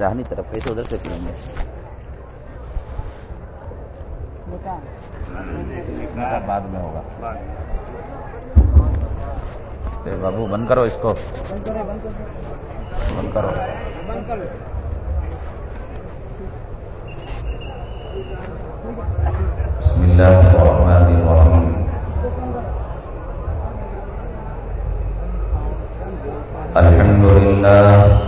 داہنی طرف کیسے ادھر سے پلیں گے۔ بعد میں ہوگا۔ بابو بند کرو اس کو۔ بند کرو۔ بسم الله الرحمن الرحيم الحمد لله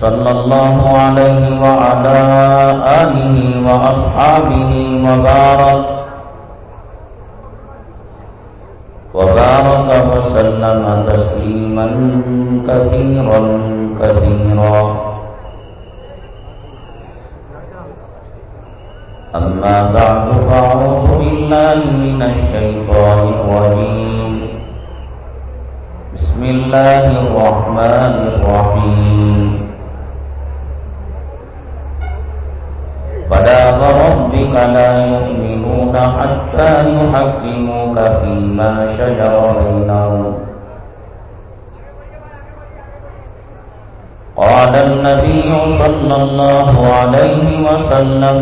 صلى الله عليه وعلى آله وأصحابه وبارك وبارك وسلم تسليما كثيرا كثيرا. أما بعد فأعوذ بالله من الشيطان الرجيم. بسم الله الرحمن الرحيم. فلا وربك لا يؤمنون حتى يحكموك فيما شجر بينهم. قال النبي صلى الله عليه وسلم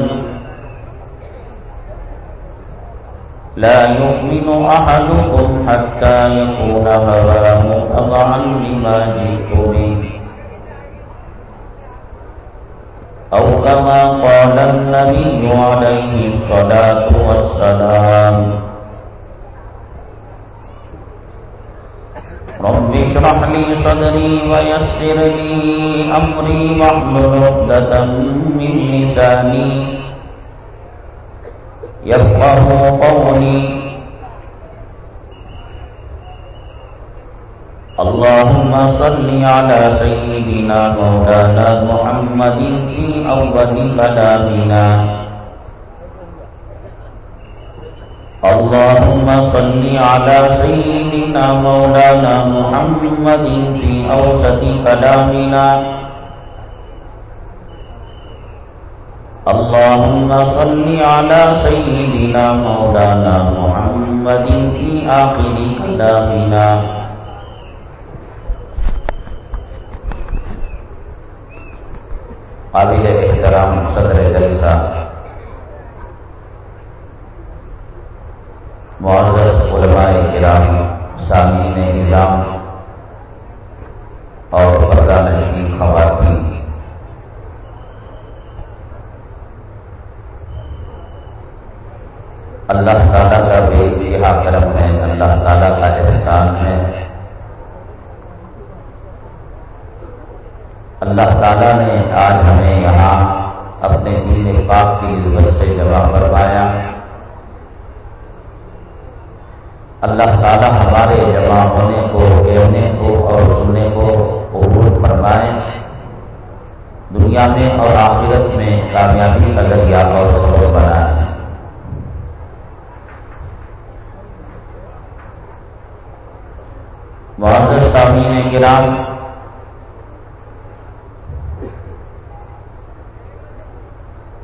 لا يؤمن أحدكم حتى يكون هواه تبعا لما جئت به. كما قال النبي عليه الصلاة والسلام. رب اشرح لي صدري ويسر لي أمري واحلل عقدة من لساني يفقه قولي. اللهم صل على سيدنا مولانا محمد محمد في أول كلامنا اللهم صل على سيدنا مولانا محمد في أوسط كلامنا اللهم صل على سيدنا مولانا محمد في آخر كلامنا قابل احترام صدر جلسہ معزز علماء کرام، سامعین نظام اور پردہ نشین خواتین۔ اللہ تعالیٰ کا بے انتہا کرم ہے اللہ تعالیٰ کا احسان ہے اللہ تعالیٰ نے آج ہمیں یہاں اپنے دین پاک کی عزت سے جمع کروایا اللہ تعالیٰ ہمارے جمع ہونے کو کہنے کو اور سننے کو قبول فرمائے۔ دنیا میں اور آخرت میں کامیابی کا ذریعہ اور سبب بنائے معذر سامعین کرام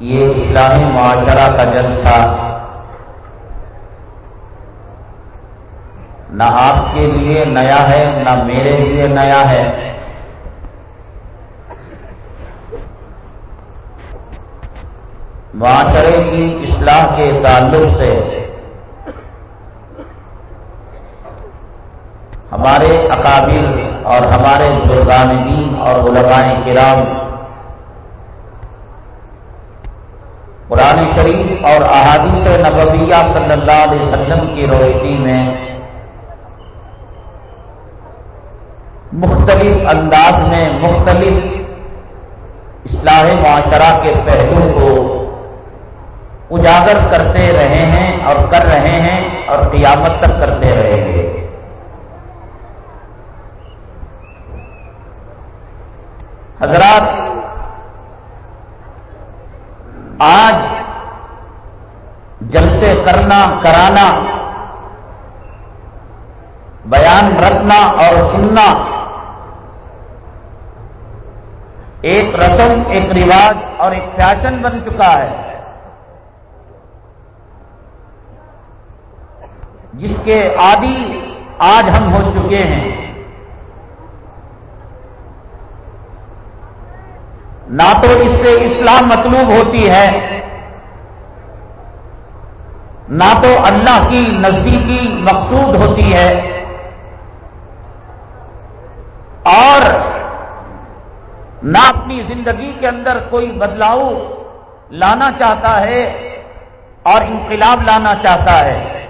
یہ اسلامی معاشرہ کا جلسہ نہ آپ کے لیے نیا ہے، نہ میرے لیے نیا ہے۔ معاشرے کی اصلاح کے تعلق سے ہمارے اکابر اور ہمارے دین اور علماء کرام قرآن شریف اور احادیث نبویہ صلی اللہ علیہ وسلم کی روشنی میں مختلف انداز میں مختلف اصلاح معاشرہ کے پہلو کو اجاگر کرتے رہے ہیں اور کر رہے ہیں اور قیامت تک کرتے رہیں گے حضرات آج جلسے کرنا، کرانا، بیان رکھنا اور سننا ایک رسم، ایک رواج اور ایک فیشن بن چکا ہے۔ جس کے عادی آج ہم ہو چکے ہیں۔ نہ تو اس سے اسلام مطلوب ہوتی ہے۔ نہ تو اللہ کی نزدیکی مقصود ہوتی ہے۔ اور نہ اپنی زندگی کے اندر کوئی بدلاؤ لانا چاہتا ہے اور انقلاب لانا چاہتا ہے۔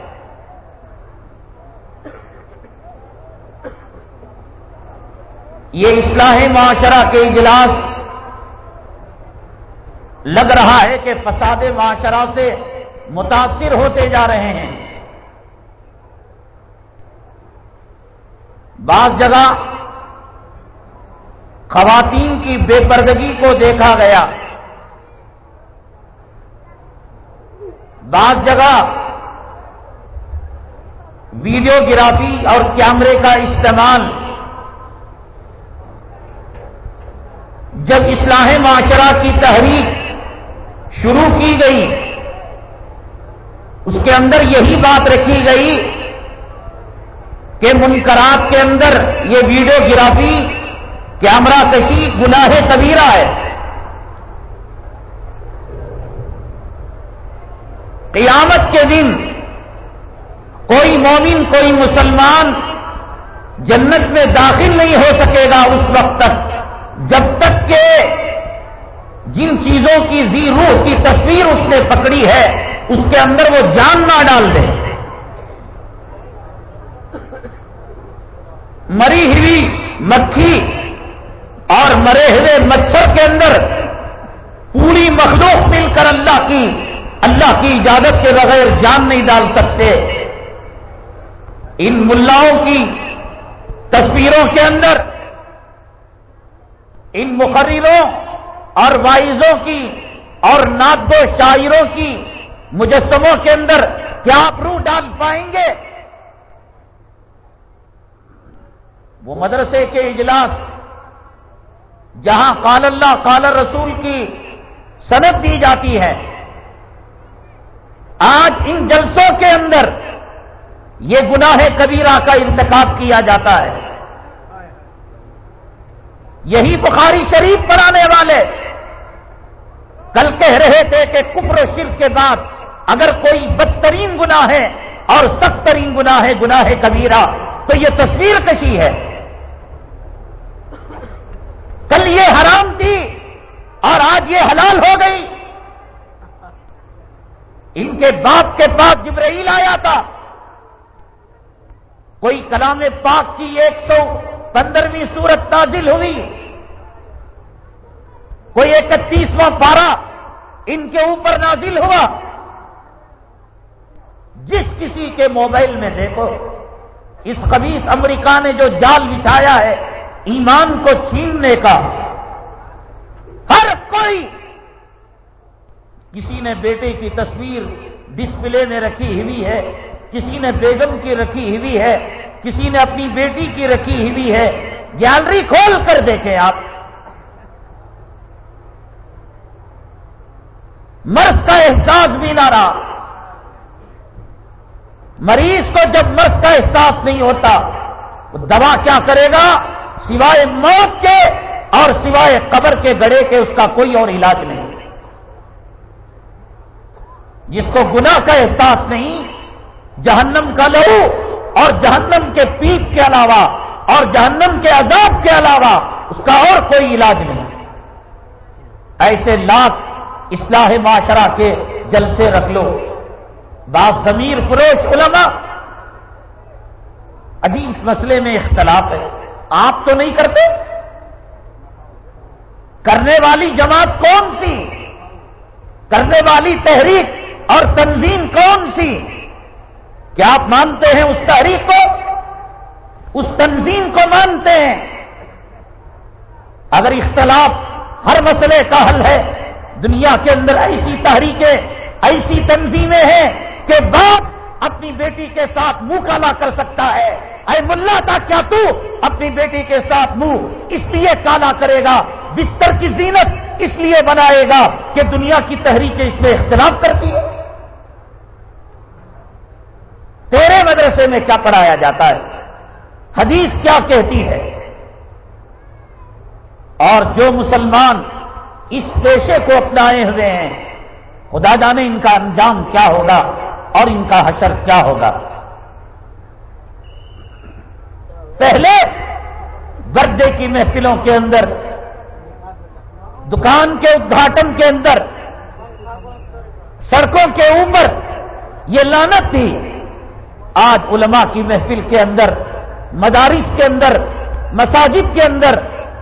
یہ اصلاح معاشرہ کے اجلاس لگ رہا ہے کہ فساد معاشرہ سے متاثر ہوتے جا رہے ہیں۔ بعض جگہ خواتین کی بے پردگی کو دیکھا گیا۔ بعض جگہ ویڈیو گرافی اور کیمرے کا استعمال۔ جب اصلاح معاشرہ کی تحریک شروع کی گئی۔ اس کے اندر یہی بات رکھی گئی کہ منکرات کے اندر یہ ویڈیو گرافی، کیمرہ کشی، گناہ کبیرہ ہے۔ قیامت کے دن کوئی مومن، کوئی مسلمان جنت میں داخل نہیں ہو سکے گا اس وقت تک، جب تک کہ جن چیزوں کی زی روح کی تصویر اس نے پکڑی ہے، اس کے اندر وہ جان نہ ڈال دے مری ہوئی مکھی اور مرے ہوئے مچھر کے اندر پوری مخلوق مل کر اللہ کی اللہ کی اجازت کے بغیر جان نہیں ڈال سکتے۔ ان ملاؤں کی تصویروں کے اندر، ان مقرروں اور وائزوں کی اور ناد و شاعروں کی مجسموں کے اندر کیا آپ روح ڈال پائیں گے؟ وہ مدرسے کے اجلاس جہاں قال اللہ قال رسول کی صنعت دی جاتی ہے، آج ان جلسوں کے اندر یہ گناہ کبیرہ کا انتخاب کیا جاتا ہے۔ یہی بخاری شریف پڑھانے والے کل کہہ رہے تھے کہ کفر و شرک کے بعد اگر کوئی بدترین گناہ ہے اور سخت ترین گناہ ہے، گناہ کبیرہ، تو یہ تصویر کشی ہے۔ کل یہ حرام تھی اور آج یہ حلال ہو گئی۔ ان کے باپ کے پاس جبرائیل آیا تھا۔ کوئی کلام پاک کی ایک سو پندرہویں سورت نازل ہوئی۔ کوئی اکتیسواں پارا ان کے اوپر نازل ہوا۔ جس کسی کے موبائل میں دیکھو، اس خبیص امریکہ نے جو جال بچھایا ہے، ایمان کو چھیننے کا۔ ہر کوئی کسی نے بیٹے کی تصویر ڈسپلے میں رکھی ہوئی ہے، کسی نے بیگم کی رکھی ہوئی ہے، کسی نے اپنی بیٹی کی رکھی ہوئی ہے۔ گیلری کھول کر دیکھیں آپ۔ مرض کا احساس بھی نہ رہا۔ مریض کو جب مرض کا احساس نہیں ہوتا، تو دوا کیا کرے گا؟ سوائے موت کے اور سوائے قبر کے گڑے کے اس کا کوئی اور علاج نہیں۔ جس کو گناہ کا احساس نہیں، جہنم کا لہو اور جہنم کے پیٹ کے علاوہ اور جہنم کے عذاب کے علاوہ اس کا اور کوئی علاج نہیں۔ ایسے لاکھ اصلاح معاشرہ کے جلسے رکھ لو۔ بعض ضمیر فروش علماء۔ عجیب اس مسئلے میں اختلاف ہے۔ آپ تو نہیں کرتے؟ کرنے والی جماعت کون سی؟ کرنے والی تحریک اور تنظیم کون سی؟ کیا آپ مانتے ہیں اس تحریک کو؟ اس تنظیم کو مانتے ہیں۔ اگر اختلاف ہر مسئلے کا حل ہے دنیا کے اندر ایسی تحریکیں، ایسی تنظیمیں ہیں کہ باپ اپنی بیٹی کے ساتھ منہ کالا کر سکتا ہے۔ اے ملا تھا کیا تو اپنی بیٹی کے ساتھ منہ اس لیے کالا کرے گا، بستر کی زینت اس لیے بنائے گا کہ دنیا کی تحریکیں اس میں اختلاف کرتی ہے تیرے مدرسے میں کیا پڑھایا جاتا ہے؟ حدیث کیا کہتی ہے؟ اور جو مسلمان اس پیشے کو اپنائے ہوئے ہیں۔ خدا جانے ان کا انجام کیا ہوگا اور ان کا حشر کیا ہوگا۔ پہلے بردے کی محفلوں کے اندر، دکان کے ادھاٹن کے اندر، سڑکوں کے اوپر یہ لانت تھی۔ آج علماء کی محفل کے اندر، مدارس کے اندر، مساجد کے اندر،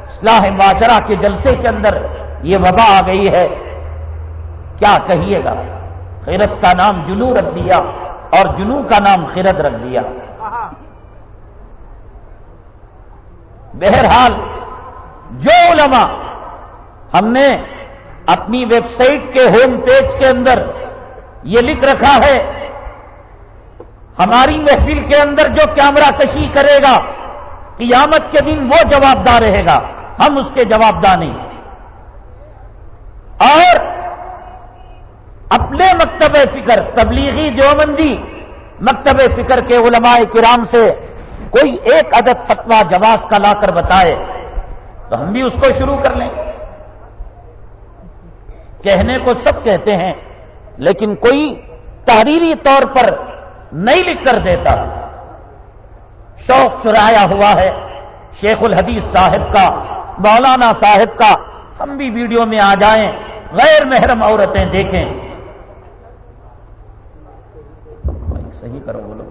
اصلاح معاشرہ کے جلسے کے اندر یہ وبا آ گئی ہے۔ کیا کہیے گا؟ خیرت کا نام جنو رکھ دیا اور جنو کا نام خیرت رکھ دیا۔ بہرحال جو علماء ہم نے اپنی ویب سائٹ کے ہوم پیج کے اندر یہ لکھ رکھا ہے، ہماری محفل کے اندر جو کیمرہ کشی کرے گا، قیامت کے دن وہ جواب دہ رہے گا۔ ہم اس کے جواب دہ نہیں۔ اور اپنے مکتب فکر، تبلیغی دیوبندی مکتب فکر کے علماء کرام سے کوئی ایک عدد فتوا جواز کا لا کر بتائے تو ہم بھی اس کو شروع کر لیں۔ کہنے کو سب کہتے ہیں لیکن کوئی تحریری طور پر نہیں لکھ کر دیتا۔ شوق چرایا ہوا ہے شیخ الحدیث صاحب کا، مولانا صاحب کا۔ ہم بھی ویڈیو میں آ جائیں۔ غیر محرم عورتیں دیکھیں۔ صحیح کرو بولو۔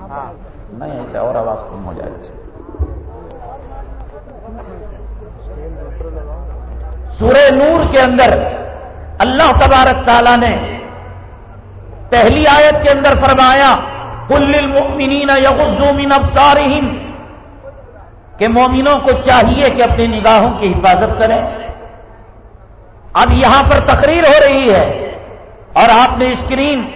ہاں، نہیں، ایسے اور آواز کم ہو جائے۔ سورہ نور کے اندر اللہ تبارک تعالیٰ نے پہلی آیت کے اندر فرمایا کل المؤمنین یغضوا من ابصارہم کہ مومنوں کو چاہیے کہ اپنی نگاہوں کی حفاظت کریں۔ اب یہاں پر تقریر ہو رہی ہے اور آپ نے اسکرین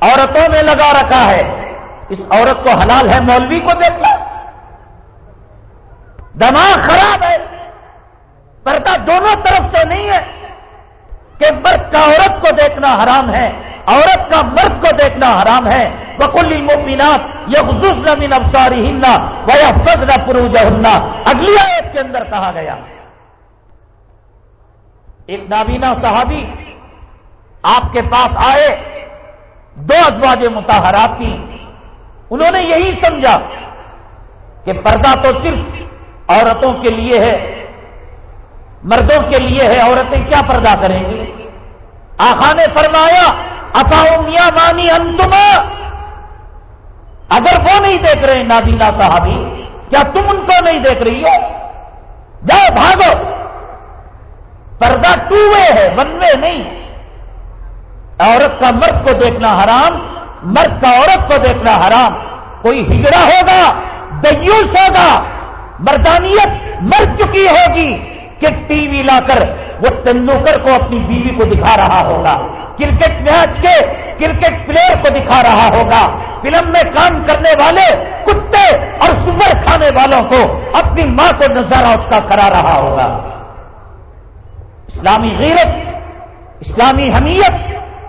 عورتوں میں لگا رکھا ہے۔ اس عورت کو حلال ہے، مولوی کو دیکھنا دماغ خراب ہے۔ پردہ دونوں طرف سے نہیں ہے کہ مرد کا عورت کو دیکھنا حرام ہے۔ عورت کا مرد کو دیکھنا حرام ہے۔ بکل المینات یہ حضوف نمین افساری ہننا وہ فضر پروج اگلی آیت کے اندر کہا گیا۔ ایک نابینا صحابی آپ کے پاس آئے، دو ازواج متحرات کی۔ انہوں نے یہی سمجھا کہ پردہ تو صرف عورتوں کے لیے ہے، مردوں کے لیے ہے، عورتیں کیا پردہ کریں گی؟ آخا نے فرمایا افاؤ میاں مانی انتما اگر وہ نہیں دیکھ رہے نابینا صحابی کیا تم ان کو نہیں دیکھ رہی ہو؟ جاؤ بھاگو. پردہ ٹو وے ہے، ون وے نہیں. عورت کا مرد کو دیکھنا حرام، مرد کا عورت کو دیکھنا حرام. کوئی ہجڑا ہوگا دیوس ہوگا، مردانیت مر چکی ہوگی کہ ٹی وی لا کر وہ تندولکر کو اپنی بیوی کو دکھا رہا ہوگا۔ کرکٹ میچ کے کرکٹ پلیئر کو دکھا رہا ہوگا۔ فلم میں کام کرنے والے، کتے اور سور کھانے والوں کو اپنی ماں کو نظارہ اس کا کرا رہا ہوگا۔ اسلامی غیرت، اسلامی حمیت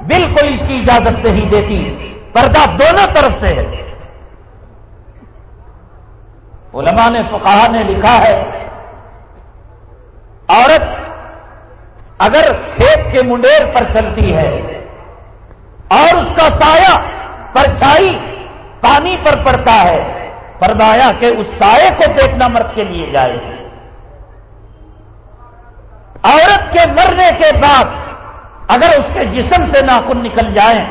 بالکل اس کی اجازت نہیں دیتی۔ پردہ دونوں طرف سے۔ ہے علماء نے فقہ نے لکھا ہے، عورت اگر کھیت کے منڈیر پر چلتی ہے اور اس کا سایہ پرچھائی پانی پر پڑتا ہے، فرمایا کہ اس سائے کو دیکھنا مرد کے لیے جائے عورت کے مرنے کے بعد اگر اس کے جسم سے ناخن نکل جائیں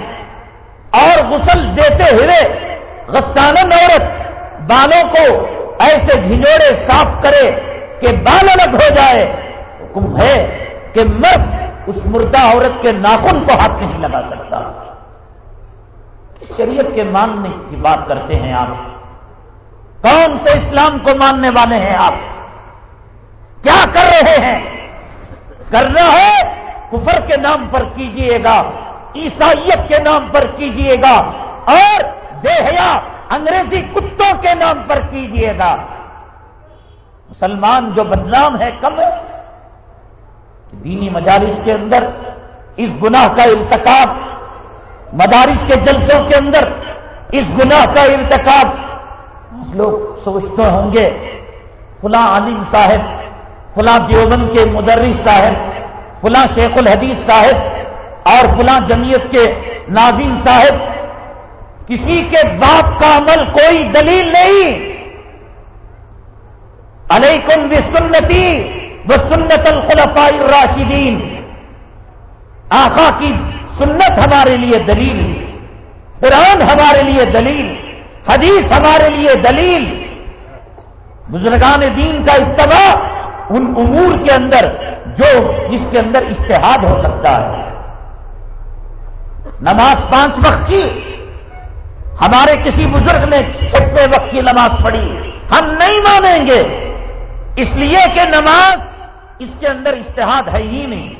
اور غسل دیتے ہوئے غسالن عورت بالوں کو ایسے جھنجوڑے صاف کرے کہ بال الگ ہو جائے، حکم ہے کہ مرد اس مردہ عورت کے ناخن کو ہاتھ نہیں لگا سکتا۔ شریعت کے ماننے کی بات کرتے ہیں آپ۔ کون سے اسلام کو ماننے والے ہیں آپ؟ کیا کر رہے ہیں؟ کرنا ہے، کفر کے نام پر کیجیے گا، عیسائیت کے نام پر کیجیے گا، اور بے حیا انگریزی کتوں کے نام پر کیجیے گا۔ مسلمان جو بدنام ہے، کم ہے۔ دینی مجالس کے اندر، اس گناہ کا ارتکاب مدارس کے جلسوں کے اندر اس گناہ کا ارتکاب لوگ سوچتے ہوں گے، فلاں عالم صاحب، فلاں دیوبند کے مدرس صاحب، فلاں شیخ الحدیث صاحب اور فلاں جمعیت کے ناظم صاحب۔ کسی کے باپ کا عمل کوئی دلیل نہیں۔ علیکم بھی سنتی وہ سنت الخلفاء الراشدین۔ آخا کی سنت ہمارے لیے دلیل، قرآن ہمارے لیے دلیل، حدیث ہمارے لیے دلیل۔ بزرگان دین کا اتباع ان امور کے اندر جو جس کے اندر اشتہاد ہو سکتا ہے۔ نماز پانچ وقت کی، ہمارے کسی بزرگ نے چھٹے وقت کی نماز پڑھی۔ ہم نہیں مانیں گے، اس لیے کہ نماز اس کے اندر اشتہاد ہے ہی نہیں۔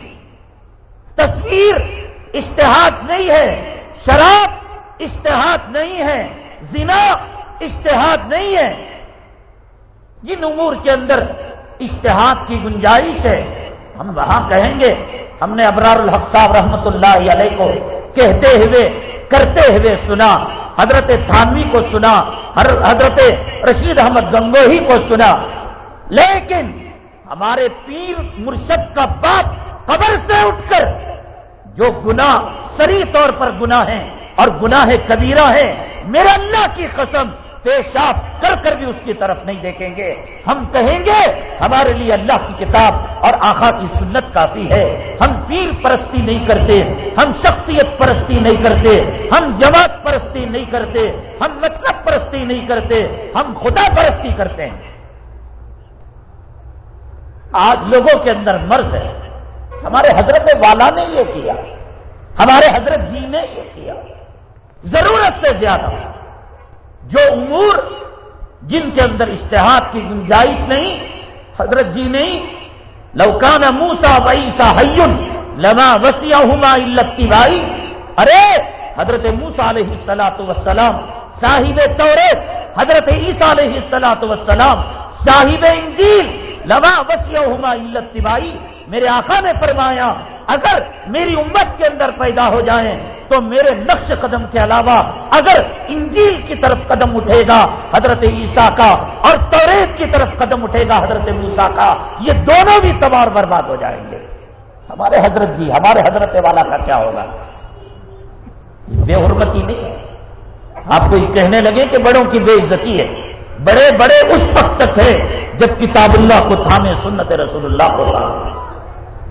تصویر اشتہاد نہیں ہے، شراب اشتہاد نہیں ہے، زنا اشتہاد نہیں ہے۔ جن امور کے اندر اشتہاد کی گنجائش ہے، ہم وہاں کہیں گے۔ ہم نے ابرار الحق صاحب رحمت اللہ علیہ کو کہتے ہوئے، کرتے ہوئے سنا، حضرت تھانوی کو سنا حضرت رشید احمد گنگوہی کو سنا۔ لیکن ہمارے پیر مرشد کا باپ قبر سے اٹھ کر جو گنا سری طور پر گنا ہے اور گناہ کبیرہ ہے میرا اللہ کی قسم پیشاب کر کر بھی اس کی طرف نہیں دیکھیں گے۔ ہم کہیں گے، ہمارے لیے اللہ کی کتاب اور آخا کی سنت کافی ہے۔ ہم پیر پرستی نہیں کرتے، ہم شخصیت پرستی نہیں کرتے، ہم جماعت پرستی نہیں کرتے، ہم مطلب پرستی نہیں کرتے، ہم خدا پرستی کرتے ہیں۔ آج لوگوں کے اندر مرض ہے۔ ہمارے حضرت والا نے یہ کیا۔ ہمارے حضرت جی نے یہ کیا۔ ضرورت سے زیادہ۔ جو امور جن کے اندر اشتہاد کی گنجائش نہیں، حضرت جی نہیں لوکان موسا ویسا حیون لما وسیع ہما التی بھائی ارے، حضرت موسا علیہ السلاۃ وسلام صاحب توریت۔ حضرت عیسیٰ علیہ السلاۃ وسلام صاحب انجیل۔ لما وسیع ہما التی بھائی میرے آقا نے فرمایا، اگر میری امت کے اندر پیدا ہو جائیں تو میرے نقش قدم کے علاوہ اگر انجیل کی طرف قدم اٹھے گا حضرت عیسیٰ کا اور توریت کی طرف قدم اٹھے گا حضرت موسا کا، یہ دونوں بھی تباہ برباد ہو جائیں گے۔ ہمارے حضرت جی ہمارے حضرت والا کا کیا ہوگا؟ بے حرمتی نہیں آپ کو یہ کہنے لگے کہ بڑوں کی بے عزتی ہے۔ بڑے بڑے اس وقت تک ہے جب کتاب اللہ کو تھامے سنت رسول اللہ کو تھامے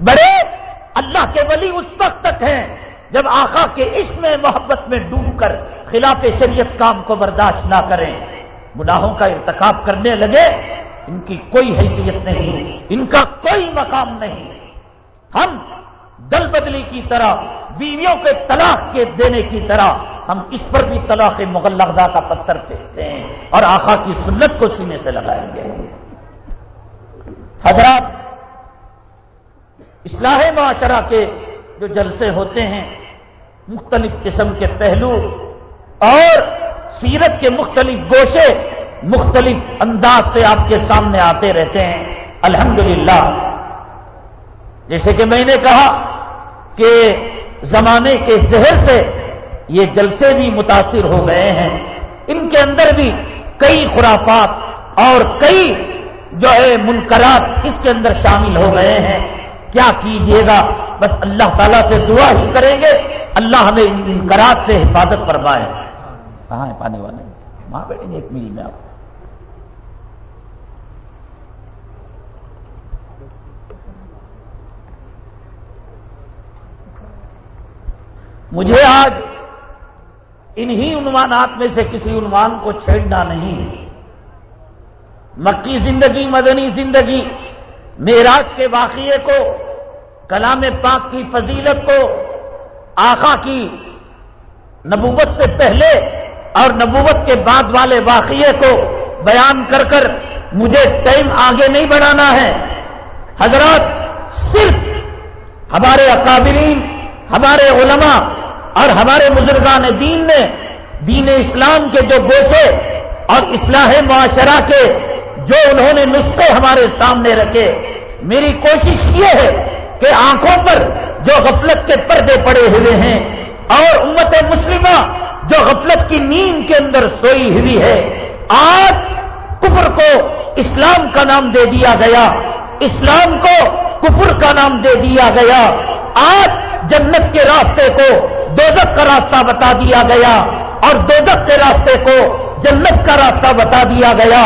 بڑے اللہ کے ولی اس وقت تک ہیں جب آقا کے عشق میں محبت میں ڈوب کر خلاف شریعت کام کو برداشت نہ کریں۔ گناہوں کا ارتکاب کرنے لگے۔ ان کی کوئی حیثیت نہیں، ان کا کوئی مقام نہیں۔ ہم دل بدلی کی طرح، بیویوں کے طلاق کے دینے کی طرح ہم اس پر بھی طلاق مغلغزہ کا پتھر پھینکتے ہیں اور آقا کی سنت کو سینے سے لگائیں گے۔ حضرات، اصلاح معاشرہ کے جو جلسے ہوتے ہیں، مختلف قسم کے پہلو اور سیرت کے مختلف گوشے مختلف انداز سے آپ کے سامنے آتے رہتے ہیں۔ الحمدللہ۔ جیسے کہ میں نے کہا کہ زمانے کے زہر سے یہ جلسے بھی متاثر ہو گئے ہیں۔ ان کے اندر بھی کئی خرافات اور کئی جو ہے منکرات اس کے اندر شامل ہو گئے ہیں۔ کیا کیجیے گا؟ بس اللہ تعالیٰ سے دعا ہی کریں گے۔ اللہ ہمیں ان انکرات سے حفاظت فرمائے۔ کہاں ہے پانے والے؟ وہاں بیٹھیں گے ایک میل میں آپ۔ مجھے آج انہی عنوانات میں سے کسی عنوان کو چھیڑنا نہیں مکی زندگی، مدنی زندگی میراج کے واقعے کو، کلام پاک کی فضیلت کو، آقا کی نبوت سے پہلے اور نبوت کے بعد والے واقعے کو بیان کر کر مجھے ٹائم آگے نہیں بڑھانا ہے۔ حضرات صرف ہمارے اکابرین ہمارے علماء اور ہمارے بزرگان دین نے دین اسلام کے جو گوشے اور اصلاح معاشرہ کے جو انہوں نے نسخے ہمارے سامنے رکھے، میری کوشش یہ ہے کہ آنکھوں پر جو غفلت کے پردے پڑے ہوئے ہیں اور امت مسلمہ جو غفلت کی نیند کے اندر سوئی ہوئی ہے، آج کفر کو اسلام کا نام دے دیا گیا۔ اسلام کو کفر کا نام دے دیا گیا۔ آج جنت کے راستے کو دوزک کا راستہ بتا دیا گیا اور دوزک کے راستے کو جنت کا راستہ بتا دیا گیا۔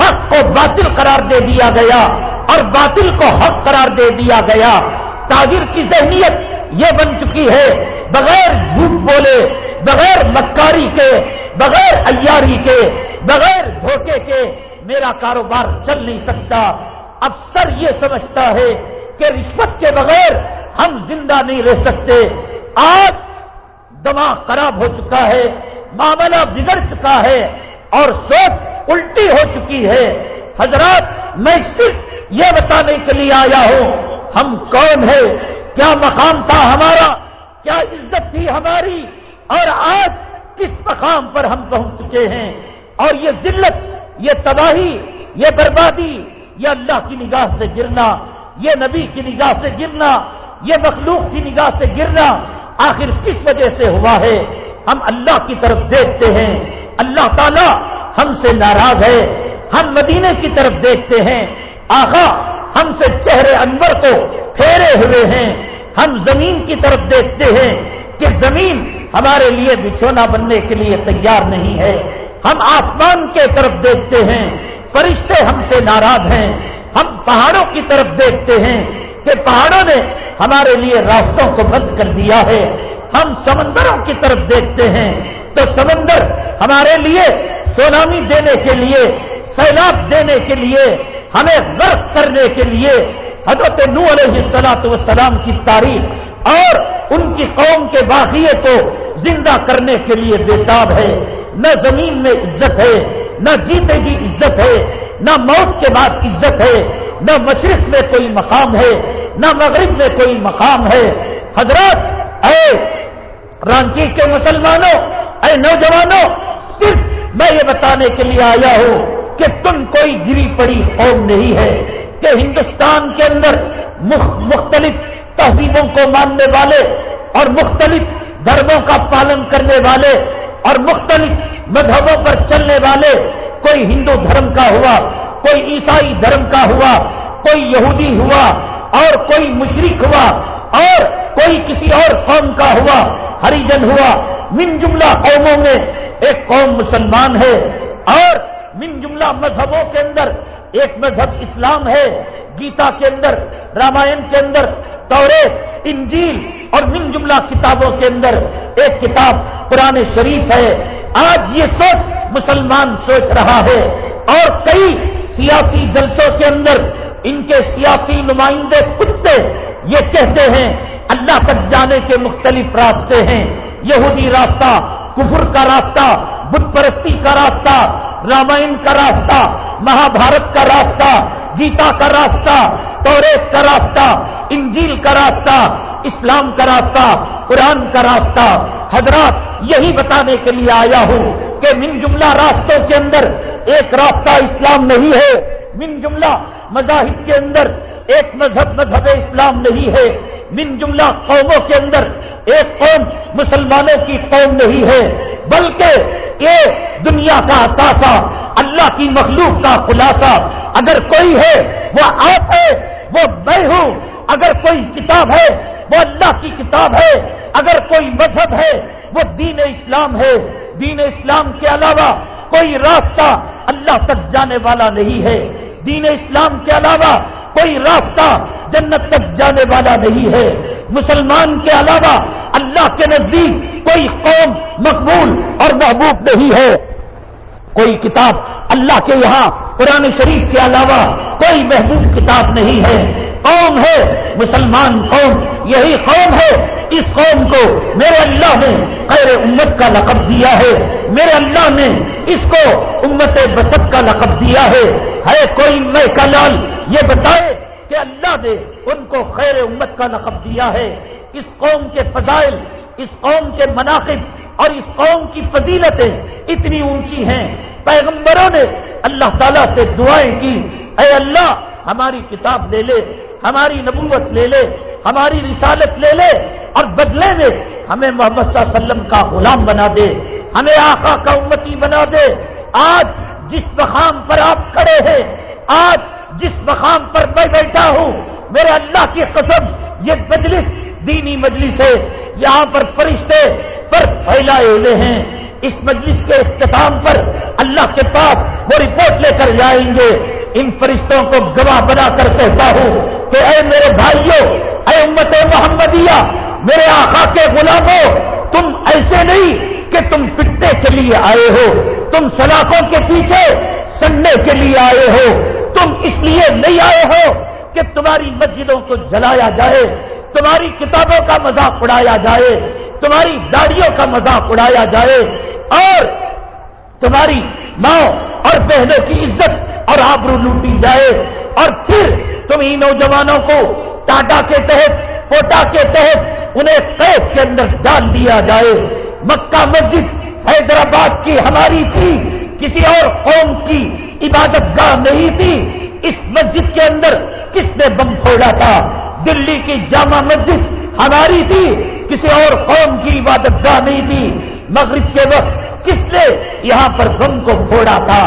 حق کو باطل قرار دے دیا گیا اور باطل کو حق قرار دے دیا گیا۔ تاجر کی ذہنیت یہ بن چکی ہے، بغیر جھوٹ بولے، بغیر مکاری کے، بغیر ایاری کے، بغیر دھوکے کے، میرا کاروبار چل نہیں سکتا۔ افسر یہ سمجھتا ہے کہ رشوت کے بغیر ہم زندہ نہیں رہ سکتے۔ آج دماغ خراب ہو چکا ہے، معاملہ بگڑ چکا ہے اور سوچ الٹی ہو چکی ہے۔ حضرات، میں صرف یہ بتانے کے لیے آیا ہوں، ہم کون ہے کیا مقام تھا ہمارا؟ کیا عزت تھی ہماری؟ اور آج کس مقام پر ہم پہنچ چکے ہیں؟ اور یہ ذلت، یہ تباہی، یہ بربادی یہ اللہ کی نگاہ سے گرنا، یہ نبی کی نگاہ سے گرنا، یہ مخلوق کی نگاہ سے گرنا آخر کس وجہ سے ہوا ہے؟ ہم اللہ کی طرف دیکھتے ہیں، اللہ تعالی ہم سے ناراض ہے، ہم مدینے کی طرف دیکھتے ہیں۔ آخا ہم سے چہرے انور کو پھیرے ہوئے ہیں۔ ہم زمین کی طرف دیکھتے ہیں کہ زمین ہمارے لیے بچھونا بننے کے لیے تیار نہیں ہے۔ ہم آسمان کے طرف دیکھتے ہیں۔ فرشتے ہم سے ناراض ہیں۔ ہم پہاڑوں کی طرف دیکھتے ہیں کہ پہاڑوں نے ہمارے لیے راستوں کو بند کر دیا ہے۔ ہم سمندروں کی طرف دیکھتے ہیں۔ تو سمندر ہمارے لیے سونامی دینے کے لیے، سیلاب دینے کے لیے، ہمیں غرق کرنے کے لیے۔ حضرت نو علیہ السلاط والسلام کی تاریخ اور ان کی قوم کے واقعے کو زندہ کرنے کے لیے بےتاب ہے۔ نہ زمین میں عزت ہے نہ جیتے کی عزت ہے، نہ موت کے بعد عزت ہے، نہ مشرق میں کوئی مقام ہے، نہ مغرب میں کوئی مقام ہے۔ حضرات، اے رانچی کے مسلمانوں، اے نوجوانوں، صرف میں یہ بتانے کے لیے آیا ہوں کہ تم کوئی گری پڑی قوم نہیں ہے کہ ہندوستان کے اندر مختلف تہذیبوں کو ماننے والے اور مختلف دھرموں کا پالن کرنے والے اور مختلف مذہبوں پر چلنے والے کوئی ہندو دھرم کا ہوا، کوئی عیسائی دھرم کا ہوا، کوئی یہودی ہوا اور کوئی مشرق ہوا اور کوئی کسی اور قوم کا ہوا ہریجن ہوا۔ من جملہ قوموں میں ایک قوم مسلمان ہے اور من جملہ مذہبوں کے اندر ایک مذہب اسلام ہے، گیتا کے اندر، رامائن کے اندر، تورے، انجیل اور من جملہ کتابوں کے اندر ایک کتاب قرآن شریف ہے۔ آج یہ سوچ مسلمان سوچ رہا ہے اور کئی سیاسی جلسوں کے اندر ان کے سیاسی نمائندے کتے یہ کہتے ہیں، اللہ تک جانے کے مختلف راستے ہیں۔ یہودی راستہ، کفر کا راستہ، بت پرستی کا راستہ، رامائن کا راستہ مہا بھارت کا راستہ، گیتا کا راستہ، توریت کا راستہ، انجیل کا راستہ اسلام کا راستہ، قرآن کا راستہ۔ حضرات، یہی بتانے کے لیے آیا ہوں کہ من جملہ راستوں کے اندر ایک راستہ اسلام نہیں ہے، من جملہ مذاہب کے اندر ایک مذہب مذہب اسلام نہیں ہے۔ من جملہ قوموں کے اندر ایک قوم مسلمانوں کی قوم نہیں ہے، بلکہ یہ دنیا کا اثاثہ، اللہ کی مخلوق کا خلاصہ۔ اگر کوئی ہے، وہ آپ ہے، وہ میں ہوں۔ اگر کوئی کتاب ہے وہ اللہ کی کتاب ہے۔ اگر کوئی مذہب ہے، وہ دین اسلام ہے۔ دین اسلام کے علاوہ کوئی راستہ اللہ تک جانے والا نہیں ہے۔ دین اسلام کے علاوہ کوئی راستہ جنت تک جانے والا نہیں ہے۔ مسلمان کے علاوہ اللہ کے نزدیک کوئی قوم مقبول اور محبوب نہیں ہے۔ کوئی کتاب اللہ کے یہاں قرآن شریف کے علاوہ کوئی محبوب کتاب نہیں ہے۔ قوم ہے، مسلمان قوم، یہی قوم ہے۔ اس قوم کو میرے اللہ نے خیر امت کا لقب دیا ہے۔ میرے اللہ نے اس کو امت بسط کا لقب دیا ہے۔ ہے کوئی میں کا لال، یہ بتائے کہ اللہ نے ان کو خیر امت کا لقب دیا ہے۔ اس قوم کے فضائل، اس قوم کے مناقب اور اس قوم کی فضیلتیں اتنی اونچی ہیں۔ پیغمبروں نے اللہ تعالیٰ سے دعائیں کی، اے اللہ ہماری کتاب لے لے۔ ہماری نبوت لے لے، ہماری رسالت لے لے اور بدلے میں ہمیں محمد صلی اللہ علیہ وسلم کا غلام بنا دے، ہمیں آقا کا امتی بنا دے۔ آج جس مقام پر آپ کھڑے ہیں، آج جس مقام پر میں بیٹھا ہوں، میرے اللہ کی قسم، یہ مجلس، دینی مجلس ہے۔ یہاں پر فرشتے پر پھیلائے ہوئے ہیں۔ اس مجلس کے اختتام پر اللہ کے پاس وہ رپورٹ لے کر جائیں گے۔ ان فرشتوں کو گواہ بنا کر کہتا ہوں کہ اے میرے بھائیوں، اے امت محمدیہ، میرے آقا کے غلاموں، تم ایسے نہیں کہ تم پٹنے کے لیے آئے ہو، تم سلاخوں کے پیچھے سننے کے لیے آئے ہو، تم اس لیے نہیں آئے ہو کہ تمہاری مسجدوں کو جلایا جائے، تمہاری کتابوں کا مذاق اڑایا جائے، تمہاری داڑیوں کا مذاق اڑایا جائے اور تمہاری ماں اور بہنوں کی عزت اور آبرو لوٹی جائے اور پھر تم ہی نوجوانوں کو ٹاٹا کے تحت، کوٹا کے تحت انہیں قید کے اندر ڈال دیا جائے۔ مکہ مسجد حیدرآباد کی ہماری تھی، کسی اور قوم کی عبادت گاہ نہیں تھی۔ اس مسجد کے اندر کس نے بم پھوڑا تھا؟ دلی کی جامع مسجد ہماری تھی، کسی اور قوم کی عبادت گاہ نہیں تھی۔ مغرب کے وقت کس نے یہاں پر بم کو پھوڑا تھا؟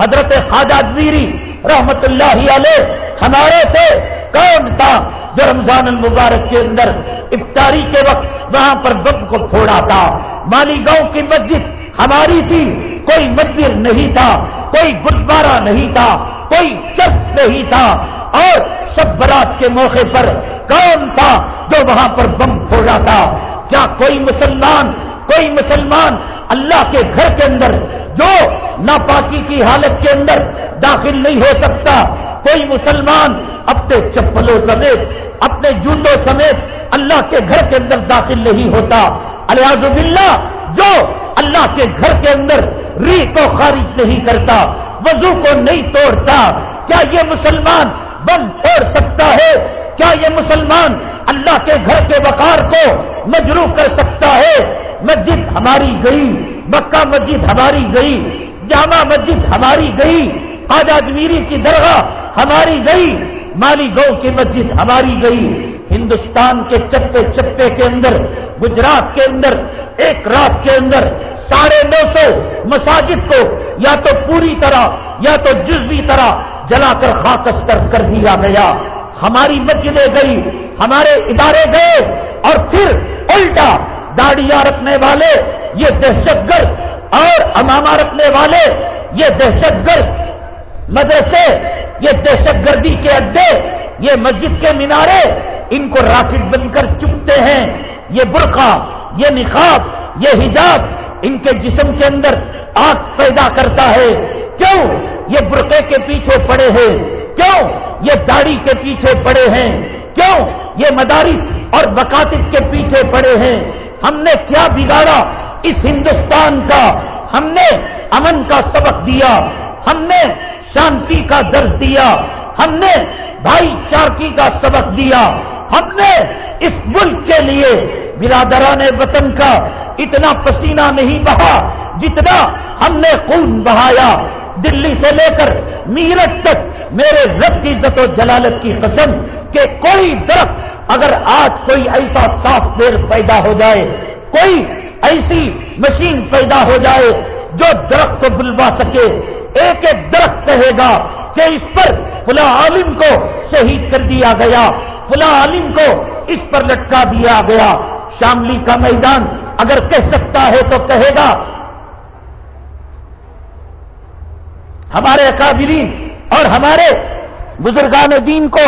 حضرت خواجہ میری رحمت اللہ علیہ ہمارے تھے کون تھا جو رمضان المبارک کے اندر افطاری کے وقت وہاں پر بم کو پھوڑا تھا؟ مالی گاؤں کی مسجد ہماری تھی، کوئی مندر نہیں تھا، کوئی گردوارا نہیں تھا، کوئی چرچ نہیں تھا۔ اور سب برات کے موقع پر کون تھا جو وہاں پر بم پھوڑا تھا؟ کیا کوئی مسلمان کوئی مسلمان اللہ کے گھر کے اندر جو ناپاکی کی حالت کے اندر داخل نہیں ہو سکتا، کوئی مسلمان اپنے چپلوں سمیت، اپنے جوتوں سمیت اللہ کے گھر کے اندر داخل نہیں ہوتا۔ الیاز باللہ، جو اللہ کے گھر کے اندر ری کو خارج نہیں کرتا، وضو کو نہیں توڑتا۔ کیا یہ مسلمان بم توڑ سکتا ہے؟ کیا یہ مسلمان اللہ کے گھر کے وقار کو مجرو کر سکتا ہے؟ مسجد ہماری گئی، مکہ مسجد ہماری گئی، جامع مسجد ہماری گئی آج اجمیری کی درگاہ ہماری گئی، مالی گاؤں کی مسجد ہماری گئی۔ ہندوستان کے چپے چپے کے اندر، گجرات کے اندر، ایک رات کے اندر ساڑھے نو سو مساجد کو یا تو پوری طرح یا تو جزوی طرح جلا کر خاکستر کر دیا گیا۔ ہماری مسجدیں گئی، ہمارے ادارے گئے اور پھر الٹا داڑیاں رکھنے والے، یہ دہشت گرد، اور امامہ رکھنے والے، یہ دہشت گرد۔ مدرسے، یہ دہشت گردی کے اڈے، یہ مسجد کے مینارے، ان کو راکٹ بن کر چپتے ہیں۔ یہ برقع، یہ نقاب، یہ حجاب ان کے جسم کے اندر آگ پیدا کرتا ہے۔ کیوں یہ برقعے کے پیچھے پڑے ہیں؟ کیوں یہ داڑھی کے پیچھے پڑے ہیں؟ کیوں یہ مدارس اور بکاتب کے پیچھے پڑے ہیں؟ ہم نے کیا بگاڑا؟ اس ہندوستان کا، ہم نے امن کا سبق دیا، ہم نے شانتی کا درد دیا، ہم نے بھائی چارکی کا سبق دیا، ہم نے اس ملک کے لیے برادران وطن کا اتنا پسینہ نہیں بہا جتنا ہم نے خون بہایا۔ دلی سے لے کر میرٹ تک میرے رب کی عزت و جلالت کی قسم کہ کوئی درخت اگر آج کوئی ایسا سافٹ ویئر پیدا ہو جائے، کوئی ایسی مشین پیدا ہو جائے جو درخت کو بلوا سکے، ایک ایک درخت کہے گا کہ اس پر فلا عالم کو شہید کر دیا گیا، فلاں عالم کو اس پر لٹکا دیا گیا۔ شاملی کا میدان اگر کہہ سکتا ہے تو کہے گا، ہمارے اکابرین اور ہمارے بزرگان دین کو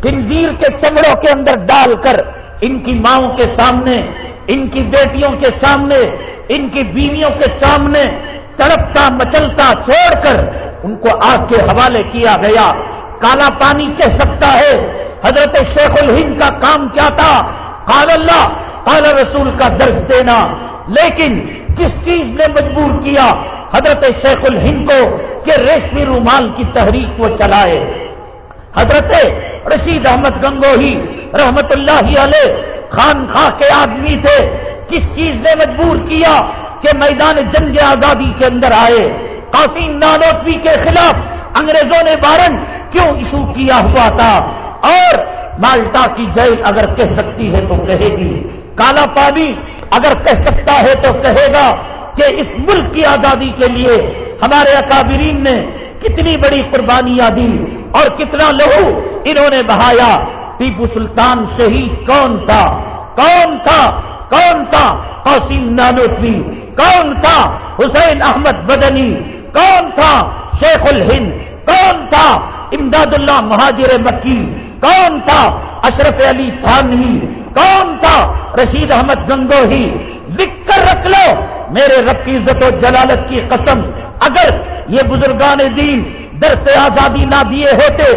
تنظیر کے چمڑوں کے اندر ڈال کر ان کی ماؤں کے سامنے، ان کی بیٹیوں کے سامنے، ان کی بیویوں کے سامنے تڑپتا مچلتا چھوڑ کر ان کو آگ کے حوالے کیا گیا۔ کالا پانی کہہ سکتا ہے، حضرت شیخ الہند کا کام کیا تھا؟ قال اللہ، قال رسول کا درج دینا۔ لیکن کس چیز نے مجبور کیا حضرت شیخ الہند کو کہ ریشمی رومال کی تحریک وہ چلائے؟ حضرت رشید احمد گنگوہی رحمت اللہ علیہ خان خاں کے آدمی تھے۔ کس چیز نے مجبور کیا کہ میدان جنگ آزادی کے اندر آئے؟ قاسم نانوتوی کے خلاف انگریزوں نے وارن کیوں ایشو کیا ہوا تھا؟ اور مالٹا کی جیل اگر کہہ سکتی ہے تو کہے گی۔ کالا پانی اگر کہہ سکتا ہے تو کہے گا کہ اس ملک کی آزادی کے لیے ہمارے اکابرین نے کتنی بڑی قربانیاں دی۔ اور کتنا لہو انہوں نے بہایا، ٹیپو سلطان شہید کون تھا؟ کون تھا؟ کون تھا؟ قاسم نانوتوی، کون تھا؟ حسین احمد بدنی، کون تھا؟ شیخ الہند، کون تھا؟ امداد اللہ مہاجر مکی، کون تھا؟ اشرف علی تھانوی، کون تھا؟ رشید احمد گنگوہی۔ لکھ کر رکھ لو، میرے رب کی عزت و جلالت کی قسم، اگر یہ بزرگان دین در سے آزادی نہ دیے ہوتے،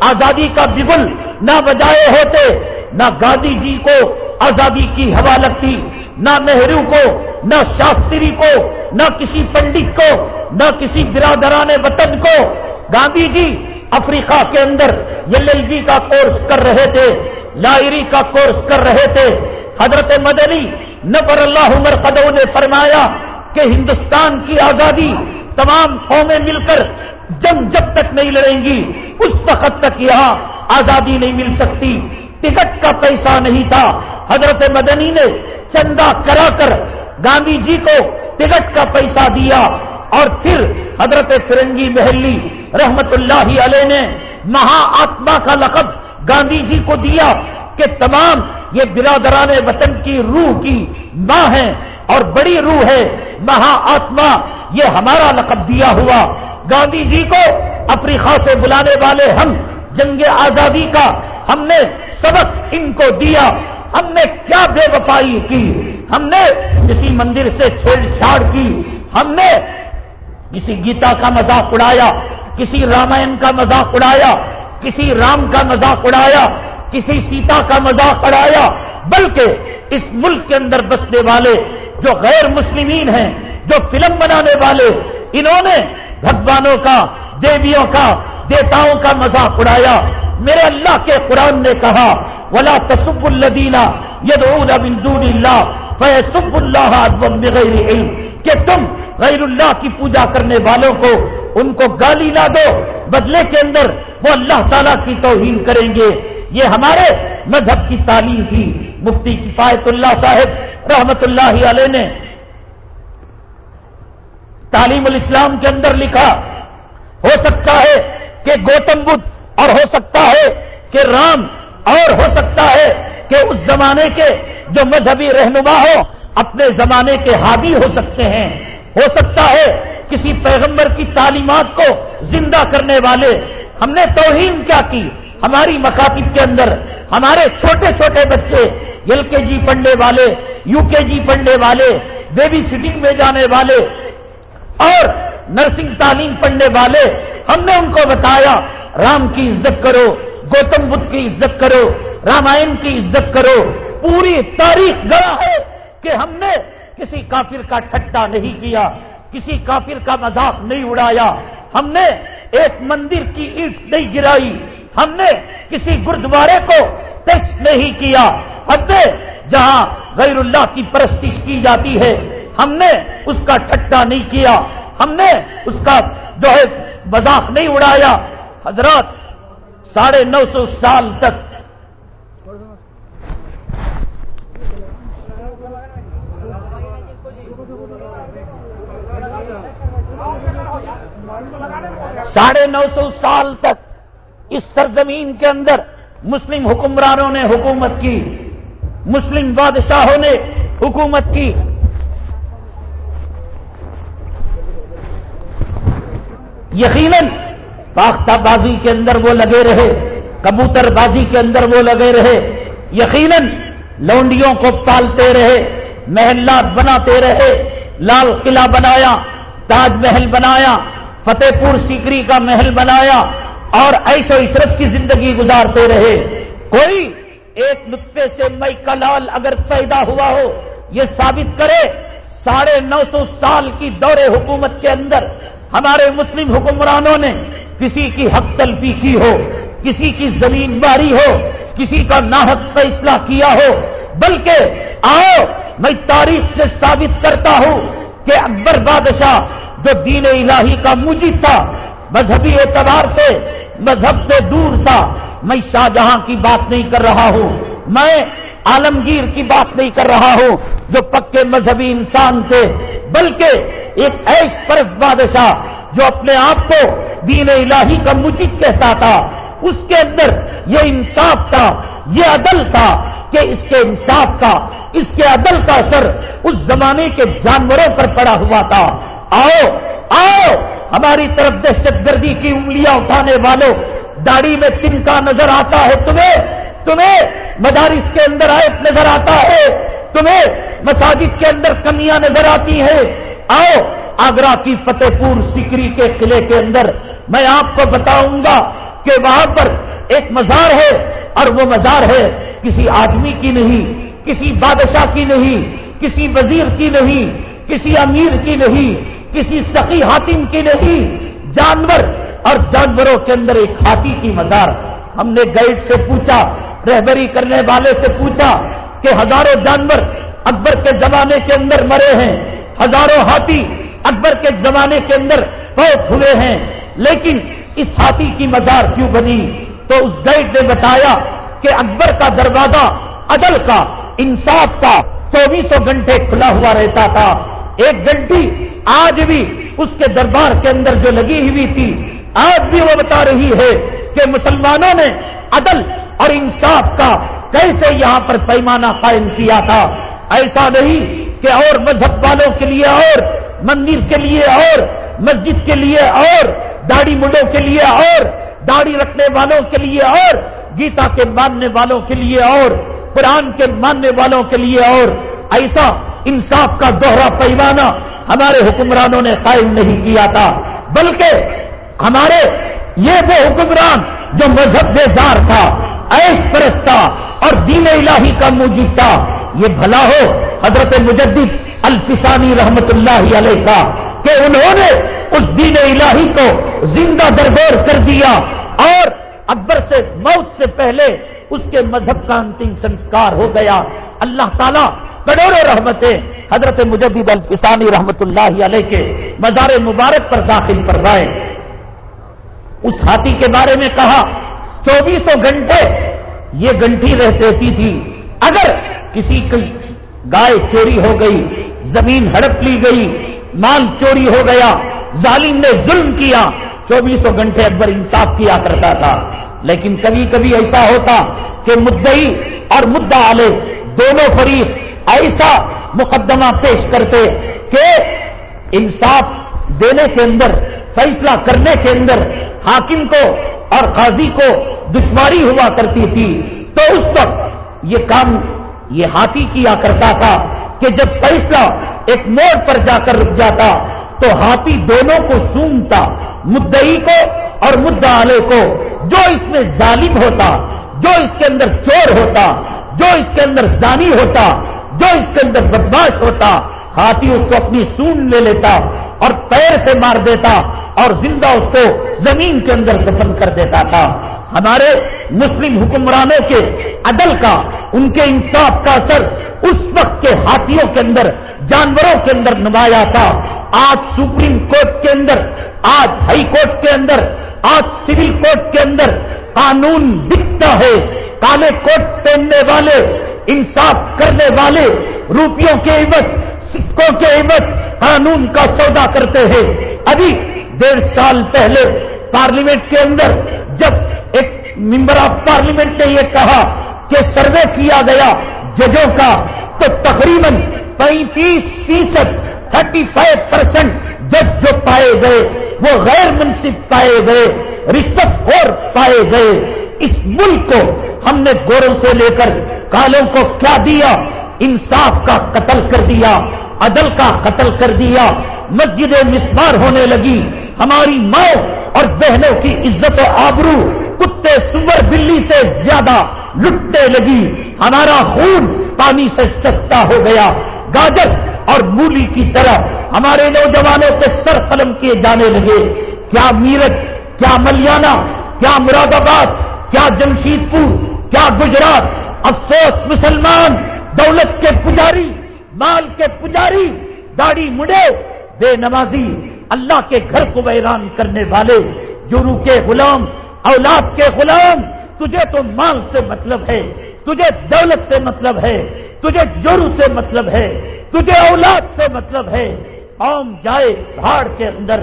آزادی کا بگل نہ بجائے ہوتے، نہ گاندھی جی کو آزادی کی ہوا لگتی، نہ نہرو کو، نہ شاستری کو، نہ کسی پنڈت کو، نہ کسی برادران وطن کو۔ گاندھی جی افریقہ کے اندر ایل ایل بی کا کورس کر رہے تھے، لائری کا کورس کر رہے تھے۔ حضرت مدنی نبر اللہ عمر قدو نے فرمایا کہ ہندوستان کی آزادی تمام قومیں مل کر جنگ جب تک نہیں لڑیں گی، اس وقت تک یہاں آزادی نہیں مل سکتی۔ ٹکٹ کا پیسہ نہیں تھا۔ حضرت مدنی نے چندہ کرا کر گاندھی جی کو ٹکٹ کا پیسہ دیا۔ اور پھر حضرت فرنگی محلی رحمت اللہ علیہ نے مہا آتما کا لقب گاندھی جی کو دیا کہ تمام یہ برادران وطن کی روح کی ماں ہے اور بڑی روح ہے، مہا آتما، یہ ہمارا لقب دیا ہوا۔ گاندھی جی کو افریقہ سے بلانے والے ہم، جنگ آزادی کا، ہم نے سبق ان کو دیا۔ ہم نے کیا بے وفائی کی؟ ہم نے کسی مندر سے چھیڑ چھاڑ کی؟ ہم نے کسی گیتا کا مذاق اڑایا، کسی رامائن کا مذاق اڑایا، کسی رام کا مذاق اڑایا، کسی سیتا کا مذاق اڑایا، بلکہ اس ملک کے اندر بسنے والے جو غیر مسلمین ہیں، جو فلم بنانے والے، انہوں نے بھگوانوں کا، دیویوں کا دیتاؤں کا مذاق اڑایا۔ میرے اللہ کے قرآن نے کہا، ولا تصب الدینہ ید دون اللہ فیصب اللہ بغیر علم۔ کہ تم غیر اللہ کی پوجا کرنے والوں کو، ان کو گالی نہ دو۔ بدلے کے اندر وہ اللہ تعالیٰ کی توہین کریں گے۔ یہ ہمارے مذہب کی تعلیم تھی۔ مفتی کفایت اللہ صاحب رحمت اللہ علیہ نے تعلیم الاسلام کے اندر لکھا، ہو سکتا ہے کہ گوتم بدھ اور ہو سکتا ہے کہ رام اور ہو سکتا ہے کہ اس زمانے کے جو مذہبی رہنما ہو، اپنے زمانے کے حاوی ہو سکتے ہیں۔ ہو سکتا ہے کسی پیغمبر کی تعلیمات کو زندہ کرنے والے۔ ہم نے توہین کیا کی، ہماری مکاتب کے اندر، ہمارے چھوٹے چھوٹے بچے ایل کے جی پڑھنے والے یو کے جی پڑھنے والے، بیبی سٹنگ میں جانے والے اور نرسنگ تعلیم پڑھنے والے، ہم نے ان کو بتایا، رام کی عزت کرو، گوتم بدھ کی عزت کرو، رامائن کی عزت کرو، پوری تاریخ گڑا ہے کہ ہم نے کسی کافر کا ٹھٹا نہیں کیا، کسی کافر کا مذاق نہیں اڑایا۔ ہم نے ایک مندر کی اینٹ نہیں گرائی۔ ہم نے کسی گردوارے کو ٹیکس نہیں کیا۔ ہم نے جہاں غیر اللہ کی پرستش کی جاتی ہے۔ ہم نے اس کا ٹھٹا نہیں کیا۔ ہم نے اس کا جو ہے مذاق نہیں اڑایا۔ حضرات، ساڑھے نو سو سال تک۔ ساڑھے نو سو سال تک اس سرزمین کے اندر مسلم حکمرانوں نے حکومت کی۔ مسلم بادشاہوں نے حکومت کی۔ یقیناً پاختہ بازی کے اندر وہ لگے رہے، کبوتر بازی کے اندر وہ لگے رہے۔ یقیناً لونڈیوں کو پالتے رہے محلات بناتے رہے۔ لال قلعہ بنایا، تاج محل بنایا، فتح پور سیکری کا محل بنایا اور ایش و عشرت کی زندگی گزارتے رہے۔ کوئی ایک نطفے سے مئی کا لال اگر پیدا ہوا ہو، یہ ثابت کرے ساڑھے نو سو سال کی دور حکومت کے اندر ہمارے مسلم حکمرانوں نے کسی کی حق تلفی کی ہو، کسی کی زمین باری ہو، کسی کا ناحق فیصلہ کیا ہو، بلکہ آؤ، میں تاریخ سے ثابت کرتا ہوں کہ اکبر بادشاہ جو دین الہی کا مجید تھا، مذہبی اعتبار سے، مذہب سے دور تھا میں شاہجہاں کی بات نہیں کر رہا ہوں، میں عالمگیر کی بات نہیں کر رہا ہوں جو پکے مذہبی انسان تھے، بلکہ ایک ایش پرس بادشاہ جو اپنے آپ کو دین الہی کا مجید کہتا تھا۔ اس کے اندر یہ انصاف تھا، یہ عدل تھا کہ اس کے انصاف کا، اس کے عدل کا اثر اس زمانے کے جانوروں پر پڑا ہوا تھا۔ آؤ آؤ، ہماری طرف دہشت گردی کی انگلیاں اٹھانے والوں داڑھی میں تن کا نظر آتا ہے تمہیں تمہیں مدارس کے اندر آئے نظر آتا ہے تمہیں مساجد کے اندر کمیاں نظر آتی ہیں۔ آؤ، آگرہ کی فتح پور سکری کے قلعے کے اندر میں آپ کو بتاؤں گا کہ وہاں پر ایک مزار ہے اور وہ مزار ہے کسی آدمی کی نہیں، کسی بادشاہ کی نہیں، کسی وزیر کی نہیں، کسی امیر کی نہیں، کسی سخی حاتم کی نہیں۔ جانور اور جانوروں کے اندر ایک ہاتھی کی مزار ہم نے گائیڈ سے پوچھا، رہبری کرنے والے سے پوچھا کہ ہزاروں جانور اکبر کے زمانے کے اندر مرے ہیں۔ ہزاروں ہاتھی اکبر کے زمانے کے اندر فوت ہوئے ہیں۔ لیکن اس ہاتھی کی مزار کیوں بنی؟ تو اس گائیڈ نے بتایا کہ اکبر کا دروازہ عدل کا، انصاف کا، چوبیسوں گھنٹے کھلا ہوا رہتا تھا۔ ایک گھنٹی آج بھی اس کے دربار کے اندر جو لگی ہوئی تھی آج بھی وہ بتا رہی ہے کہ مسلمانوں نے عدل اور انصاف کا کیسے یہاں پر پیمانہ قائم کیا تھا۔ ایسا نہیں کہ اور مذہب والوں کے لیے اور، مندر کے لیے اور، مسجد کے لیے اور، داڑھی مڈوں کے لیے اور، داڑھی رکھنے والوں کے لیے اور، گیتا کے ماننے والوں کے لیے اور، قرآن کے ماننے والوں کے لیے اور۔ ایسا انصاف کا دوہرا پیمانہ ہمارے حکمرانوں نے قائم نہیں کیا تھا، بلکہ ہمارے یہ وہ حکمران جو مذہب بیزار تھا ایس پرستا اور دین الہی کا موجود تھا۔ یہ بھلا ہو، حضرت مجدد الفسانی رحمت اللہ علیہ کا، کہ انہوں نے اس دین الہی کو زندہ دربور کر دیا اور اکبر سے موت سے پہلے اس کے مذہب کا انتم سنسکار ہو گیا۔ اللہ تعالیٰ کروڑوں رحمتیں حضرت مجدد الفسانی رحمت اللہ علیہ کے مزار مبارک پر داخل کروائے اس ہاتھی کے بارے میں کہا، چوبیسوں گھنٹے یہ گنٹھی رہتی تھی۔ اگر کسی کی گائے چوری ہو گئی، زمین ہڑپ لی گئی، مال چوری ہو گیا، ظالم نے ظلم کیا، چوبیسوں گھنٹے اکبر انصاف کیا کرتا تھا۔ لیکن کبھی کبھی ایسا ہوتا کہ مدئی اور مدعا والے دونوں فریق ایسا مقدمہ پیش کرتے کہ انصاف دینے کے اندر فیصلہ کرنے کے اندر حاکم کو اور قاضی کو دشواری ہوا کرتی تھی۔ تو اس وقت یہ کام، یہ ہاتھی کیا کرتا تھا کہ جب فیصلہ ایک موڑ پر جا کر رک جاتا تو ہاتھی دونوں کو سونگتا مدئی کو اور مدعا کو۔ جو اس میں ظالم ہوتا، جو اس کے اندر چور ہوتا، جو اس کے اندر زانی ہوتا، جو اس کے اندر بدماش ہوتا، ہاتھی اس کو اپنی سون لے لیتا اور پیر سے مار دیتا۔ اور زندہ اس کو زمین کے اندر دفن کر دیتا تھا۔ ہمارے مسلم حکمرانوں کے عدل کا، ان کے انصاف کا اثر اس وقت کے ہاتھیوں کے اندر، جانوروں کے اندر نمایا تھا۔ آج سپریم کورٹ کے اندر، آج ہائی کورٹ کے اندر، آج سول کورٹ کے اندر قانون دکھتا ہے۔ کالے کوٹ پہننے والے، انصاف کرنے والے روپیوں کے عوض، سکوں کے عوض قانون کا سودا کرتے ہیں۔ ابھی ڈیڑھ سال پہلے پارلیمنٹ کے اندر جب ایک ممبر آف پارلیمنٹ نے یہ کہا کہ سروے کیا گیا ججوں کا، تو تقریباً پینتیس فیصد، تھرٹی فائیو پرسینٹ جج جو پائے گئے، وہ غیر منصف پائے گئے، رشوت خور پائے گئے۔ اس ملک کو ہم نے گوروں سے لے کر کالوں کو کیا دیا؟ انصاف کا قتل کر دیا۔ عدل کا قتل کر دیا، مسجد مسمار ہونے لگی۔ ہماری ماں اور بہنوں کی عزت و آبرو کتے سور بلی سے زیادہ لٹنے لگی۔ ہمارا خون پانی سے سستا ہو گیا۔ گاجر اور مولی کی طرح ہمارے نوجوانوں کے سر قلم کیے جانے لگے۔ کیا میرٹ کیا ملیانہ، کیا مراد آباد، کیا جمشید پور کیا گجرات۔ افسوس، مسلمان، دولت کے پجاری مال کے پجاری، داڑھی مڈے بے نمازی، اللہ کے گھر کو ویران کرنے والے، جرو کے غلام، اولاد کے غلام، تجھے تو مال سے مطلب ہے، تجھے دولت سے مطلب ہے، تجھے جرو سے مطلب ہے، تجھے اولاد سے مطلب ہے۔ قوم جائے بھاڑ کے اندر،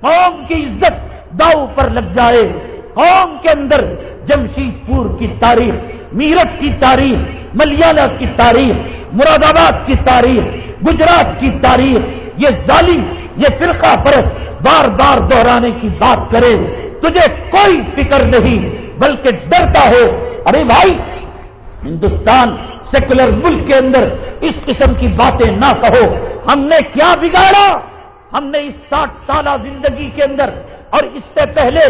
قوم کی عزت داؤ پر لگ جائے۔ قوم کے اندر جمشید پور کی تاریخ میرٹ کی تاریخ ملیالہ کی تاریخ، مراد آباد کی تاریخ، گجرات کی تاریخ، یہ ظالم، یہ فرقہ پرست بار بار دہرانے کی بات کرے، تجھے کوئی فکر نہیں، بلکہ ڈرتا ہو۔ ارے بھائی، ہندوستان سیکولر ملک کے اندر اس قسم کی باتیں نہ کہو۔ ہم نے کیا بگاڑا؟ ہم نے اس ساٹھ سالہ زندگی کے اندر اور اس سے پہلے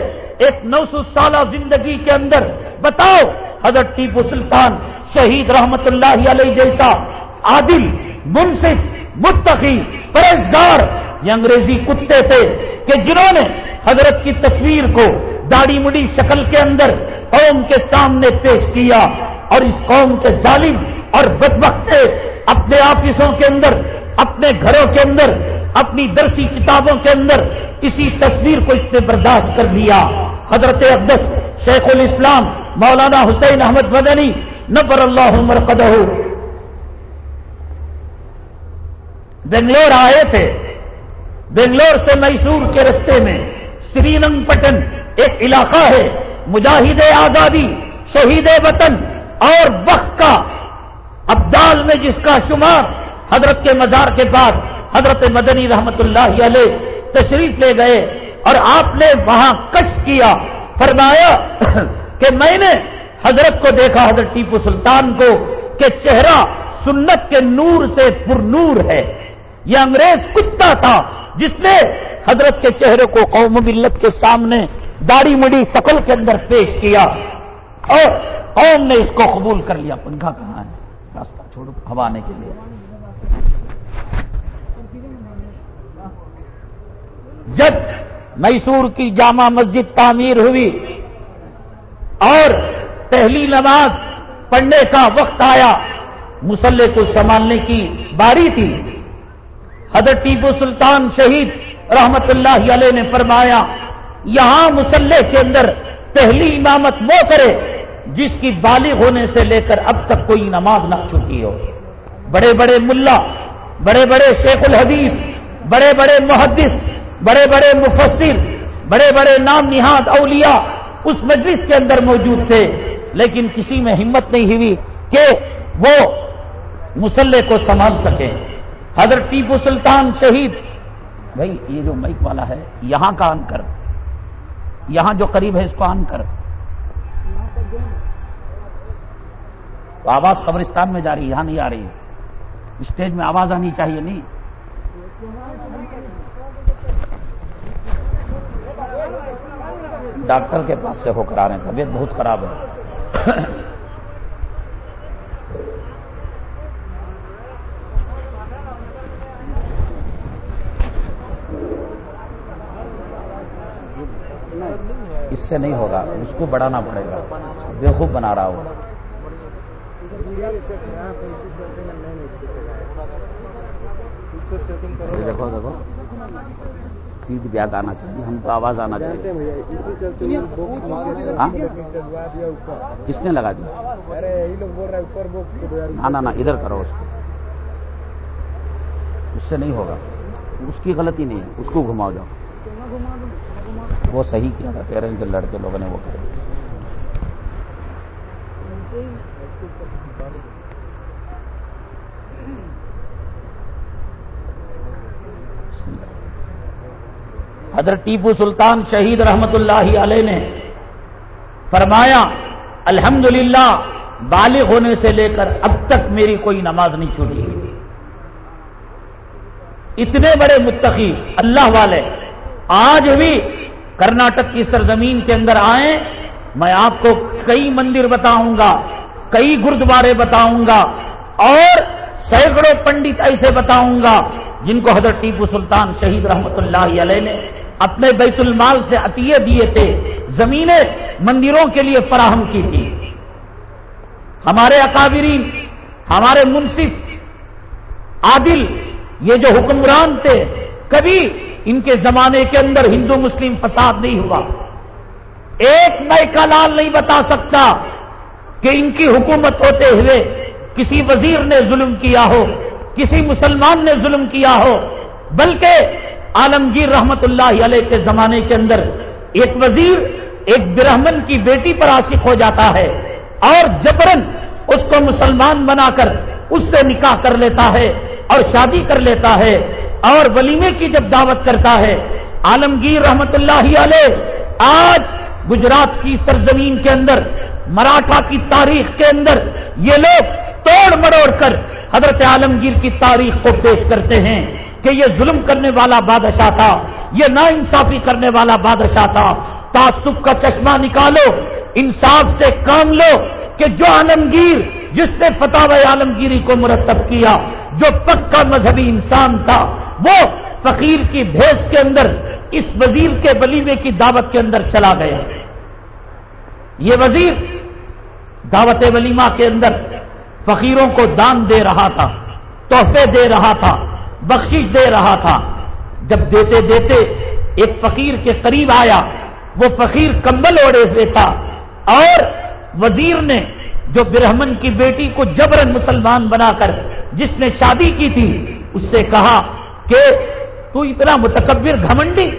ایک نو سو سالہ زندگی کے اندر بتاؤ، حضرت ٹیپو سلطان شہید رحمت اللہ علیہ جیسا عادل، منصف، متقی پرہزگار یہ انگریزی کتے تھے کہ جنہوں نے حضرت کی تصویر کو داڑی مڑی شکل کے اندر قوم کے سامنے پیش کیا اور اس قوم کے ظالم اور بدبخت اپنے آفسوں کے اندر، اپنے گھروں کے اندر، اپنی درسی کتابوں کے اندر اسی تصویر کو اس نے برداشت کر لیا حضرت اقدس شیخ الاسلام مولانا حسین احمد مدنی نبر اللہ عمر قدہ بنگلور آئے تھے۔ بنگلور سے میسور کے رستے میں سری رنگ پٹن ایک علاقہ ہے۔ مجاہد آزادی، شہید وطن اور وقت کا ابدال میں جس کا شمار حضرت کے مزار کے پاس حضرت مدنی رحمت اللہ علیہ تشریف لے گئے اور آپ نے وہاں کش کیا۔ فرمایا کہ میں نے حضرت کو دیکھا، حضرت ٹیپو سلطان کو، کہ چہرہ سنت کے نور سے پر نور ہے۔ یہ انگریز کتا تھا جس نے حضرت کے چہرے کو قوم ملت کے سامنے داڑھی مڑی شکل کے اندر پیش کیا اور قوم نے اس کو قبول کر لیا۔ پنکھا کہاں ہے؟ راستہ چھوڑو ہوانے کے لیے۔ جب میسور کی جامع مسجد تعمیر ہوئی اور پہلی نماز پڑھنے کا وقت آیا۔ مسلح کو سنبھالنے کی باری تھی۔ حضرت ٹیپو سلطان شہید رحمت اللہ علیہ نے فرمایا، یہاں مسلح کے اندر پہلی امامت وہ کرے جس کی بالغ ہونے سے لے کر اب تک کوئی نماز نہ چکی ہو۔ بڑے بڑے ملا، بڑے بڑے شیخ الحدیث، بڑے بڑے محدث، بڑے بڑے مفسر، بڑے بڑے نام نہاد اولیاء اس مجلس کے اندر موجود تھے، لیکن کسی میں ہمت نہیں ہوئی کہ وہ مسلح کو سنبھال سکے حضرت ٹیپو سلطان شہید۔ بھائی، یہ جو مائک والا ہے، یہاں کا آن کر۔ یہاں جو قریب ہے، اس کو آن کر۔ تو آواز قبرستان میں جا رہی یہاں نہیں آ رہی۔ اسٹیج میں آواز آنی چاہیے، نہیں؟ ڈاکٹر کے پاس سے ہو کر آ رہے ہیں طبیعت بہت خراب ہے۔ اس سے نہیں ہوگا، اس کو بڑھانا پڑے گا۔ بےخوب بنا رہا ہوگا دیکھو دیکھو۔ فیڈ بیک آنا چاہیے ہم کو آواز آنا چاہیے۔ ہاں؟ کس نے لگا دیا نہ نہ ادھر کرو اس کو۔ اس سے نہیں ہوگا۔ اس کی غلطی نہیں ہے اس کو گھماؤ جاؤ۔ وہ صحیح کیا تھا کہہ رہے ہیں جو لڑکے لوگوں نے وہ کر دیا۔ حضرت ٹیپو سلطان شہید رحمت اللہ علیہ نے فرمایا، الحمدللہ، بالغ ہونے سے لے کر اب تک میری کوئی نماز نہیں چھوٹی اتنے بڑے متقی اللہ والے آج بھی کرناٹک کی سرزمین کے اندر آئیں میں آپ کو کئی مندر بتاؤں گا، کئی گردوارے بتاؤں گا، اور سینکڑوں پنڈت ایسے بتاؤں گا، جن کو حضرت ٹیپو سلطان شہید رحمت اللہ علیہ نے اپنے بیت المال سے عطیے دیے تھے، زمینیں مندروں کے لیے فراہم کی تھی۔ ہمارے اکابرین، ہمارے منصف، عادل، یہ جو حکمران تھے، کبھی ان کے زمانے کے اندر ہندو مسلم فساد نہیں ہوا۔ ایک میں کا لال نہیں بتا سکتا کہ ان کی حکومت ہوتے ہوئے کسی وزیر نے ظلم کیا ہو، کسی مسلمان نے ظلم کیا ہو، بلکہ عالمگیر رحمت اللہ علیہ کے زمانے کے اندر ایک وزیر ایک برہمن کی بیٹی پر عاشق ہو جاتا ہے اور جبرن اس کو مسلمان بنا کر اس سے نکاح کر لیتا ہے اور شادی کر لیتا ہے اور ولیمے کی جب دعوت کرتا ہے، عالمگیر رحمت اللہ علیہ آج گجرات کی سرزمین کے اندر، مراٹھا کی تاریخ کے اندر یہ لوگ توڑ مڑوڑ کر حضرت عالمگیر کی تاریخ کو پیش کرتے ہیں۔ کہ یہ ظلم کرنے والا بادشاہ تھا، یہ نا انصافی کرنے والا بادشاہ تھا۔ تعصب کا چشمہ نکالو، انصاف سے کام لو کہ جو عالمگیر، جس نے فتح عالمگیری کو مرتب کیا، جو پکا مذہبی انسان تھا، وہ فقیر کی بھیس کے اندر، اس وزیر کے ولیمے کی دعوت کے اندر چلا گیا۔ یہ وزیر دعوت ولیمہ کے اندر فقیروں کو دان دے رہا تھا، تحفے دے رہا تھا۔ بخشش دے رہا تھا۔ جب دیتے دیتے ایک فقیر کے قریب آیا، وہ فقیر کمبل اوڑے ہوئے تھا۔ اور وزیر نے جو برہمن کی بیٹی کو جبرن مسلمان بنا کر جس نے شادی کی تھی، اس سے کہا کہ تو اتنا متکبر گھمنڈی،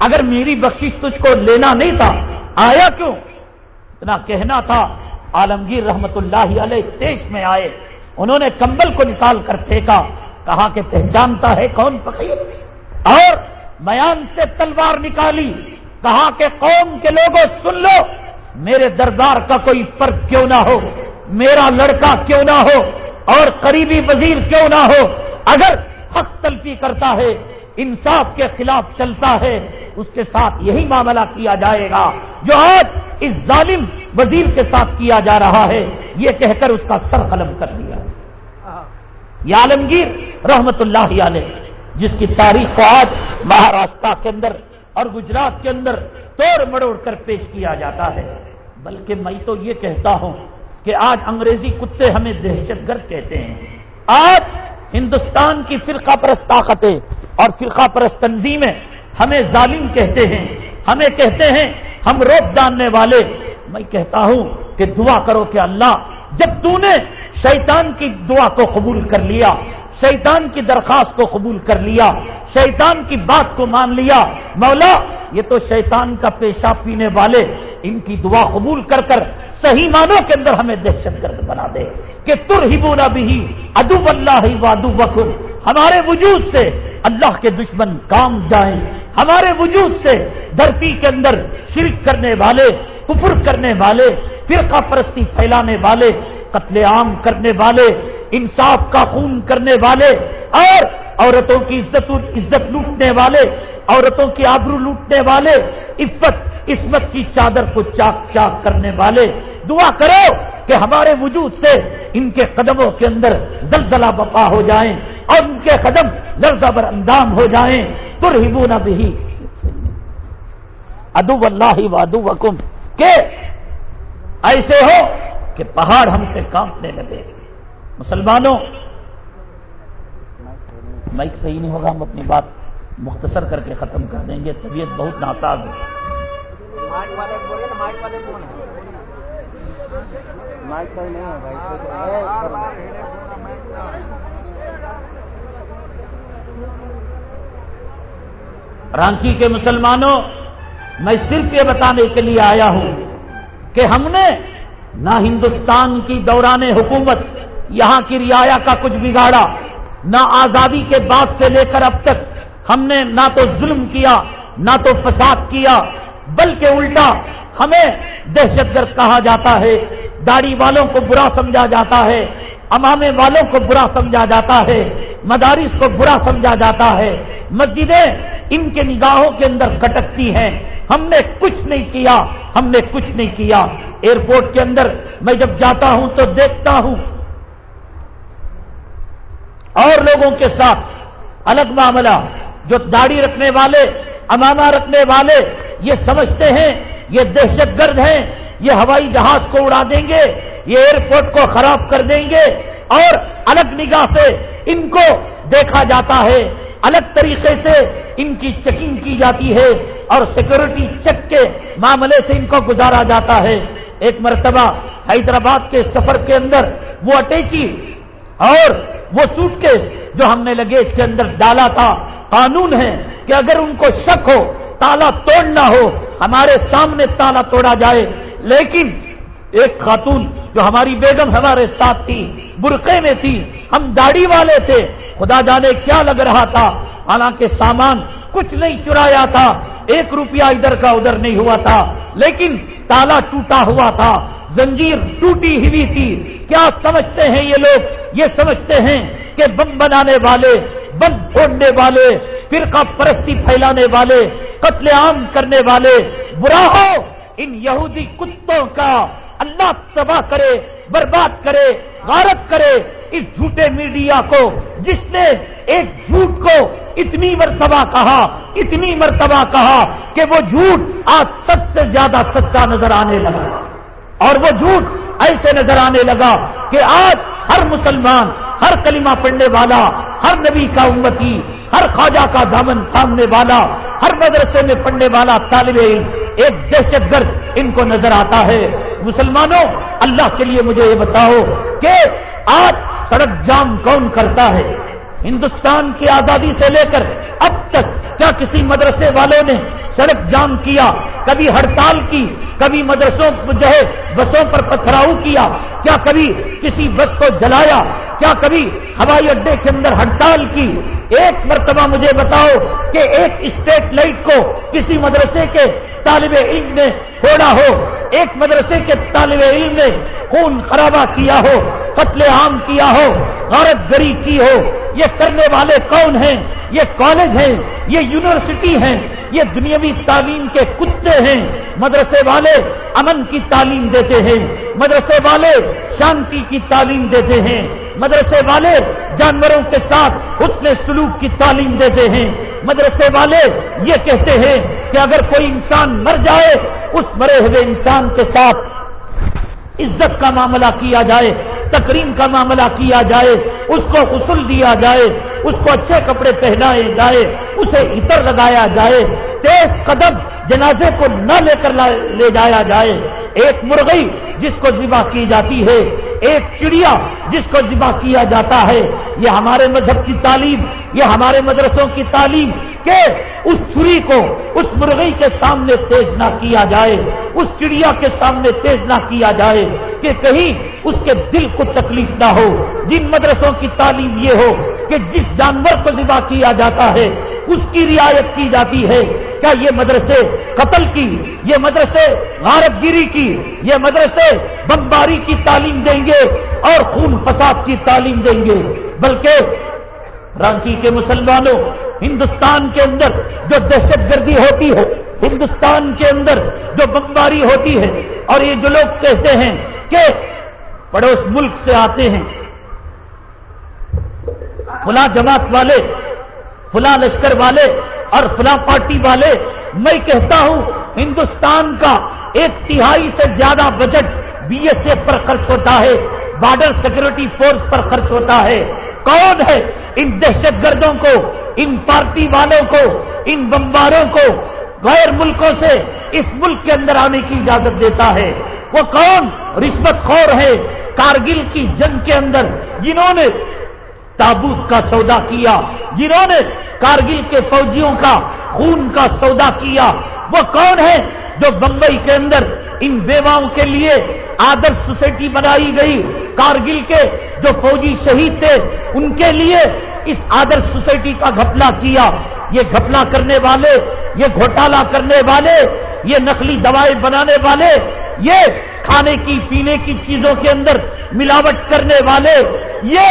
اگر میری بخشش تجھ کو لینا نہیں تھا، آیا کیوں؟ اتنا کہنا تھا۔ عالمگیر رحمت اللہ علیہ دیش میں آئے۔ انہوں نے کمبل کو نکال کر پھینکا۔ کہا کہ پہچانتا ہے کون فقیر اور بیان سے تلوار نکالی، کہا کہ قوم کے لوگوں سن لو، میرے دربار کا کوئی فرق کیوں نہ ہو، میرا لڑکا کیوں نہ ہو، اور قریبی وزیر کیوں نہ ہو، اگر حق تلفی کرتا ہے، انصاف کے خلاف چلتا ہے، اس کے ساتھ یہی معاملہ کیا جائے گا جو آج اس ظالم وزیر کے ساتھ کیا جا رہا ہے۔ یہ کہہ کر اس کا سر قلم کر دیا یہ عالمگیر رحمت اللہ علیہ، جس کی تاریخ کو آج مہاراشٹرا کے اندر اور گجرات کے اندر توڑ مڑوڑ کر پیش کیا جاتا ہے۔ بلکہ میں تو یہ کہتا ہوں کہ آج انگریزی کتے ہمیں دہشت گرد کہتے ہیں۔ آج ہندوستان کی فرقہ پرست طاقتیں اور فرقہ پرست تنظیمیں ہمیں ظالم کہتے ہیں۔ ہمیں کہتے ہیں ہم روک ڈالنے والے۔ میں کہتا ہوں کہ دعا کرو کہ اللہ جب تو نے شیطان کی دعا کو قبول کر لیا، شیطان کی درخواست کو قبول کر لیا، شیطان کی بات کو مان لیا، مولا، یہ تو شیطان کا پیشاب پینے والے ان کی دعا قبول کر کر صحیح معنوں کے اندر ہمیں دہشت گرد بنا دے کہ تر ہی بولا بھی ادو اللہ وادو بکر ہمارے وجود سے اللہ کے دشمن کام جائیں، ہمارے وجود سے دھرتی کے اندر شرک کرنے والے کفر کرنے والے، فرقہ پرستی پھیلانے والے، قتل عام کرنے والے، انصاف کا خون کرنے والے، اور عورتوں کی عزت عزت لوٹنے والے، عورتوں کی آبرو لوٹنے والے، عفت، عصمت کی چادر کو چاک چاک کرنے والے۔ دعا کرو کہ ہمارے وجود سے ان کے قدموں کے اندر زلزلہ بپا ہو جائیں اور ان کے قدم لرزہ بر اندام ہو جائیں۔ تو رحبو نہ بھی ادو اللہ وادو وکم کہ ایسے ہو کہ پہاڑ ہم سے کانپنے لگے۔ مسلمانوں مائک صحیح نہیں ہوگا ہم اپنی بات مختصر کر کے ختم کر دیں گے۔ طبیعت بہت ناساز ہے۔ رانچی کے مسلمانوں میں صرف یہ بتانے کے لیے آیا ہوں کہ ہم نے نہ ہندوستان کی دوران حکومت یہاں کی رعایا کا کچھ بگاڑا، نہ آزادی کے بعد سے لے کر اب تک ہم نے نہ تو ظلم کیا، نہ تو فساد کیا، بلکہ الٹا ہمیں دہشت گرد کہا جاتا ہے، داڑھی والوں کو برا سمجھا جاتا ہے، امامے والوں کو برا سمجھا جاتا ہے۔ مدارس کو برا سمجھا جاتا ہے۔ مسجدیں ان کے نگاہوں کے اندر کٹکتی ہیں۔ ہم نے کچھ نہیں کیا، ہم نے کچھ نہیں کیا۔ ایئرپورٹ کے اندر میں جب جاتا ہوں تو دیکھتا ہوں۔ اور لوگوں کے ساتھ الگ معاملہ، جو داڑھی رکھنے والے، امامہ رکھنے والے، یہ سمجھتے ہیں، یہ دہشت گرد ہیں، یہ ہوائی جہاز کو اڑا دیں گے، یہ ایئرپورٹ کو خراب کر دیں گے۔ اور الگ نگاہ سے ان کو دیکھا جاتا ہے، الگ طریقے سے ان کی چیکنگ کی جاتی ہے اور سیکورٹی چیک کے معاملے سے ان کو گزارا جاتا ہے۔ ایک مرتبہ حیدرآباد کے سفر کے اندر وہ اٹیچی اور وہ سوٹ کیس جو ہم نے لگیج کے اندر ڈالا تھا، قانون ہے کہ اگر ان کو شک ہو، تالا توڑنا ہو، ہمارے سامنے تالا توڑا جائے۔ لیکن ایک خاتون جو ہماری بیگم ہمارے ساتھ تھی برقے میں تھی، ہم داڑھی والے تھے۔ خدا جانے کیا لگ رہا تھا۔ حالانکہ سامان کچھ نہیں چرایا تھا۔ ایک روپیہ ادھر کا ادھر نہیں ہوا تھا۔ لیکن تالا ٹوٹا ہوا تھا۔ زنجیر ٹوٹی ہوئی تھی۔ کیا سمجھتے ہیں یہ لوگ؟ یہ سمجھتے ہیں کہ بم بنانے والے، بم پھوڑنے والے، فرقہ پرستی پھیلانے والے، قتل عام کرنے والے برا ہو ان یہودی کتوں کا اللہ تباہ کرے، برباد کرے، غارت کرے اس جھوٹے میڈیا کو، جس نے ایک جھوٹ کو اتنی مرتبہ کہا، اتنی مرتبہ کہا کہ وہ جھوٹ آج سب سے زیادہ سچا نظر آنے لگا۔ اور وہ جھوٹ ایسے نظر آنے لگا کہ آج ہر مسلمان ہر کلمہ پڑھنے والا، ہر نبی کا امتی، ہر خواجہ کا دامن تھامنے والا، ہر مدرسے میں پڑھنے والا طالب علم، ایک دہشت گرد ان کو نظر آتا ہے۔ مسلمانوں، اللہ کے لیے مجھے یہ بتاؤ کہ آج سڑک جام کون کرتا ہے؟ ہندوستان کی آزادی سے لے کر اب تک کیا کسی مدرسے والوں نے سڑک جام کیا، کبھی ہڑتال کی، کبھی مدرسوں جو ہے بسوں پر پتھراؤ کیا کیا کبھی کسی بس کو جلایا، کیا کبھی ہوائی اڈے کے اندر ہڑتال کی؟ ایک مرتبہ مجھے بتاؤ کہ ایک اسٹریٹ لائٹ کو کسی مدرسے کے طالب علم نے پھوڑا ہو، ایک مدرسے کے طالب علم نے خون خرابہ کیا ہو قتل عام کیا ہو، غارت گری کی ہو، یہ کرنے والے کون ہیں؟ یہ کالج ہیں، یہ یونیورسٹی ہیں، یہ دنیاوی تعلیم کے کتے ہیں۔ مدرسے والے امن کی تعلیم دیتے ہیں، مدرسے والے شانتی کی تعلیم دیتے ہیں۔ مدرسے والے جانوروں کے ساتھ حسن سلوک کی تعلیم دیتے ہیں۔ مدرسے والے یہ کہتے ہیں کہ اگر کوئی انسان مر جائے، اس مرے ہوئے انسان کے ساتھ عزت کا معاملہ کیا جائے تقریم کا معاملہ کیا جائے، اس کو غسل دیا جائے، اس کو اچھے کپڑے پہنائے جائے، اسے عطر لگایا جائے، تیز قدم جنازے کو نہ لے کر لے جایا جائے۔ ایک مرغئی جس کو ذبح کی جاتی ہے، ایک چڑیا جس کو ذبح کیا جاتا ہے۔ یہ ہمارے مذہب کی تعلیم، یہ ہمارے مدرسوں کی تعلیم کہ اس چھری کو اس مرغئی کے سامنے تیز نہ کیا جائے، اس چڑیا کے سامنے تیز نہ کیا جائے کہ کہیں اس کے دل کو تکلیف نہ ہو۔ جن مدرسوں کی تعلیم یہ ہو کہ جس جانور کو ذبح کیا جاتا ہے، اس کی رعایت کی جاتی ہے۔ کیا یہ مدرسے قتل کی، یہ مدرسے غارت گیری کی، یہ مدرسے بمباری کی تعلیم دیں گے اور خون فساد کی تعلیم دیں گے؟ بلکہ رانچی کے مسلمانوں، ہندوستان کے اندر جو دہشت گردی ہوتی ہے، ہندوستان کے اندر جو بمباری ہوتی ہے، اور یہ جو لوگ کہتے ہیں کہ پڑوس ملک سے آتے ہیں، فلاں جماعت والے، فلاں لشکر والے اور فلاں پارٹی والے، میں کہتا ہوں ہندوستان کا ایک تہائی سے زیادہ بجٹ بی ایس ایف پر خرچ ہوتا ہے بارڈر سیکورٹی فورس پر خرچ ہوتا ہے۔ کون ہے ان دہشت گردوں کو، ان پارٹی والوں کو، ان بمباروں کو غیر ملکوں سے اس ملک کے اندر آنے کی اجازت دیتا ہے؟ وہ کون رشوت خور ہے کارگل کی جنگ کے اندر جنہوں نے تابوت کا سودا کیا، جنہوں نے کارگل کے فوجیوں کا خون کا سودا کیا۔ وہ کون ہے جو بمبئی کے اندر ان بیواؤں کے لیے آدر سوسائٹی بنائی گئی؟ کارگل کے جو فوجی شہید تھے، ان کے لیے اس آدر سوسائٹی کا گھپلا کیا۔ یہ گھپلا کرنے والے، یہ گھوٹالا کرنے والے، یہ نقلی دوائیں بنانے والے، یہ کھانے کی، پینے کی چیزوں کے اندر ملاوٹ کرنے والے، یہ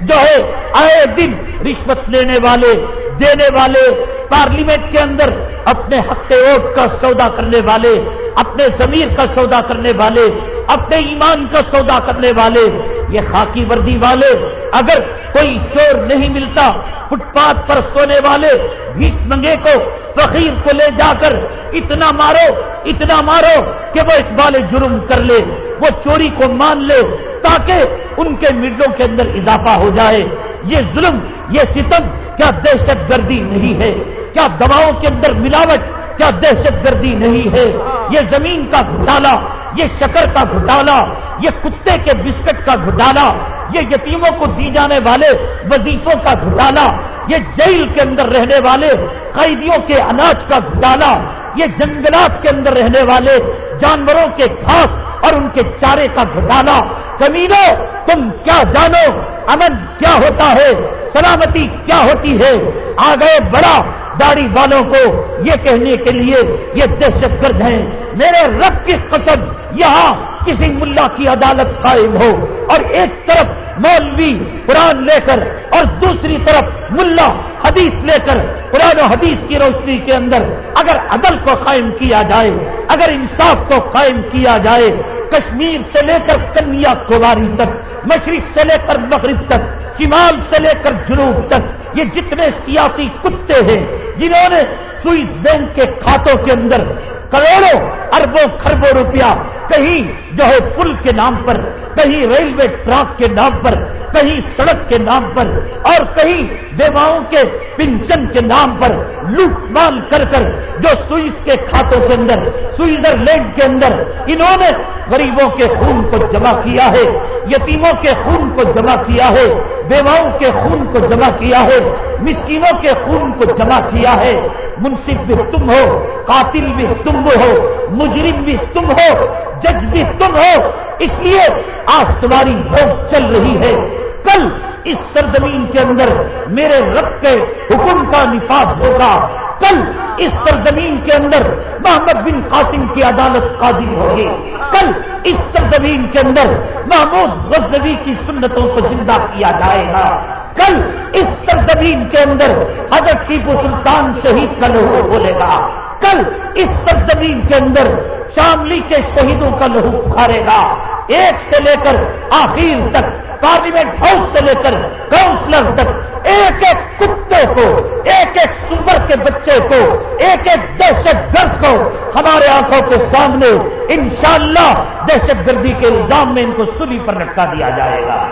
جو ہے آئے دن رشوت لینے والے دینے والے پارلیمنٹ کے اندر اپنے حق ووٹ کا سودا کرنے والے، اپنے ضمیر کا سودا کرنے والے، اپنے ایمان کا سودا کرنے والے، یہ خاکی وردی والے، اگر کوئی چور نہیں ملتا، فٹ پاتھ پر سونے والے، بھیک منگے کو، فقیر کو لے جا کر اتنا مارو اتنا مارو کہ وہ اقبال جرم کر لے، وہ چوری کو مان لے تاکہ ان کے مڈوں کے اندر اضافہ ہو جائے۔ یہ ظلم، یہ ستم، کیا دہشت گردی نہیں ہے؟ کیا دواؤں کے اندر ملاوٹ، کیا دہشت گردی نہیں ہے؟ یہ زمین کا گھٹالا یہ شکر کا گھٹالا، یہ کتے کے بسکٹ کا گھٹالا، یہ یتیموں کو دی جانے والے وظیفوں کا گھٹالا، یہ جیل کے اندر رہنے والے قیدیوں کے اناج کا گھٹالا، یہ جنگلات کے اندر رہنے والے جانوروں کے گھاس اور ان کے چارے کا گھٹالا۔ کمینو، تم کیا جانو؟ امن کیا ہوتا ہے؟ سلامتی کیا ہوتی ہے؟ آ گئے بڑا داڑھی والوں کو یہ کہنے کے لیے یہ دہشت گرد ہیں۔ میرے رب کی قسم، یہاں کسی ملا کی عدالت قائم ہو۔ اور ایک طرف مولوی قرآن لے کر، اور دوسری طرف ملا حدیث لے کر قرآن و حدیث کی روشنی کے اندر۔ اگر عدل کو قائم کیا جائے، اگر انصاف کو قائم کیا جائے، کشمیر سے لے کر کنیا کواری تک، مشرق سے لے کر مغرب تک، شمال سے لے کر جنوب تک، یہ جتنے سیاسی کتے ہیں، جنہوں نے سوئس بینک کے کھاتوں کے اندر کروڑوں اربوں خربوں روپیہ کہیں جو ہے پل کے نام پر، کہیں ریلوے ٹریک کے نام پر کہیں سڑک کے نام پر اور کہیں بیواؤں کے پنشن کے نام پر لوٹ مال کر کر جو سوئس کے کھاتوں کے اندر سوئٹزرلینڈ کے اندر انہوں نے غریبوں کے خون کو جمع کیا ہے، یتیموں کے خون کو جمع کیا ہے بیواؤں کے خون کو جمع کیا ہے، مسکینوں کے خون کو جمع کیا ہے۔ منصف بھی تم ہو، قاتل بھی تم ہو، مجرم بھی تم ہو، جج بھی تم ہو، اس لیے آج تمہاری بھوک چل رہی ہے۔ کل اس سرزمین کے اندر میرے رب کے حکم کا نفاذ ہوگا۔ کل اس سرزمین کے اندر محمد بن قاسم کی عدالت قادم ہوگی۔ کل اس سرزمین کے اندر محمود غزنوی کی سنتوں کو زندہ کیا جائے گا۔ کل اس سرزمین کے اندر حضرت ٹیپو سلطان شہید کا لہو بولے گا۔ کل اس سرزمین کے اندر شاملی کے شہیدوں کا لہو پکارے گا۔ ایک سے لے کر آخر تک، پارلیمنٹ ہاؤس سے لے کر کاؤنسلر تک، ایک ایک کتے کو، ایک ایک سور کے بچے کو، ایک ایک دہشت گرد کو ہمارے آنکھوں کے سامنے انشاءاللہ دہشت گردی کے الزام میں ان کو سلی پر رکھا دیا جائے گا۔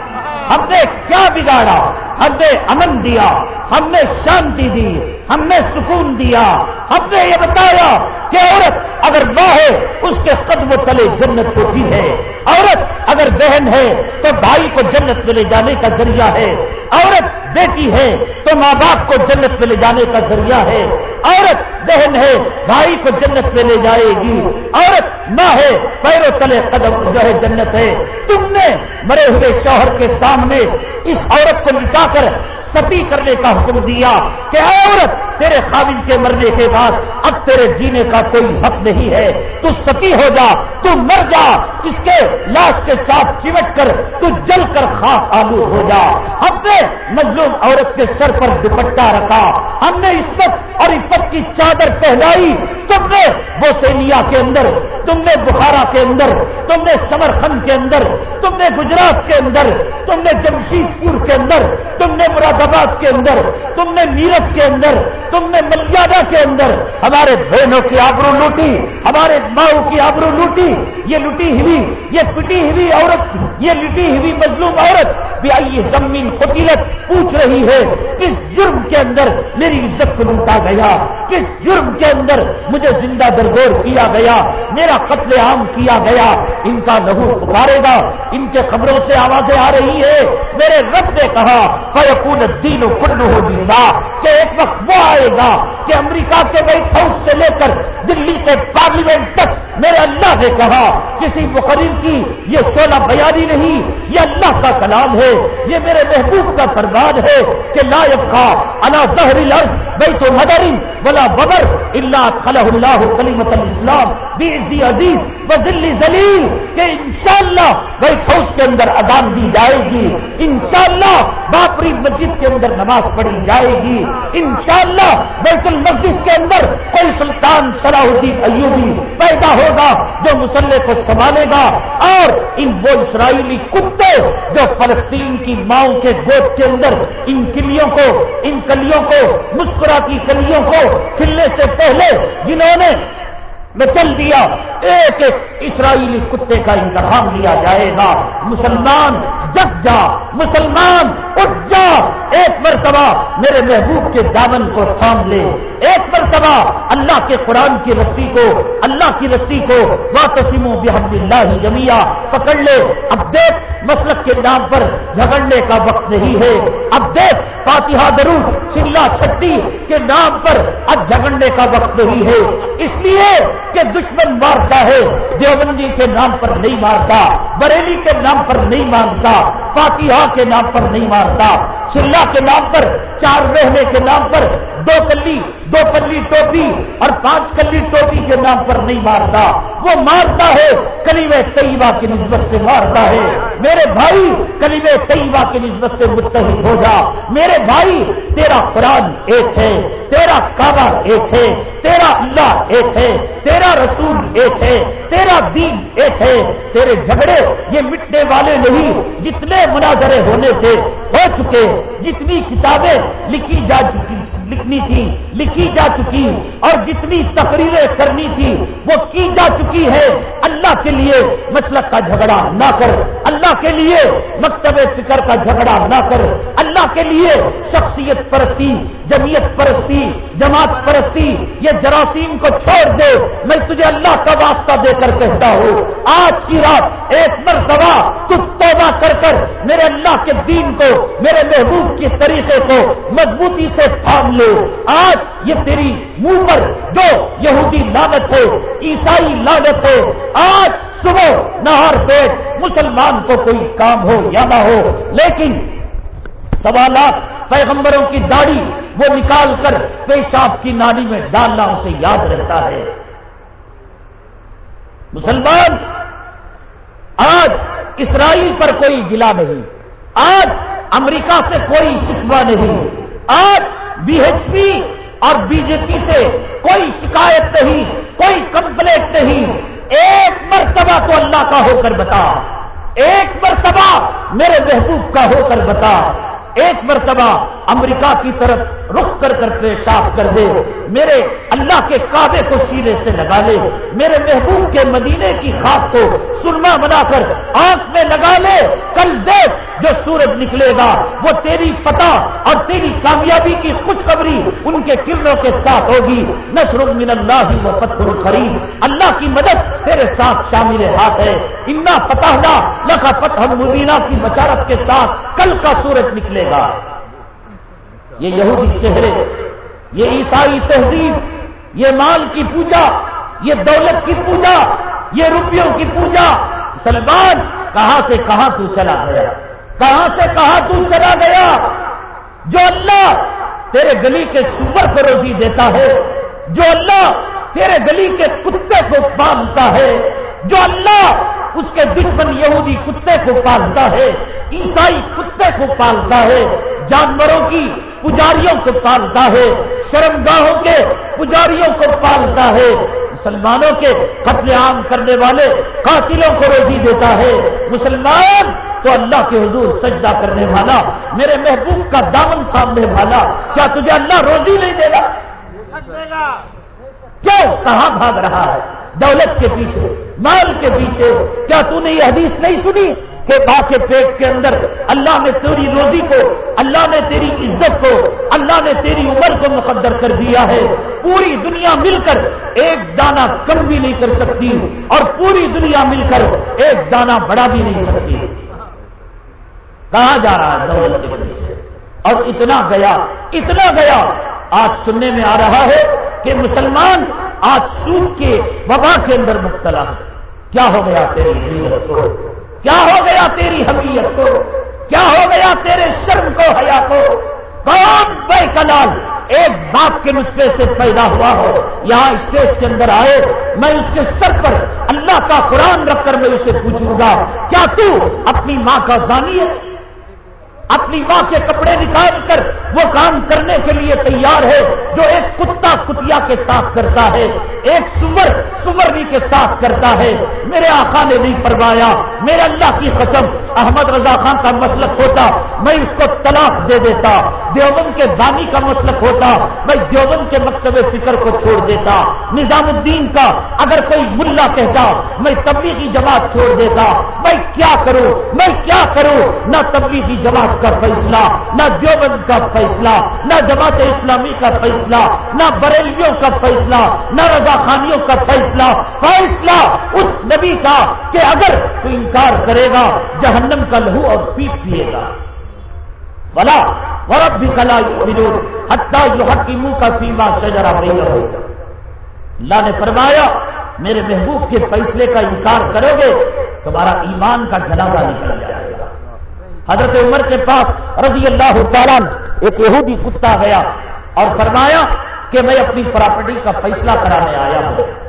ہم نے کیا بگاڑا؟ ہم نے امن دیا، ہم نے شانتی دی، ہم نے سکون دیا۔ ہم نے یہ بتایا کہ عورت اگر ماں ہے اس کے قدم تلے جنت ہوتی ہے۔ عورت اگر بہن ہے تو بھائی کو جنت میں لے جانے کا ذریعہ ہے، عورت بیٹی ہے تو ماں باپ کو جنت میں لے جانے کا ذریعہ ہے۔ عورت بہن ہے، بھائی کو جنت میں لے جائے گی۔ عورت ماں ہے پیروں تلے قدم جو ہے جنت ہے۔ تم نے مرے ہوئے شوہر کے سامنے اس عورت کو لٹا کر ستی کرنے کا حکم دیا کہ عورت تیرے خاوند کے مرنے کے بعد اب تیرے جینے کا کوئی حق نہیں ہے۔ تو ستی ہو جا، تو مر جا، اس کے لاش کے ساتھ چمٹ کر تو جل کر خاص آلو ہو جا۔ ہم نے مظلوم عورت کے سر پر دوپٹہ رکھا۔ ہم نے عزت اور عزت کی چادر پہنائی۔ تم نے بوسینیا کے اندر، تم نے بخارا کے اندر، تم نے سمرخند کے اندر، تم نے گجرات کے اندر، تم نے جمشید پور کے اندر، تم نے مراد آباد کے اندر، تم نے میرٹ کے اندر، تم نے ملیادہ کے اندر۔ ہمارے بہنوں کی آبرو لوٹی، ہمارے ماؤں کی آبرو لوٹی، یہ لٹی ہوئی، یہ پٹی ہوئی عورت، یہ لٹی ہوئی مظلوم عورت بھی زمین قطیلت پوچھ رہی ہے، کس جرم کے اندر میری عزت کو لوٹا گیا؟ کس جرم کے اندر مجھے زندہ درگور کیا گیا؟ میرا قتل عام کیا گیا؟ ان کا لہو پکارے گا، ان کے خبروں سے آوازیں آ رہی ہے۔ میرے رب نے کہا فیقون دین و کن ہو دینا کہ ایک وقت وہ آئے گا کہ امریکہ کے وائٹ ہاؤس سے لے کر دلی کے پارلیمنٹ تک میرے اللہ نے کہا، کسی مقرر کی یہ سولہ بیانی نہیں، یہ اللہ کا کلام ہے، یہ میرے محبوب کا فرمان ہے کہ لا کا اللہ زہر بھائی تو مدری بلا ببر اللہ خلح اللہ کلیمت الاسلام بھی عزیز و دلی ذلیل، کہ انشاءاللہ بھائی کے اندر اذان دی جائے گی۔ انشاءاللہ باپری مسجد کے اندر نماز پڑھی جائے گی۔ انشاءاللہ بیت المسجد کے اندر کوئی سلطان صلاح الدین ایوبی پیدا ہوگا جو مسلح کو سنبھالے گا اور ان وہ اسرائیلی کتے جو فلسطین کی ماؤں کے گود کے اندر ان کلیوں کو، ان کلیوں کو، مسکراتی کلیوں کو کھلنے سے پہلے جنہوں نے میں چل دیا۔ ایک ایک اسرائیلی کتے کا انتخاب لیا جائے گا۔ مسلمان جگ جا، مسلمان اٹھ جا۔ ایک مرتبہ میرے محبوب کے دامن کو تھام لے۔ ایک مرتبہ اللہ کے قرآن کی رسی کو، اللہ کی رسی کو تسیم و بحمد اللہ جمیا پکڑ لے۔ اب دیکھ، مسلک کے نام پر جھگڑنے کا وقت نہیں ہے۔ اب دیکھ، فاتحہ درو چلا چھٹی کے نام پر اب جھگڑنے کا وقت نہیں ہے۔ اس لیے کے دشمن مارتا ہے، دیوبندی کے نام پر نہیں مارتا، بریلی کے نام پر نہیں مانتا فاتحہ کے نام پر نہیں مارتا چلہ کے نام پر، چار مہینے کے نام پر، دو کلی دو کلی ٹوپی اور پانچ کلی ٹوپی کے نام پر نہیں مارتا۔ وہ مارتا ہے کلیم طیبہ کی نسبت سے مارتا ہے۔ میرے بھائی کلیم طیبہ کی نسبت سے متحد ہو جا۔ میرے بھائی، تیرا قرآن ایک ہے، تیرا کعبہ ایک ہے، تیرا اللہ ایک ہے، تیرا رسول ایک ہے، تیرا دین ایک ہے۔ تیرے جھگڑے یہ مٹنے والے نہیں، جتنے مناظرے ہونے تھے، ہو چکے، جتنی کتابیں لکھی جا چکی لکھنی تھی، لکھی جا چکی اور جتنی تقریریں کرنی تھی، وہ کی جا چکی ہے۔ اللہ کے لیے مسلک کا جھگڑا نہ کر۔ اللہ کے لیے مکتب فکر کا جھگڑا نہ کر۔ اللہ کے لیے شخصیت پرستی جمیت پرستی، جماعت پرستی، یہ جراثیم کو چھوڑ دے۔ میں تجھے اللہ کا واسطہ دے کر کہتا ہوں۔ آج کی رات ایک مرتبہ تو توبہ کر کر میرے اللہ کے دین کو، میرے محبوب کے طریقے کو مضبوطی سے تھام لے آج یہ تیری منہ پر جو یہودی لانت ہے عیسائی لانت ہے آج صبح نہار پیٹ مسلمان کو کوئی کام ہو یا نہ ہو، لیکن سوالات پیغمبروں کی داڑھی وہ نکال کر پیشاب کی نالی میں ڈالنا اسے یاد رہتا ہے۔ مسلمان، آج اسرائیل پر کوئی گلا نہیں، آج امریکہ سے کوئی شکوا نہیں، آج بی ایچ پی اور بی جے پی سے کوئی شکایت نہیں، کوئی کمپلینٹ نہیں۔ ایک مرتبہ تو اللہ کا ہو کر بتا، ایک مرتبہ میرے محبوب کا ہو کر بتا۔ ایک مرتبہ امریکہ کی طرف رخ کر کر پیشاب کر دے میرے اللہ کے کعبے کو سینے سے لگا لے میرے محبوب کے مدینے کی خاک کو سرما بنا کر آنکھ میں لگا لے۔ کل دیکھ جو سورج نکلے گا، وہ تیری فتح اور تیری کامیابی کی خوشخبری ان کے کرنوں کے ساتھ ہوگی۔ نصر من اللہ و فتح خرید اللہ کی مدد تیرے ساتھ شامل ہاتھ ہے۔ انا فتح لکھا فتح مبینہ کی بچارت کے ساتھ کل کا سورج نکلے گا۔ یہ یہودی چہرے، یہ عیسائی تہذیب، یہ مال کی پوجا، یہ دولت کی پوجا، یہ روپیوں کی پوجا۔ سلمان کہاں سے کہاں تو چلا گیا؟ کہاں سے کہاں تو چلا گیا؟ جو اللہ تیرے گلی کے سور کو روزی دیتا ہے، جو اللہ تیرے گلی کے کتے کو پالتا ہے، جو اللہ اس کے دشمن یہودی کتے کو پالتا ہے عیسائی کتے کو پالتا ہے جانوروں کی پجاریوں کو پالتا ہے شرمگاہوں کے پجاریوں کو پالتا ہے مسلمانوں کے قتل عام کرنے والے قاتلوں کو روزی دیتا ہے۔ مسلمان تو اللہ کے حضور سجدہ کرنے والا میرے محبوب کا دامن تھامنے والا کیا تجھے اللہ روزی نہیں دے گا؟ کیوں؟ کہاں بھاگ رہا ہے؟ دولت کے پیچھے مال کے پیچھے کیا تو نے یہ حدیث نہیں سنی کہ ماں کے پیٹ کے اندر اللہ نے تیری روزی کو، اللہ نے تیری عزت کو، اللہ نے تیری عمر کو مقدر کر دیا ہے؟ پوری دنیا مل کر ایک دانہ کم بھی نہیں کر سکتی اور پوری دنیا مل کر ایک دانہ بڑا بھی نہیں سکتی کہاں جا رہا ہے دولت کے پیچھے؟ اور اتنا گیا اتنا گیا، آج سننے میں آ رہا ہے کہ مسلمان آج سوکھ کے وبا کے اندر مبتلا ہے کیا ہو گیا تیری حمیت کو؟ کیا ہو گیا تیری حمیت کو؟ کیا ہو گیا تیرے شرم کو حیا کو؟ کون بے کلال، ایک باپ کے نسخے سے پیدا ہوا ہو۔ یہاں اسٹیج کے اندر آئے، میں اس کے سر پر اللہ کا قرآن رکھ کر میں اسے پوچھوں گا، کیا تو اپنی ماں کا زانی ہے؟ اپنی ماں کے کپڑے نکال کر وہ کام کرنے کے لیے تیار ہے جو ایک کتا کتیا کے ساتھ کرتا ہے، ایک سور سورنی کے ساتھ کرتا ہے۔ میرے آقا نے نہیں فرمایا، میرے اللہ کی قسم، احمد رضا خان کا مسلک ہوتا، میں اس کو طلاق دے دیتا۔ دیوبند کے دانی کا مسلک ہوتا، میں دیوبند کے مکتب فکر کو چھوڑ دیتا۔ نظام الدین کا اگر کوئی ملا کہتا، میں تبلیغی جماعت چھوڑ دیتا۔ میں کیا کروں؟ میں کیا کروں؟ نہ تبلیغی جماعت کا فیصلہ، نہ دیوبند کا فیصلہ، نہ جماعت اسلامی کا فیصلہ، نہ بریلیوں کا فیصلہ، نہ رضا خانیوں کا فیصلہ فیصلہ اس نبی کا کہ اگر تو انکار کرے گا، جہنم کا لہو اور پیپ پیے گا۔ بلا ورب بھی کلا حتہ جو حق کی منہ کا سیما شجرا نہیں ہو اللہ نے فرمایا، میرے محبوب کے فیصلے کا انکار کرو گے، تمہارا ایمان کا جنازہ نکل جائے گا۔ حضرت عمر کے پاس رضی اللہ تعالیٰ ایک یہودی کتا گیا اور فرمایا کہ میں اپنی پراپرٹی کا فیصلہ کرانے آیا ہوں۔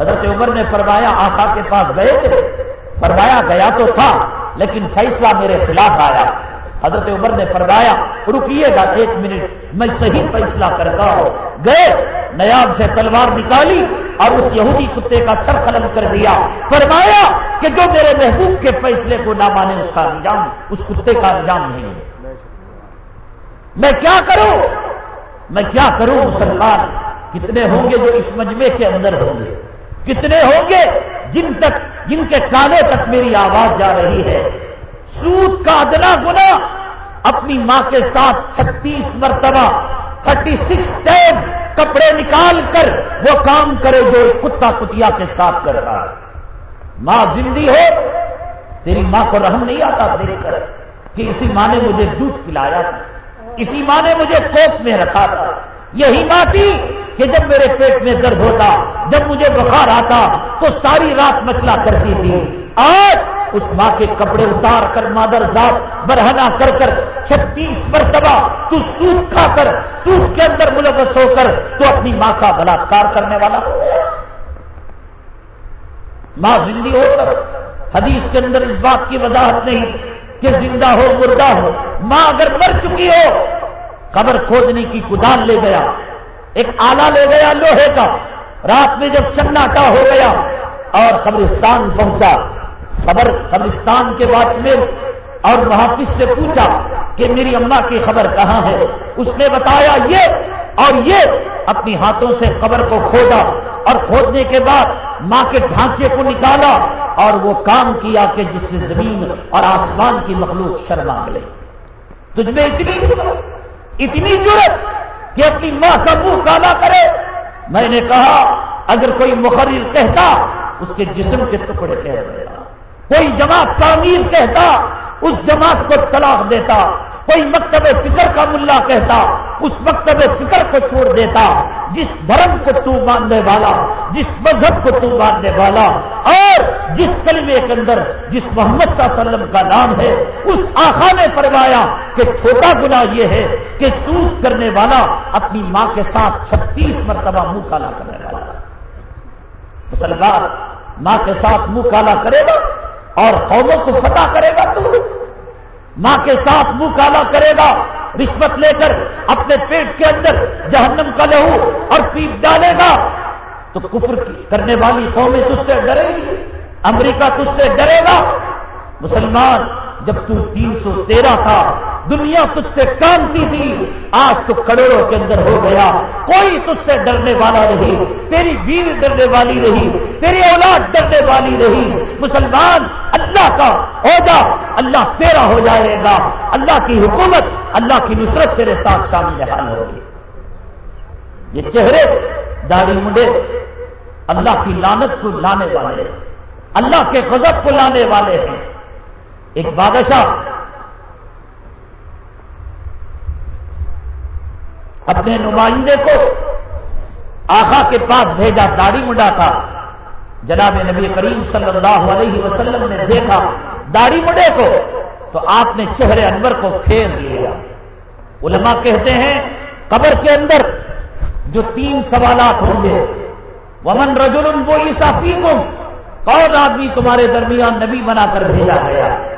حضرت عمر نے فرمایا، آقا کے پاس گئے تھے۔ فرمایا، گیا تو تھا، لیکن فیصلہ میرے خلاف آیا۔ حضرت عمر نے فرمایا، رکیے گا ایک منٹ، میں صحیح فیصلہ کرتا ہوں۔ گئے، نیاب سے تلوار نکالی اور اس یہودی کتے کا سر قلم کر دیا۔ فرمایا کہ جو میرے محبوب کے فیصلے کو نہ مانے، اس کا انجام، اس کتے کا انجام نہیں ہے۔ میں کیا کروں؟ میں کیا کروں مسلمان؟ کتنے ہوں گے جو اس مجمے کے اندر ہوں گے؟ کتنے ہوں گے جن تک، جن کے کانے تک میری آواز جا رہی ہے؟ سود کا ادنا گنا اپنی ماں کے ساتھ چھتیس مرتبہ تھرٹی سکس ٹائم کپڑے نکال کر وہ کام کرے جو کتا کتیا کے ساتھ کر رہا ہے۔ ماں زندگی ہو، تیری ماں کو رحم نہیں آتا دیکھ کر کہ اسی ماں نے مجھے دودھ پلایا تھا۔ اسی ماں نے مجھے کوپ میں رکھا تھا۔ یہی ماں تھی کہ جب میرے پیٹ میں درد ہوتا، جب مجھے بخار آتا، تو ساری رات مسئلہ کرتی تھی۔ آج اس ماں کے کپڑے اتار کر مادر ذات برہنا کر کر چھتیس مرتبہ تو سوکھ کھا کر سوکھ کے اندر ملوث ہو کر تو اپنی ماں کا بلاکار کرنے والا۔ ماں زندگی ہو کر، حدیث کے اندر اس بات کی وضاحت نہیں کہ زندہ ہو، مردہ ہو۔ ماں اگر مر چکی ہو، قبر کھودنے کی کدال لے گیا، ایک آلہ لے گیا لوہے کا۔ رات میں جب سناٹا ہو گیا اور قبرستان پہنچا خبر قبرستان کے واچ میں اور محافظ سے پوچھا کہ میری اماں کی خبر کہاں ہے؟ اس نے بتایا یہ اور یہ اپنی ہاتھوں سے قبر کو کھودا اور کھودنے کے بعد ماں کے ڈھانچے کو نکالا اور وہ کام کیا کہ جس سے زمین اور آسمان کی مخلوق شرما ملے۔ تجھ میں اتنی اتنی ضرورت کہ اپنی ماں کا منہ کالا کرے۔ میں نے کہا، اگر کوئی مقرر کہتا، اس کے جسم کے ٹکڑے کہہ دیتا۔ کوئی جماعت تعمیر کہتا، اس جماعت کو طلاق دیتا، کوئی مکتب فکر کا ملا کہتا، اس مکتب فکر کو چھوڑ دیتا، جس دھرم کو تو ماننے والا، جس مذہب کو تو ماننے والا اور جس کلمے کے اندر جس محمد صلی اللہ علیہ وسلم کا نام ہے، اس آخا نے فرمایا کہ چھوٹا گنا یہ ہے کہ سوس کرنے والا اپنی ماں کے ساتھ چھتیس مرتبہ منہ کالا کرنے والا۔ مسلمان، ماں کے ساتھ منہ کالا کرے گا اور قوموں کو فتح کرے گا تو ماں کے ساتھ منہ کالا کرے گا، رشوت لے کر اپنے پیٹ کے اندر جہنم کا لہو اور پیپ ڈالے گا۔ تو کفر کرنے والی قومیں تجھ سے ڈرے گی، امریکہ تجھ سے ڈرے گا۔ مسلمان جب تو تین سو تیرہ تھا، دنیا تجھ سے کانتی تھی، آج تو کروڑوں کے اندر ہو گیا۔ کوئی تجھ سے ڈرنے والا نہیں، تیری بیوی ڈرنے والی رہی تیری اولاد ڈرنے والی رہی مسلمان، اللہ کا عہدہ اللہ تیرا ہو جائے گا۔ اللہ کی حکومت، اللہ کی نصرت تیرے ساتھ شامل حال ہوگی۔ یہ چہرے، داڑھی منڈے، اللہ کی لانت کو لانے والے، اللہ کے غضب کو لانے والے ہیں۔ ایک بادشاہ اپنے نمائندے کو آخا کے پاس بھیجا، داڑھی مڈا تھا۔ جناب نبی کریم صلی اللہ علیہ وسلم نے دیکھا داڑھی مڈے کو، تو آپ نے چہرے انور کو پھیر لیا۔ علماء کہتے ہیں، قبر کے اندر جو تین سوالات ہوں گے ومن رجل وہ عیسافی کون آدمی تمہارے درمیان نبی بنا کر بھیجا گیا؟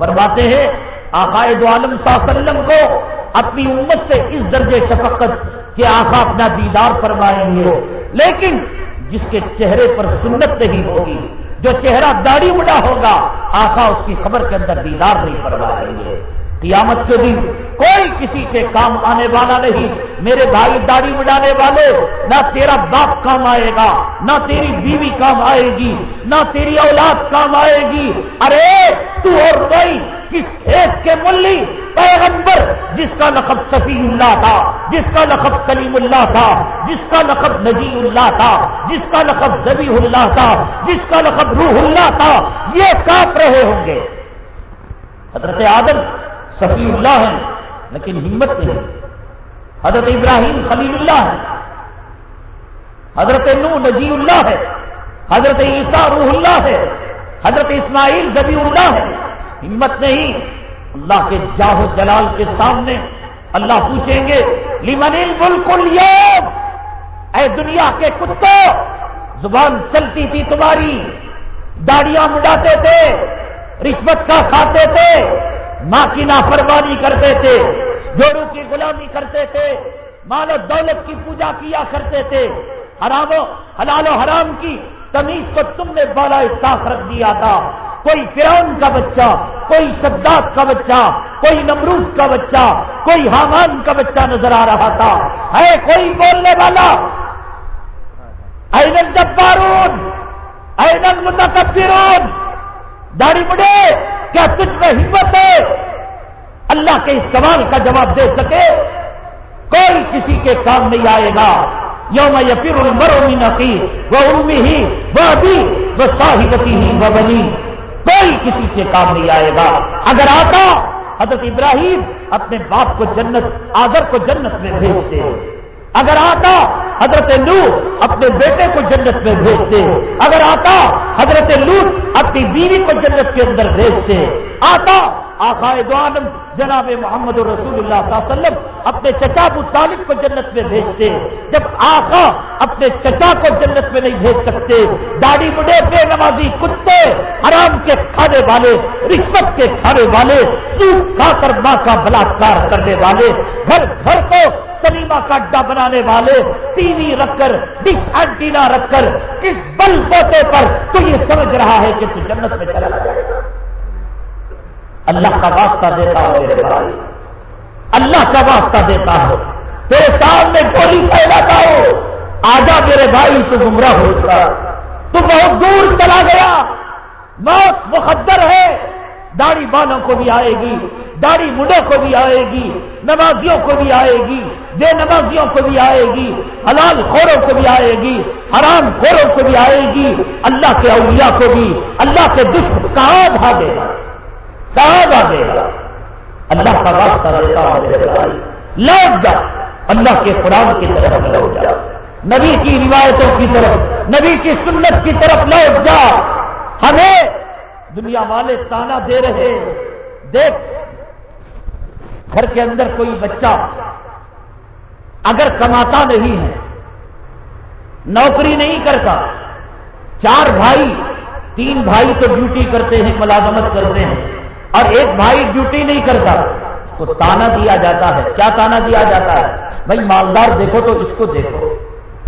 فرماتے ہیں، آقائد عالم صلی اللہ علیہ وسلم کو اپنی امت سے اس درجے شفقت کہ آخا اپنا دیدار فرمائیں گے۔ لیکن جس کے چہرے پر سنت نہیں ہوگی، جو چہرہ داڑھی اڑا ہوگا آخا اس کی خبر کے اندر دیدار نہیں فرمائیں گے۔ قیامت کے دن کوئی کسی کے کام آنے والا نہیں۔ میرے بھائی داڑھی بڑھانے والے، نہ تیرا باپ کام آئے گا، نہ تیری بیوی کام آئے گی، نہ تیری اولاد کام آئے گی۔ ارے، تو اور کوئی کس کھیت کے ملی پیغمبر جس کا لقب صفی اللہ تھا، جس کا لقب کلیم اللہ تھا، جس کا لقب نجی اللہ تھا، جس کا لقب زبی اللہ تھا، جس کا لقب روح اللہ تھا۔ یہ کاپ رہے ہوں گے۔ حضرت آدم صفی اللہ ہے لیکن ہمت نہیں۔ حضرت ابراہیم خلیل اللہ ہے حضرت نو نجی اللہ ہے حضرت عیسیٰ روح اللہ ہے حضرت اسماعیل زبی اللہ ہے ہمت نہیں۔ اللہ کے جاہو جلال کے سامنے اللہ پوچھیں گے لیمن بالکل اے دنیا کے کتوں؟ زبان چلتی تھی تمہاری، داڑیاں مڈاتے تھے، رشوت کا کھاتے تھے۔ ماں کی نافرمانی کرتے تھے، جوڑوں کی غلامی کرتے تھے، مال و دولت کی پوجا کیا کرتے تھے۔ حرام و حلال و حرام کی تمیز کو تم نے بالا طاق رکھ دیا تھا۔ کوئی فرعون کا بچہ، کوئی سداد کا بچہ، کوئی نمرود کا بچہ، کوئی حامان کا بچہ نظر آ رہا تھا۔ ہے کوئی بولنے والا؟ ایدن جبارون ایدن متکبرون۔ داڑھی بڑے کیا تجھ میں ہمت ہے؟ اللہ کے اس سوال کا جواب دے سکے؟ کوئی کسی کے کام نہیں آئے گا۔ یوم یفر المر امی نقی وہ امی ہی وہ ابھی وہ صاحبتی ہی وہ بنی۔ کوئی کسی کے کام نہیں آئے گا۔ اگر آتا، حضرت ابراہیم اپنے باپ کو جنت، آدر کو جنت میں بھیجتے۔ اگر آتا حضرت لو اپنے بیٹے کو جنت میں بھیجتے، اگر آتا حضرت لوٹ اپنی بیوی کو جنت کے اندر بھیجتے، آتا آخائے دو عالم جناب محمد رسول اللہ صلی اللہ علیہ وسلم اپنے چچا ابو طالب کو جنت میں بھیجتے جب آقا اپنے چچا کو جنت میں نہیں بھیج سکتے، داڑھی بڑے بے نمازی کتے، حرام کے کھانے والے، رشوت کے کھانے والے سوکھ کھا کر ماں کا بلاکار کرنے والے، گھر گھر کو سنیما کا اڈا بنانے والے، ٹی وی رکھ کر، ڈش اینٹینا رکھ کر کس بل پوتے پر تو یہ سمجھ رہا ہے کہ تو جنت میں چلا جائے گا۔ اللہ کا واسطہ دیتا ہو میرے بھائی۔ اللہ کا واسطہ دیتا ہو تیرے سامنے گولی پھیلاتا ہو آجا میرے بھائی، تو گمراہ ہو چکا۔ تو بہت دور چلا گیا۔ موت مقدر ہے۔ داڑھی بالوں کو بھی آئے گی۔ داڑھی مڈوں کو بھی آئے گی۔ نمازیوں کو بھی آئے گی۔ بے نمازیوں کو بھی آئے گی۔ حلال خوروں کو بھی آئے گی۔ حرام خوروں کو بھی آئے گی۔ اللہ کے اولیاء کو بھی۔ اللہ کے دشمن کہاں بھاگے گا کہاں بھاگے گا اللہ کا واسطہ دیتا ہوں لوٹ جا۔ اللہ کے قرآن کی طرف لوٹ جا۔ نبی کی روایتوں کی طرف، نبی کی سنت کی طرف لوٹ جا۔ ہمیں دنیا والے تانا دے رہے دیکھ، گھر کے اندر کوئی بچہ اگر کماتا نہیں ہے، نوکری نہیں کرتا، چار بھائی، تین بھائی تو ڈیوٹی کرتے ہیں، ملازمت کرتے ہیں۔ اور ایک بھائی ڈیوٹی نہیں کرتا اس کو تانا دیا جاتا ہے۔ کیا تانا دیا جاتا ہے؟ بھائی مالدار دیکھو تو اس کو دیکھو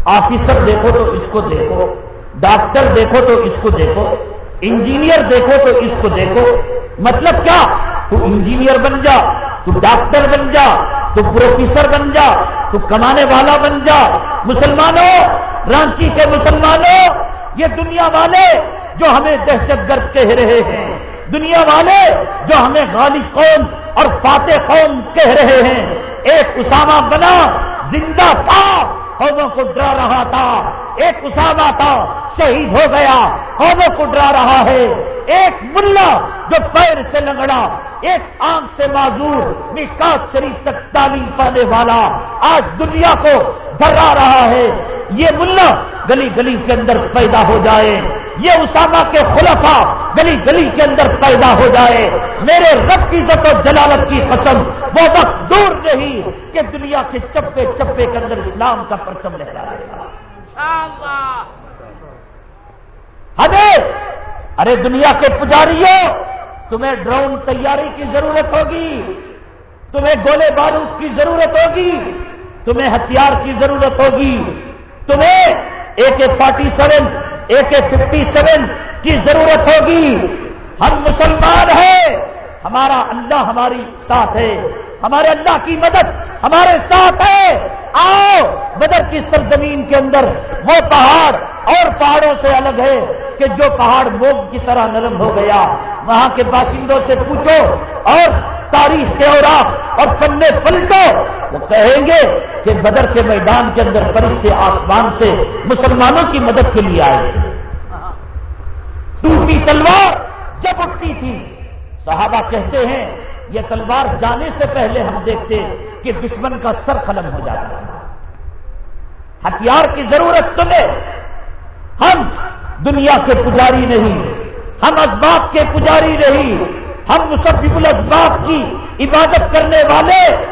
آفیسر دیکھو تو اس کو دیکھو ڈاکٹر دیکھو تو اس کو دیکھو انجینئر دیکھو تو اس کو دیکھو۔ مطلب کیا؟ تو انجینئر بن جا، تو ڈاکٹر بن جا، تو پروفیسر بن جا، تو کمانے والا بن جا۔ مسلمانوں، رانچی کے مسلمانوں، یہ دنیا والے جو ہمیں دہشت گرد کہہ رہے ہیں۔ دنیا والے جو ہمیں غالب قوم اور فاتح قوم کہہ رہے ہیں۔ ایک اسامہ بنا، زندہ تھا، قوموں کو ڈرا رہا تھا۔ ایک اسامہ تھا، شہید ہو گیا، قوموں کو ڈرا رہا ہے۔ ایک ملا جو پیر سے لگڑا ایک آنکھ سے معذور مشکات شریف تک تعلیم پانے والا آج دنیا کو ڈرا رہا ہے۔ یہ ملا گلی گلی کے اندر پیدا ہو جائے۔ یہ اسامہ کے خلفا گلی گلی کے اندر پیدا ہو جائے۔ میرے رب کی عزت و جلالت کی قسم وہ وقت دور نہیں کہ دنیا کے چپے چپے کے اندر اسلام کا پرچم لہرائے گا۔ ہمیں ارے دنیا کے پجاریوں! تمہیں ڈرون تیاری کی ضرورت ہوگی، تمہیں گولے بارود کی ضرورت ہوگی، تمہیں ہتھیار کی ضرورت ہوگی، تمہیں اے کے فورٹی سیون، اے کے ففٹی سیون کی ضرورت ہوگی۔ ہم مسلمان ہیں، ہمارا اللہ ہماری ساتھ ہے، ہمارے اللہ کی مدد ہمارے ساتھ ہے۔ آؤ، بدر کی سرزمین کے اندر، وہ پہاڑ اور پہاڑوں سے الگ ہے کہ جو پہاڑ موگ کی طرح نرم ہو گیا۔ وہاں کے باشندوں سے پوچھو اور تاریخ کے اور اور پنے پلٹو۔ وہ کہیں گے کہ بدر کے میدان کے اندر فرشتے آسمان سے مسلمانوں کی مدد کے لیے آئے ٹوٹی تلوار جب اٹھتی تھی، صحابہ کہتے ہیں، یہ تلوار جانے سے پہلے ہم دیکھتے کہ دشمن کا سر قلم ہو جاتا ہے ہتھیار کی ضرورت تمہیں۔ ہم دنیا کے پجاری نہیں۔ ہم اسباب کے پجاری نہیں ہم مسبب الاسباب کی عبادت کرنے والے۔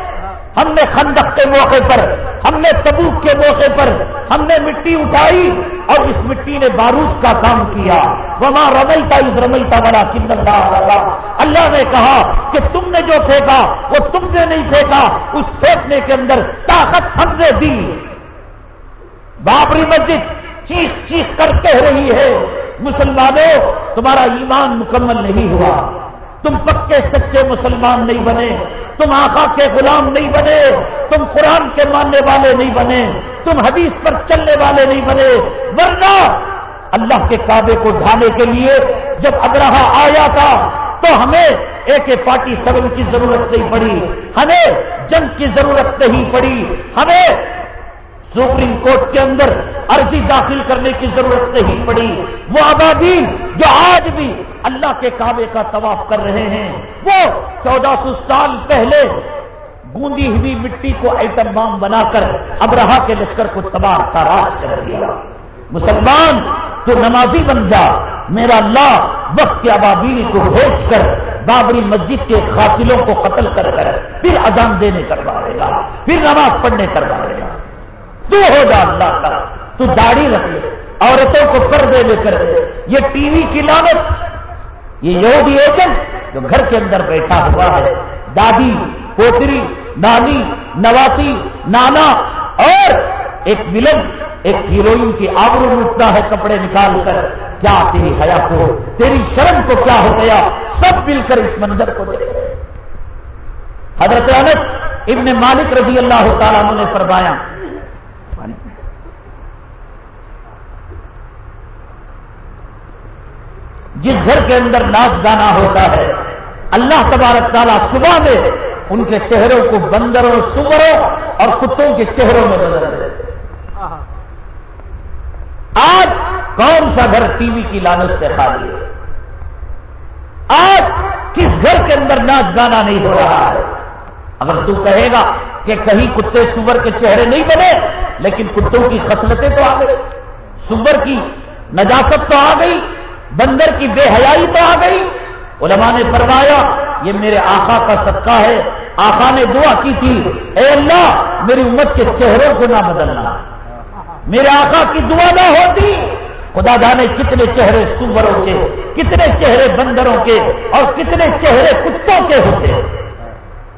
ہم نے خندق کے موقع پر، ہم نے تبوک کے موقع پر، ہم نے مٹی اٹھائی اور اس مٹی نے بارود کا کام کیا۔ وہاں رمئی کا اس رمئی کا بڑا کندر اللہ نے کہا کہ تم نے جو پھینکا، وہ تم نے نہیں پھینکا۔ اس پھینکنے کے اندر طاقت ہم نے دی۔ بابری مسجد چیخ چیخ کر کہہ رہی ہے۔ مسلمانوں، تمہارا ایمان مکمل نہیں ہوا۔ تم پکے سچے مسلمان نہیں بنے، تم آقا کے غلام نہیں بنے، تم قرآن کے ماننے والے نہیں بنے، تم حدیث پر چلنے والے نہیں بنے۔ ورنہ اللہ کے کعبے کو ڈھانے کے لیے جب اگرہ آیا تھا، تو ہمیں ایک پارٹی سبن کی ضرورت نہیں پڑی، ہمیں جنگ کی ضرورت نہیں پڑی، ہمیں سپریم کورٹ کے اندر عرضی داخل کرنے کی ضرورت نہیں پڑی۔ وہ آبادی جو آج بھی اللہ کے کعبے کا طواف کر رہے ہیں، وہ چودہ سو سال پہلے گوندی ہوئی مٹی کو ایٹم بام بنا کر ابراہ کے لشکر کو تباہ تاراج کر دیا۔ مسلمان تو نمازی بن جا، میرا اللہ وقت کی آبادی کو بھیج کر بابری مسجد کے قاتلوں کو قتل کر کر پھر اذان دینے کروا دے گا، پھر نماز پڑھنے کروا دے گا۔ تو ہو جا اللہ کا۔ تو داڑھی رکھ لے، عورتوں کو پردے لے کر یہ ٹی وی کی لاگت یہ یہودی ایجنٹ جو گھر کے اندر بیٹھا ہوا ہے۔ دادی، پوتری، نانی، نواسی، نانا۔ اور ایک ملن ایک ہیروئن کی آبرو لوٹتا ہے کپڑے نکال کر۔ کیا تیری حیا کو، تیری شرم کو کیا ہو گیا؟ سب مل کر اس منظر کو دیکھ حضرت انس ابن مالک رضی اللہ تعالیٰ نے فرمایا جس گھر کے اندر ناچ گانا ہوتا ہے، اللہ تبارک تعالیٰ صبح میں ان کے چہروں کو بندروں سوروں اور کتوں کے چہروں میں بدل دیتے آج کون سا گھر ٹی وی کی لالچ سے خالی ہے؟ آج کس گھر کے اندر ناچ گانا نہیں ہو رہا ہے؟ اگر تو کہے گا کہ کہیں کتے سور کے چہرے نہیں بنے، لیکن کتوں کی خصلتیں تو آ گئی سور کی نجاست تو آ گئی بندر کی بے حیائی تو آ گئی۔ علماء نے فرمایا، یہ میرے آقا کا صدقہ ہے۔ آقا نے دعا کی تھی، اے اللہ، میری امت کے چہروں کو نہ بدلنا۔ میرے آقا کی دعا نہ ہوتی۔ خدا جانے کتنے چہرے سوروں کے، کتنے چہرے بندروں کے اور کتنے چہرے کتوں کے ہوتے۔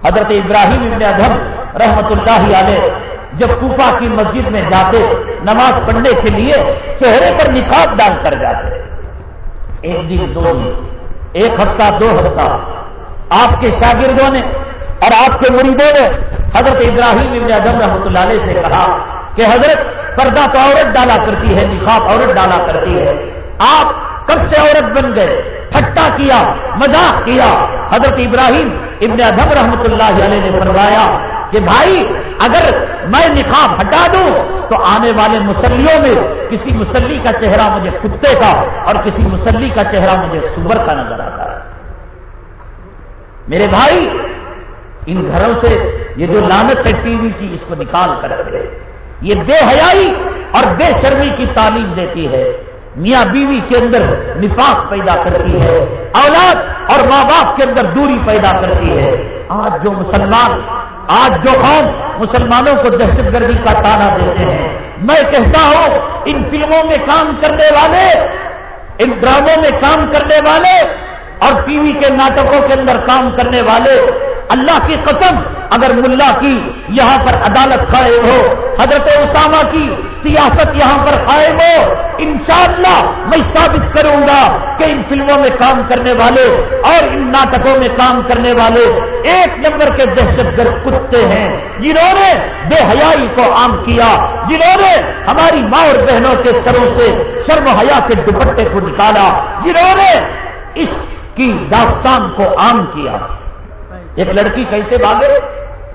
حضرت ابراہیم ابن ادھم رحمت اللہ علیہ جب کوفہ کی مسجد میں جاتے، نماز پڑھنے کے لیے چہرے پر نکاب ڈال کر جاتے۔ ایک دن دو دن، ایک ہفتہ دو ہفتہ۔ آپ کے شاگردوں نے اور آپ کے مریدوں نے حضرت ابراہیم ابن ادم رحمۃ اللہ علیہ سے کہا کہ حضرت پردہ تو عورت ڈالا کرتی ہے نخاب عورت ڈالا کرتی ہے۔ آپ کب سے عورت بن گئے؟ ٹھٹا کیا مزاق کیا۔ حضرت ابراہیم ابن ادب رحمت اللہ علیہ نے فرمایا کہ بھائی اگر میں نقاب ہٹا دوں تو آنے والے مسلیوں میں کسی مسلی کا چہرہ مجھے کتے کا اور کسی مسلی کا چہرہ مجھے سور کا نظر آتا ہے۔ میرے بھائی، ان گھروں سے یہ جو لانت ہے ٹی وی کی، اس کو نکال کر رکھے۔ یہ بے حیائی اور بے شرمی کی تعلیم دیتی ہے۔ میاں بیوی کے اندر نفاق پیدا کرتی ہے۔ اولاد اور ماں باپ کے اندر دوری پیدا کرتی ہے۔ آج جو مسلمان آج جو قوم مسلمانوں کو دہشت گردی کا تانا دیتے ہیں، میں کہتا ہوں، ان فلموں میں کام کرنے والے، ان ڈراموں میں کام کرنے والے اور ٹی وی کے ناٹکوں کے اندر کام کرنے والے اللہ کی قسم، اگر ملا کی یہاں پر عدالت قائم ہو، حضرت اسامہ کی سیاست یہاں پر قائم ہو، انشاءاللہ میں ثابت کروں گا کہ ان فلموں میں کام کرنے والے اور ان ناٹکوں میں کام کرنے والے ایک نمبر کے دہشت گرد کتے ہیں۔ جنہوں نے بے حیائی کو عام کیا، جنہوں نے ہماری ماں اور بہنوں کے سروں سے شرم حیا کے دوپٹے کو نکالا، جنہوں نے اس کی داستان کو عام کیا۔ ایک لڑکی کیسے بھاگے؟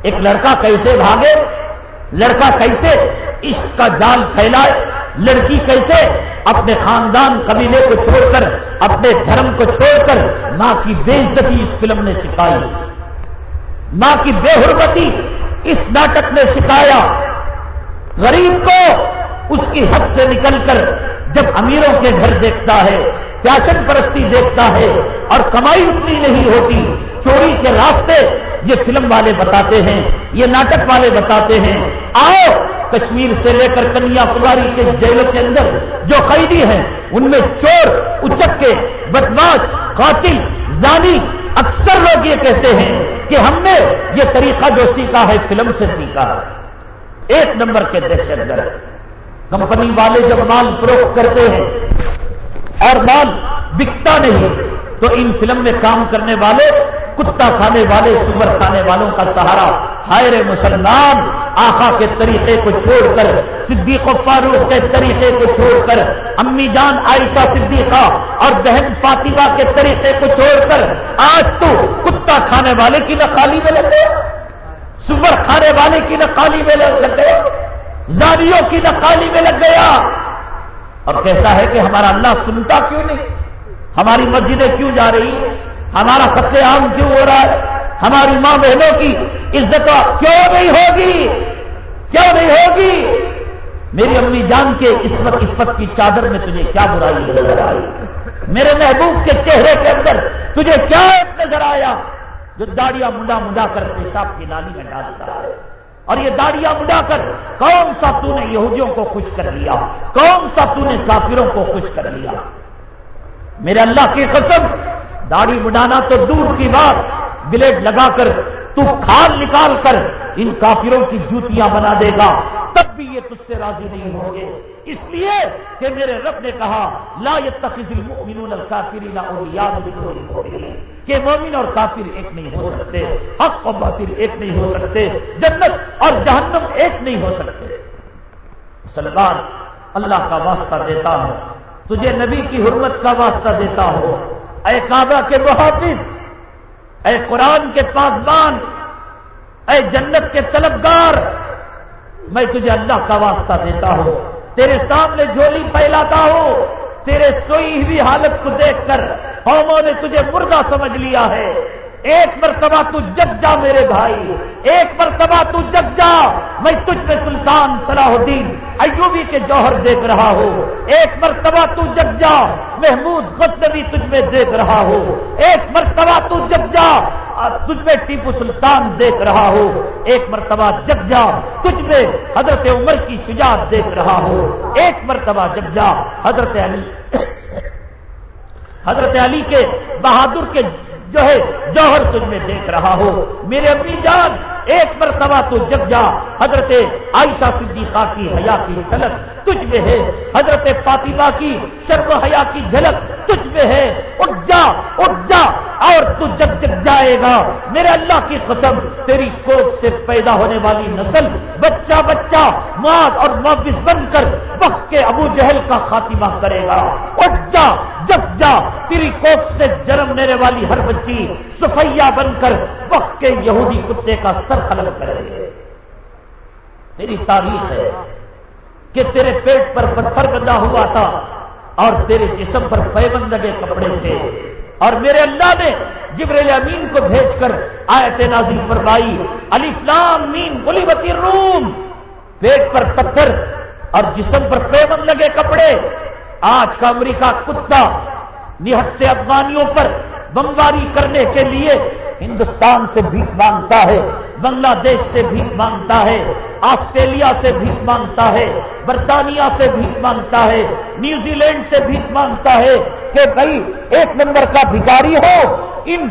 ایک لڑکا کیسے بھاگے؟ لڑکا کیسے عشق کا جال پھیلائے؟ لڑکی کیسے اپنے خاندان قبیلے کو چھوڑ کر، اپنے دھرم کو چھوڑ کر ماں کی بے عزتی اس فلم نے سکھائی؟ ماں کی بے حرمتی اس ناٹک نے سکھایا؟ غریب کو اس کی حد سے نکل کر جب امیروں کے گھر دیکھتا ہے فیشن پرستی دیکھتا ہے اور کمائی اتنی نہیں ہوتی۔ چوری کے راستے یہ فلم والے بتاتے ہیں، یہ ناٹک والے بتاتے ہیں۔ آؤ کشمیر سے لے کر کنیا کماری کے جیلوں کے اندر جو قیدی ہیں، ان میں چور، اچک کے بدماش، قاتل، زانی، اکثر لوگ یہ کہتے ہیں کہ ہم نے یہ طریقہ جو سیکھا ہے، فلم سے سیکھا ہے۔ ایک نمبر کے دہشت گرد۔ کمپنی والے جب مال فروخت کرتے ہیں اور مال بکتا نہیں تو ان فلم میں کام کرنے والے، کتا کھانے والے، سور کھانے والوں کا سہارا ہائر مسلمان آخا کے طریقے کو چھوڑ کر، صدیق و فاروق کے طریقے کو چھوڑ کر، امی جان عائشہ صدیقہ اور بہن فاطمہ کے طریقے کو چھوڑ کر، آج تو کتا کھانے والے کی نقالی میں لگ سور کھانے والے کی نقالی میں لگ گیا زاریوں کی نقالی میں لگ گیا اور کہتا ہے کہ ہمارا اللہ سنتا کیوں نہیں؟ ہماری مسجدیں کیوں جا رہی ہمارا قتل عام کیوں ہو رہا ہے؟ ہماری ماں بہنوں کی عزت کیوں نہیں ہوگی؟ کیوں نہیں ہوگی؟ میری امی جان کے عصمت عفت کی چادر میں تجھے کیا برائی نظر آئی؟ میرے محبوب کے چہرے کے اندر تجھے کیا نظر آیا؟ جو داڑیاں منڈا منڈا کر پیشاب کی نالی میں ڈالتا ہے۔ اور یہ داڑیاں اڑا کر کون سا تو نے یہودیوں کو خوش کر لیا؟ کون سا تو نے کافروں کو خوش کر لیا؟ میرے اللہ کی قسم داڑھی بڑھانا تو دور کی بات، بلیڈ لگا کر تو کھال نکال کر ان کافروں کی جوتیاں بنا دے گا، تب بھی یہ تجھ سے راضی نہیں ہوں گے۔ اس لیے کہ میرے رب نے کہا، لا المؤمنون الكافرین اولیاء کہ مومن اور کافر ایک نہیں ہو سکتے، حق و باطل ایک نہیں ہو سکتے، جنت اور جہنم ایک نہیں ہو سکتے۔ سلمان اللہ کا واسطہ دیتا ہوں تجھے نبی کی حرمت کا واسطہ دیتا ہوں۔ اے کعبہ کے محافظ اے قرآن کے پاسبان، اے جنت کے طلبگار، میں تجھے اللہ کا واسطہ دیتا ہوں۔ تیرے سامنے جھولی پھیلاتا ہوں۔ تیرے سوئی ہوئی حالت کو دیکھ کر قوموں نے تجھے مردہ سمجھ لیا ہے۔ ایک مرتبہ تو جگ جا میرے بھائی، ایک مرتبہ تو جگ جا، میں تجھ پہ سلطان صلاح الدین ایوبی کے جوہر دیکھ رہا ہوں۔ ایک مرتبہ تو جگ جا، محمود غزنوی تجھ میں دیکھ رہا ہوں۔ ایک مرتبہ تو جگ جا، تجھ میں ٹیپو سلطان دیکھ رہا ہو ایک مرتبہ جگ جا، تجھ میں حضرت عمر کی شجاعت دیکھ رہا ہو ایک مرتبہ جگ جا، حضرت علی حضرت علی کے بہادر کے جو ہے جوہر تجھ میں دیکھ رہا ہو میرے اپنی جان ایک مرتبہ تو جگ جا، حضرت عائشہ صدیقہ کی حیا کی جھلک تجھ میں ہے، حضرت فاطمہ کی شرم حیا کی جھلک تجھ میں ہے۔ اٹھ جا اٹھ جا، اور تو جگ جگ جائے گا۔ میرے اللہ کی قسم، تیری کوچ سے پیدا ہونے والی نسل، بچہ بچہ ماد اور معافذ بن کر وقت کے ابو جہل کا خاتمہ کرے گا۔ اٹھ جا جب جا، تیری کوٹ سے جنم لینے والی ہر بچی سفیا بن کر وقت کے یہودی کتے کا سر قلم کرے گی تیری تاریخ ہے کہ تیرے پیٹ پر پتھر بندہ ہوا تھا اور تیرے جسم پر پیبند لگے کپڑے تھے۔ اور میرے اللہ نے جبریل امین کو بھیج کر آیت نازی فرمائی علی فلام مین بولی بتی روم پیٹ پر پتھر اور جسم پر پیبند لگے کپڑے۔ آج کا امریکہ کتا نہتے افغانیوں پر بمباری کرنے کے لیے ہندوستان سے بھیک مانگتا ہے۔ بنگلہ دیش سے بھیک مانگتا ہے، آسٹریلیا سے بھیک مانگتا ہے، برطانیہ سے بھیک مانگتا ہے نیوزی لینڈ سے بھیک مانگتا ہے کہ بھائی ایک نمبر کا بھکاری ہو۔ ان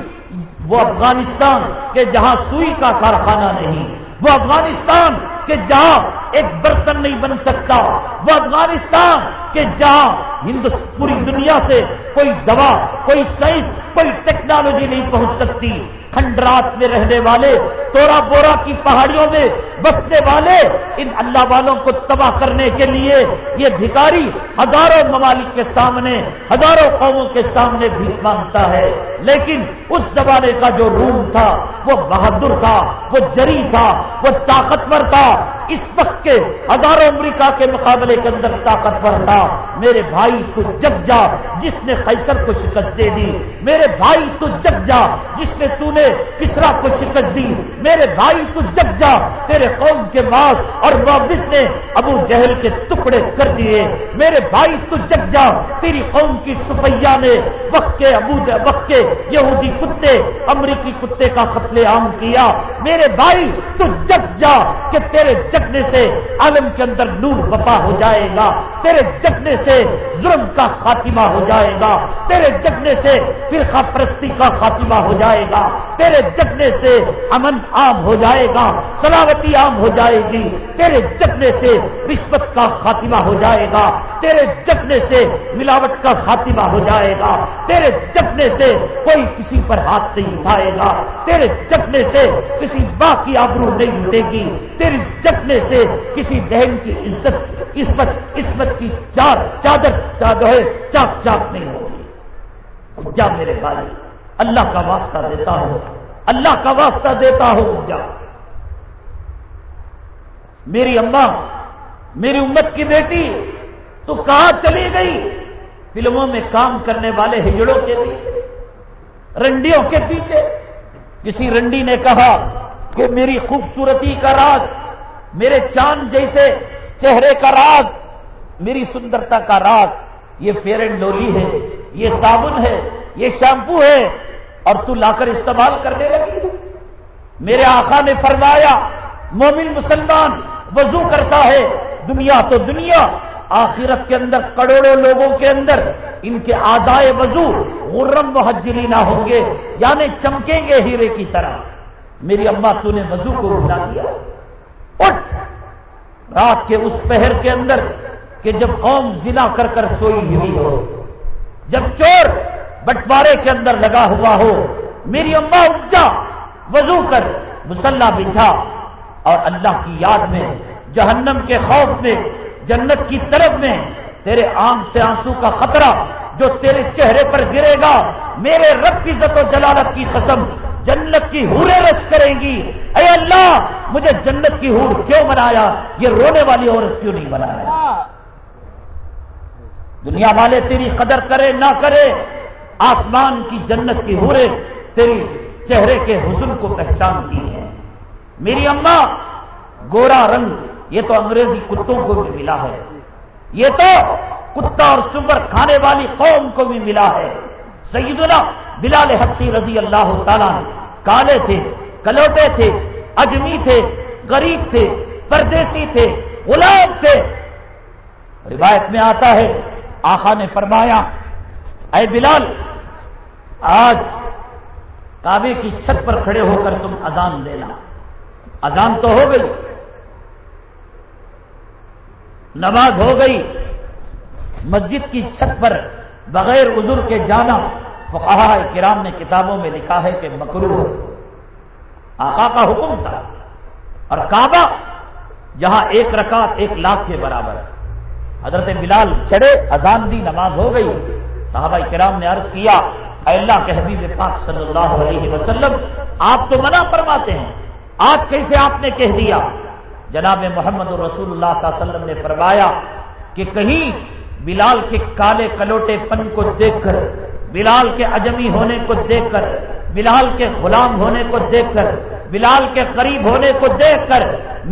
وہ افغانستان کے جہاں سوئی کا کارخانہ نہیں، وہ افغانستان کہ جہاں ایک برتن نہیں بن سکتا۔ وہ افغانستان کہ جہاں ہندو پوری دنیا سے کوئی دوا، کوئی سائنس، کوئی ٹیکنالوجی نہیں پہنچ سکتی۔ کھنڈرات میں رہنے والے، تورا بورا کی پہاڑیوں میں بسنے والے، ان اللہ والوں کو تباہ کرنے کے لیے یہ بھکاری ہزاروں ممالک کے سامنے، ہزاروں قوموں کے سامنے بھی مانگتا ہے۔ لیکن اس زمانے کا جو روم تھا، وہ بہادر تھا، وہ جری تھا، وہ طاقتور تھا۔ اس وقت کے ہزاروں امریکہ کے مقابلے کے اندر طاقتور تھا۔ میرے بھائی، تو جگ جا، جس نے قیصر کو شکست دے دی۔ میرے بھائی، تو جگ جا، جس نے تو نے کسرا کو شکست دی۔ میرے بھائی، تو جگ جا، تیرے قوم کے بعد اور واپس نے ابو جہل کے ٹکڑے کر دیے۔ میرے بھائی، تو جگ جا، تیری قوم کی سفیا نے وقت کے ابو وقت کے یہودی کتے، امریکی کتے کا قتل عام کیا۔ میرے بھائی، تو جگ جا کہ تیرے تیرے جگنے سے عالم کے اندر نور وفا ہو جائے گا۔ تیرے جگنے سے ظلم کا خاتمہ ہو جائے گا۔ تیرے جگنے سے فرقہ پرستی کا خاتمہ ہو جائے گا۔ تیرے جگنے سے امن عام ہو جائے گا۔ سلاوتی عام ہو جائے گی۔ تیرے جگنے سے رشوت کا خاتمہ ہو جائے گا۔ تیرے جگنے سے ملاوٹ کا خاتمہ ہو جائے گا۔ تیرے جگنے سے کوئی کسی پر ہاتھ نہیں اٹھائے گا۔ تیرے جگنے سے کسی ماں کی آبرو نہیں مٹے گی۔ تیری جگنے سے کسی بہن کی عزت عزت عزت کی چار چادر جو ہے چاک چاک نہیں ہوگی۔ جا میرے بھائی، اللہ کا واسطہ دیتا ہو اللہ کا واسطہ دیتا ہو جا۔ میری اماں، میری امت کی بیٹی، تو کہاں چلی گئی؟ فلموں میں کام کرنے والے ہجڑوں کے پیچھے، رنڈیوں کے پیچھے۔ کسی رنڈی نے کہا کہ میری خوبصورتی کا راز میرے چاند جیسے چہرے کا راز، میری سندرتا کا راز۔ یہ فیئر اینڈ لولی ہے، یہ صابن ہے، یہ شیمپو ہے، اور تو لا کر استعمال کرنے لگی میرے آقا نے فرمایا، مومن مسلمان وضو کرتا ہے، دنیا تو دنیا، آخرت کے اندر کروڑوں لوگوں کے اندر ان کے آدائے وضو غرم محجری نہ ہوں گے یعنی چمکیں گے ہیرے کی طرح۔ میری اما تو نے وضو کو اٹھا دیا۔ اٹھ رات کے اس پہر کے اندر کہ جب قوم زنا کر کر سوئی ہوئی ہو، جب چور بٹوارے کے اندر لگا ہوا ہو، میری اما اپجا وضو کر، مسلح بچھا اور اللہ کی یاد میں، جہنم کے خوف میں، جنت کی طرف میں، تیرے آنکھ سے آنسو کا خطرہ جو تیرے چہرے پر گرے گا، میرے رب کی عزت و جلالت کی قسم جنت کی ہورے رس کریں گی۔ اے اللہ، مجھے جنت کی ہور کیوں بنایا؟ یہ رونے والی عورت کیوں نہیں بنایا؟ دنیا والے تیری قدر کرے نہ کرے، آسمان کی جنت کی ہورے تیری چہرے کے حسن کو پہچانتی ہے میری اماں گورا رنگ، یہ تو انگریزی کتوں کو بھی ملا ہے۔ یہ تو کتا اور سبر کھانے والی قوم کو بھی ملا ہے۔ سیدنا بلال حفصی رضی اللہ تعالیٰ کالے تھے، کلوٹے تھے، اجمی تھے، غریب تھے، پردیسی تھے، غلام تھے۔ روایت میں آتا ہے آخا نے فرمایا، اے بلال، آج کعبے کی چھت پر کھڑے ہو کر تم اذان دینا اذان تو ہو گئی، نماز ہو گئی، مسجد کی چھت پر بغیر عذر کے جانا فقہا کرام نے کتابوں میں لکھا ہے کہ مکرو آقا کا حکم تھا۔ اور کعبہ جہاں ایک رکعت ایک لاکھ کے برابر ہے۔ حضرت بلال چڑھے، اذان دی نماز ہو گئی۔ صحابہ کرام نے عرض کیا، اے اللہ کے حبیب پاک صلی اللہ علیہ وسلم، آپ تو منع فرماتے ہیں۔ آج کیسے آپ نے کہہ دیا؟ جناب محمد رسول اللہ صلی اللہ علیہ وسلم نے فرمایا کہ کہیں بلال کے کالے کلوٹے پن کو دیکھ کر، بلال کے اجمی ہونے کو دیکھ کر، بلال کے غلام ہونے کو دیکھ کر، بلال کے قریب ہونے کو دیکھ کر،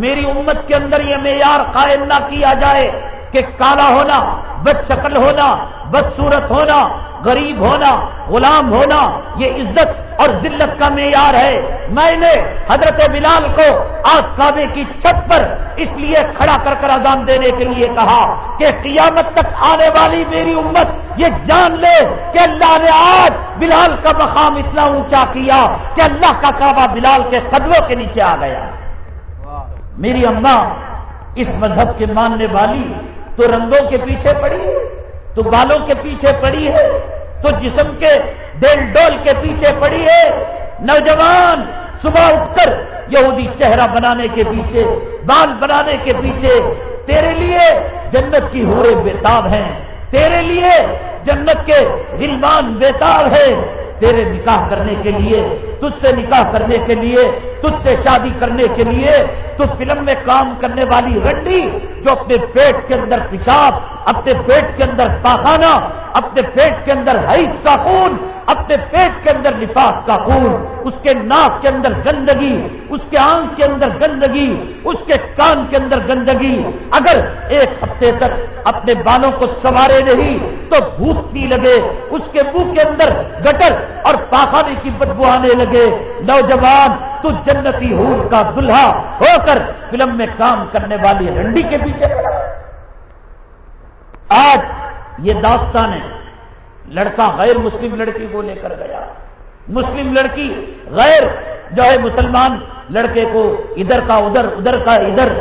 میری امت کے اندر یہ معیار قائم نہ کیا جائے کہ کالا ہونا، بد شکل ہونا بدسورت ہونا غریب ہونا، غلام ہونا، یہ عزت اور ذلت کا معیار ہے۔ میں نے حضرت بلال کو آج کعبے کی چھت پر اس لیے کھڑا کر کر اذان دینے کے لیے کہا کہ قیامت تک آنے والی میری امت یہ جان لے کہ اللہ نے آج بلال کا مقام اتنا اونچا کیا کہ اللہ کا کعبہ بلال کے قدموں کے نیچے آ گیا۔ میری اماں اس مذہب کے ماننے والی تو رنگوں کے پیچھے پڑی۔ ہے تو بالوں کے پیچھے پڑی ہے، تو جسم کے ڈیل ڈول کے پیچھے پڑی ہے۔ نوجوان، صبح اٹھ کر یہودی چہرہ بنانے کے پیچھے، بال بنانے کے پیچھے، تیرے لیے جنت کی ہورے بےتاب ہیں، تیرے لیے جنت کے دلمان بےتاب ہے تیرے نکاح کرنے کے لیے، تجھ سے نکاح کرنے کے لیے تجھ سے شادی کرنے کے لیے تو فلم میں کام کرنے والی رنڈی جو اپنے پیٹ کے اندر پیشاب، اپنے پیٹ کے اندر پاخانہ، اپنے پیٹ کے اندر ہری کا خون، اپنے پیٹ کے اندر لفاف کا خون، اس کے ناک کے اندر گندگی، اس کے آنکھ کے اندر گندگی، اس کے کان کے اندر گندگی۔ اگر ایک ہفتے تک اپنے بالوں کو سوارے نہیں تو بھوک لگے، اس کے منہ کے اندر گٹر اور پاخانے کی بدبو آنے لگے۔ نوجوان تو جنتی ہور کا دلہا ہو کر فلم میں کام کرنے والی رنڈی کے پیچھے پڑا۔ آج یہ داستان ہے۔ لڑکا غیر مسلم لڑکی کو لے کر گیا۔ مسلم لڑکی غیر جو ہے مسلمان لڑکے کو ادھر کا ادھر ادھر کا ادھر،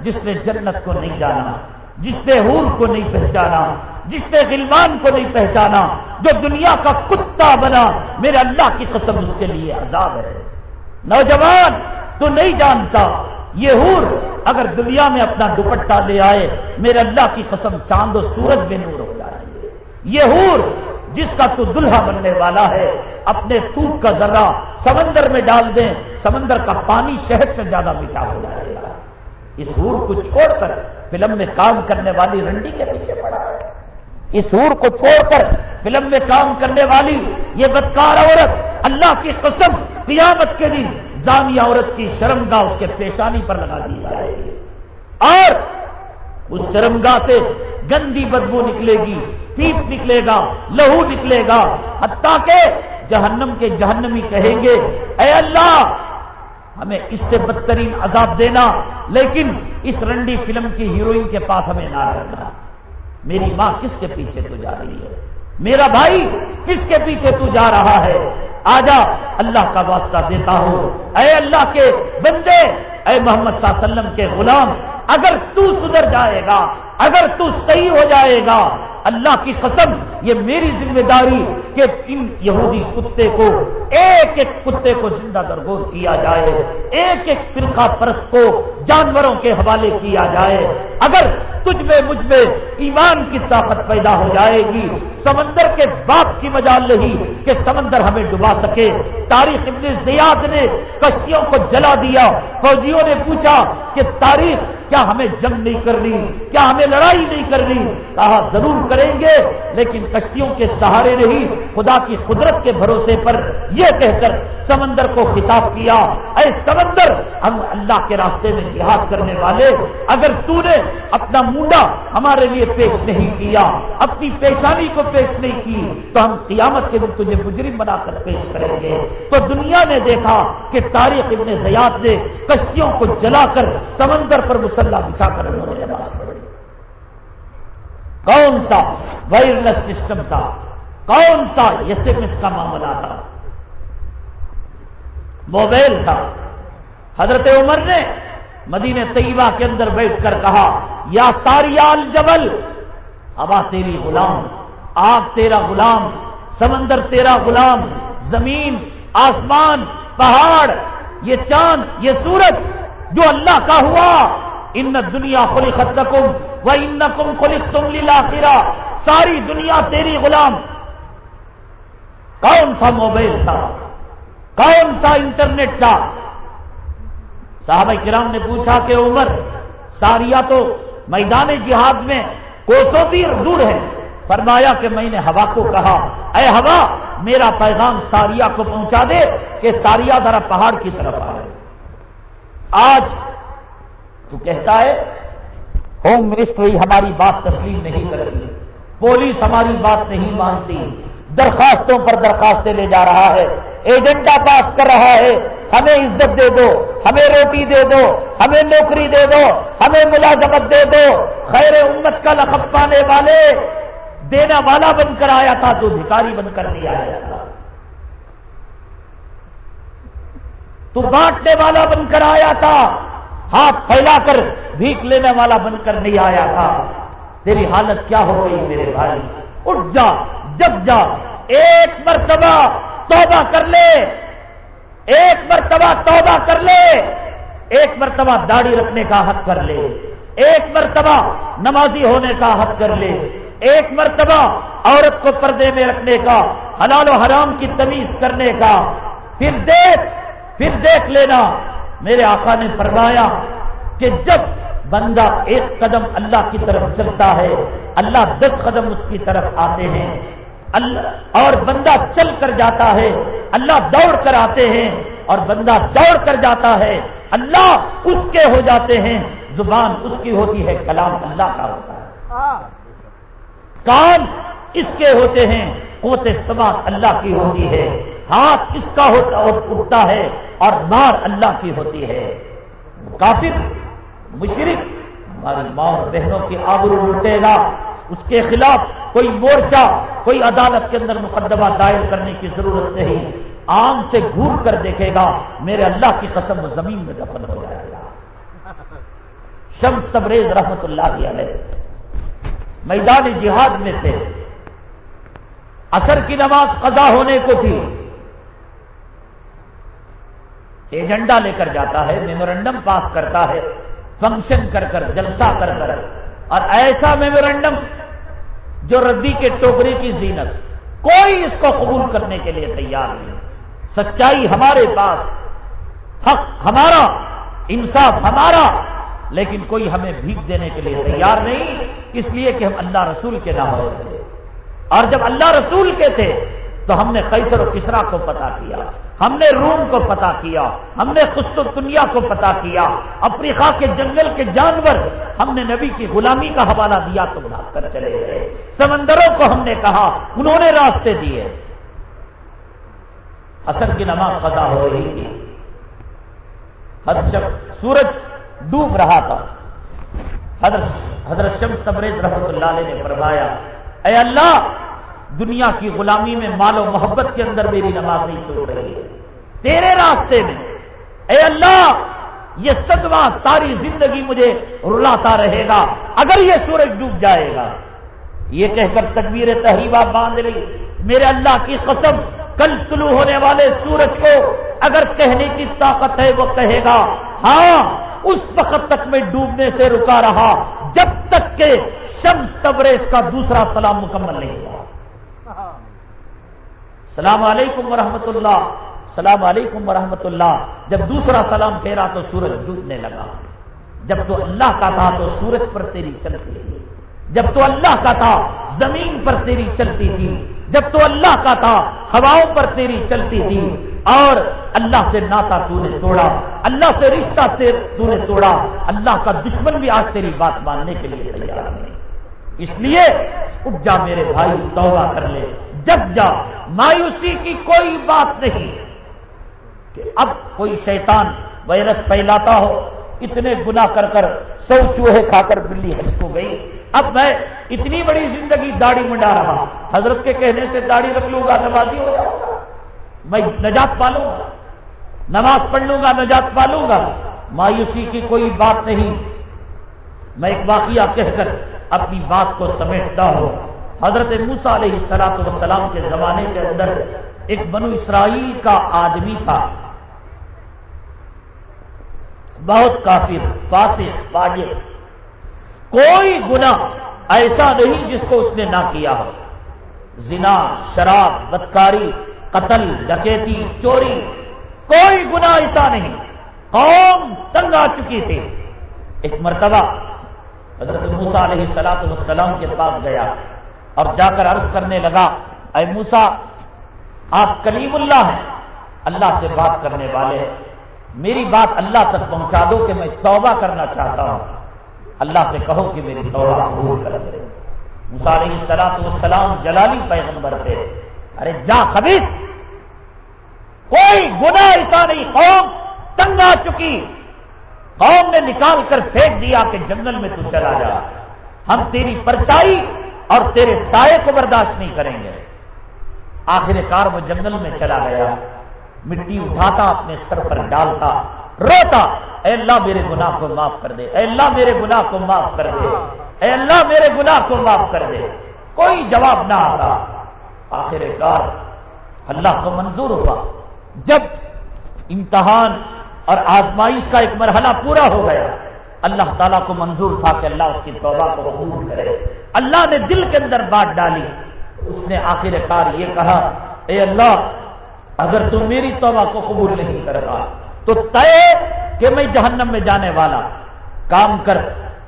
جس نے جنت کو نہیں جانا، جس نے حور کو نہیں پہچانا، جس نے غلمان کو نہیں پہچانا، جو دنیا کا کتا بنا، میرے اللہ کی قسم اس کے لیے عذاب ہے۔ نوجوان، تو نہیں جانتا۔ یہ حور اگر دنیا میں اپنا دوپٹہ لے آئے، میرے اللہ کی قسم چاند و سورج میں نور ہو جائے۔ یہ حور جس کا تو دلہا بننے والا ہے، اپنے تھوک کا ذرہ سمندر میں ڈال دیں، سمندر کا پانی شہد سے زیادہ میٹھا ہو جائے گا۔ اس ہور کو چھوڑ کر فلم میں کام کرنے والی رنڈی کے پیچھے پڑا۔ ہے اس ہور کو چھوڑ کر فلم میں کام کرنے والی یہ بدکار عورت اللہ کی قسم قیامت کے دن زانی عورت کی شرمگاہ اس کے پیشانی پر لگا دی جائے گی۔ اور اس شرمگاہ سے گندی بدبو نکلے گی، پیپ نکلے گا، لہو نکلے گا۔ حتیٰ کہ جہنم کے جہنمی کہیں گے، اے اللہ، ہمیں اس سے بدترین عذاب دینا، لیکن اس رنڈی فلم کی ہیروئن کے پاس ہمیں نہ رکھنا میری ماں کس کے پیچھے تو جا رہی ہے؟ میرا بھائی کس کے پیچھے تو جا رہا ہے؟ آجا، اللہ کا واسطہ دیتا ہوں۔ اے اللہ کے بندے، اے محمد صلی اللہ علیہ وسلم کے غلام، اگر تو سدھر جائے گا، اگر تو صحیح ہو جائے گا اللہ کی قسم، یہ میری ذمہ داری کہ ان یہودی کتے کو، ایک ایک کتے کو زندہ درگور کیا جائے، ایک ایک فرقہ پرست کو جانوروں کے حوالے کیا جائے۔ اگر تجھ میں، مجھ میں ایمان کی طاقت پیدا ہو جائے گی سمندر کے باپ کی مجال نہیں کہ سمندر ہمیں ڈبا سکے۔ تاریخ ابن زیاد نے کشتیوں کو جلا دیا۔ فوجیوں نے پوچھا کہ تاریخ، کیا ہمیں جنگ نہیں کرنی؟ کیا ہمیں لڑائی نہیں کرنی؟ کہا، ضرور کریں گے، لیکن کشتیوں کے سہارے نہیں خدا کی قدرت کے بھروسے پر یہ کہہ کر سمندر کو خطاب کیا۔ اے سمندر، ہم اللہ کے راستے میں جہاد کرنے والے، اگر تو نے اپنا مونڈا ہمارے لیے پیش نہیں کیا، اپنی پیشانی کو پیش نہیں کی، تو ہم قیامت کے دن تجھے مجرم بنا کر پیش کریں گے۔ تو دنیا نے دیکھا کہ تاریخ ابن زیاد نے کشتیوں کو جلا کر سمندر پر مسلح بچھا کر انہوں نے نماز پڑھی۔ کون سا وائرلیس سسٹم تھا؟ کون سا ایس ایم ایس کا معاملہ تھا؟ موبائل تھا۔ حضرت عمر نے مدینہ طیبہ کے اندر بیٹھ کر کہا، یا ساریال جبل ہوا تیری غلام آگ تیرا غلام، سمندر تیرا غلام، زمین، آسمان، پہاڑ، یہ چاند، یہ سورج جو اللہ کا ہوا۔ ان دنیا خلی خطم و ان کم خلق تم لیلا ساری دنیا تیری غلام۔ کون سا موبائل تھا؟ کون سا انٹرنیٹ تھا؟ صحابہ کرام نے پوچھا کہ عمر ساریا تو میدان جہاد میں کوسوں بھی دور ہے فرمایا کہ میں نے ہوا کو کہا، اے ہوا، میرا پیغام ساریا کو پہنچا دے کہ ساریا ذرا پہاڑ کی طرف آ آج تو کہتا ہے ہوم منسٹری ہماری بات تسلیم نہیں کر رہی پولیس ہماری بات نہیں مانتی، درخواستوں پر درخواستیں لے جا رہا ہے، ایجنڈا پاس کر رہا ہے، ہمیں عزت دے دو، ہمیں روٹی دے دو، ہمیں نوکری دے دو، ہمیں ملازمت دے دو، خیر امت کا لقب پانے والے دینا والا بن کر آیا تھا تو بھکاری بن کر نہیں آیا تھا۔ تو بانٹنے والا بن کر آیا تھا۔ ہاتھ پھیلا کر بھیک لینے والا بن کر نہیں آیا تھا۔ تیری حالت کیا ہو رہی میرے بھائی؟ اٹھ جا، جب جا۔ ایک مرتبہ توبہ کر لے۔ ایک مرتبہ توبہ کر لے۔ ایک مرتبہ داڑھی رکھنے کا حق کر لے۔ ایک مرتبہ نمازی ہونے کا حق کر لے۔ ایک مرتبہ عورت کو پردے میں رکھنے کا، حلال و حرام کی تمیز کرنے کا۔ پھر دیکھ پھر دیکھ لینا۔ میرے آقا نے فرمایا کہ جب بندہ ایک قدم اللہ کی طرف چلتا ہے، اللہ دس قدم اس کی طرف آتے ہیں۔ اللہ، اور بندہ چل کر جاتا ہے، اللہ دوڑ کر آتے ہیں، اور بندہ دوڑ کر جاتا ہے، اللہ اس کے ہو جاتے ہیں۔ زبان اس کی ہوتی ہے کلام اللہ کا ہوتا ہے۔ ہاں۔ کان اس کے ہوتے ہیں، قوت سما اللہ کی ہوتی ہے۔ ہاتھ اس کا ہوتا اٹھتا ہے اور مار اللہ کی ہوتی ہے۔ کافر مشرق ہماری ماں اور بہنوں کی آبرو لوٹے گا۔ اس کے خلاف کوئی مورچہ، کوئی عدالت کے اندر مقدمہ دائر کرنے کی ضرورت نہیں۔ آم سے گھور کر دیکھے گا، میرے اللہ کی قسم زمین میں دفن ہو جائے گا۔ شمس تبریز رحمت اللہ علیہ۔ میدان جہاد میں تھے۔ اثر کی نماز قضا ہونے کو تھی۔ ایجنڈا لے کر جاتا ہے میمورینڈم پاس کرتا ہے، فنکشن کر کر، جلسہ کر کر۔ اور ایسا میمورینڈم جو ردی کے ٹوکری کی زینت، کوئی اس کو قبول کرنے کے لیے تیار نہیں۔ سچائی ہمارے پاس، حق ہمارا، انصاف ہمارا۔ لیکن کوئی ہمیں بھیگ دینے کے لیے تیار نہیں، اس لیے کہ ہم اللہ رسول کے نام تھے۔ اور جب اللہ رسول کے تھے، تو ہم نے قیصر و کسرا کو پتا کیا، ہم نے روم کو پتا کیا، ہم نے خست دنیا کو پتا کیا۔ افریقہ کے جنگل کے جانور ہم نے نبی کی غلامی کا حوالہ دیا تو بھاگ کر چلے گئے۔ سمندروں کو ہم نے کہا، انہوں نے راستے دیے۔ اصل کی نماز قضا ہو رہی تھی۔ ہر شخص سورج ڈوب رہا تھا۔ حضرت حضرت شمس تبریز رحمت اللہ علیہ نے فرمایا، اے اللہ، دنیا کی غلامی میں مال و محبت کے اندر میری نماز نہیں چھوڑ رہی ہے۔ تیرے راستے میں، اے اللہ، یہ صدمہ ساری زندگی مجھے رلاتا رہے گا۔ اگر یہ سورج ڈوب جائے گا۔ یہ کہہ کر تکبیر تحریبہ باندھ لی۔ میرے اللہ کی قسم، کل طلوع ہونے والے سورج کو اگر کہنے کی طاقت ہے، وہ کہے گا ہاں اس وقت تک میں ڈوبنے سے رکا رہا، جب تک کہ شمس تبریز کا دوسرا سلام مکمل نہیں ہوا۔ السلام علیکم ورحمۃ اللہ السلام علیکم ورحمۃ اللہ۔ جب دوسرا سلام پھیرا تو سورج ڈوبنے لگا۔ جب تو اللہ کا تھا تو سورج پر تیری چلتی تھی۔ جب تو اللہ کا تھا، زمین پر تیری چلتی تھی۔ جب تو اللہ کا تھا، ہواؤں پر تیری چلتی تھی۔ اور اللہ سے ناتا تو نے توڑا، اللہ سے رشتہ تو نے توڑا۔ اللہ کا دشمن بھی آج تیری بات ماننے کے لیے تیار نہیں اس لیے اٹھ جا میرے بھائی، توبہ کر لے۔ جب جا، مایوسی کی کوئی بات نہیں کہ اب کوئی شیطان وائرس پھیلاتا ہو، اتنے گنا کر کر سو چوہے کھا کر بلی ہنس کو گئی۔ اب میں اتنی بڑی زندگی داڑھی منڈا رہا حضرت کے کہنے سے داڑھی رکھ لوں گا، نمازی ہو جاؤں گا۔ میں نجات پالوں گا۔ نماز پڑھ لوں گا، نجات پالوں گا۔ مایوسی کی کوئی بات نہیں۔ میں ایک واقعہ کہہ کر اپنی بات کو سمیٹتا ہوں۔ حضرت موسا علیہ سلاط وسلام کے زمانے کے اندر ایک بنو اسرائیل کا آدمی تھا۔ بہت کافر، فاسق واجب کوئی گنا ایسا نہیں جس کو اس نے نہ کیا ہو۔ زنا، شراب، بدکاری قتل، ڈکیتی، چوری، کوئی گنا ایسا نہیں۔ قوم تنگ آ چکی تھی۔ ایک مرتبہ حضرت موسا علیہ سلاط وسلام کے پاس گیا اور جا کر عرض کرنے لگا، اے موسا آپ کلیم اللہ ہیں، اللہ سے بات کرنے والے ہیں۔ میری بات اللہ تک پہنچا دو کہ میں توبہ کرنا چاہتا ہوں۔ اللہ سے کہو کہ میری توبہ قبول کر دے علیہ سلاط وسلام جلالی پیغمبر تھے۔ ارے جا خبیص۔ کوئی گنا ایسا نہیں، قوم تنگ آ چکی۔ قوم نے نکال کر پھینک دیا کہ جنگل میں تو چلا جا۔ ہم تیری پرچائی اور تیرے سائے کو برداشت نہیں کریں گے۔ آخر کار وہ جنگل میں چلا گیا۔ مٹی اٹھاتا، اپنے سر پر ڈالتا۔ روتا، اے اللہ میرے گناہ کو معاف کر دے۔ اے اللہ میرے گناہ کو معاف کر دے۔ اے اللہ میرے گناہ کو معاف کر دے۔ کوئی جواب نہ آتا۔ آخر کار اللہ کو منظور ہوا۔ جب امتحان اور آزمائش کا ایک مرحلہ پورا ہو گیا، اللہ تعالیٰ کو منظور تھا کہ اللہ اس کی توبہ کو قبول کرے۔ اللہ نے دل کے اندر بات ڈالی۔ اس نے آخر کار یہ کہا، اے اللہ، اگر تم میری توبہ کو قبول نہیں کرتا، تو طے کہ میں جہنم میں جانے والا۔ کام کر،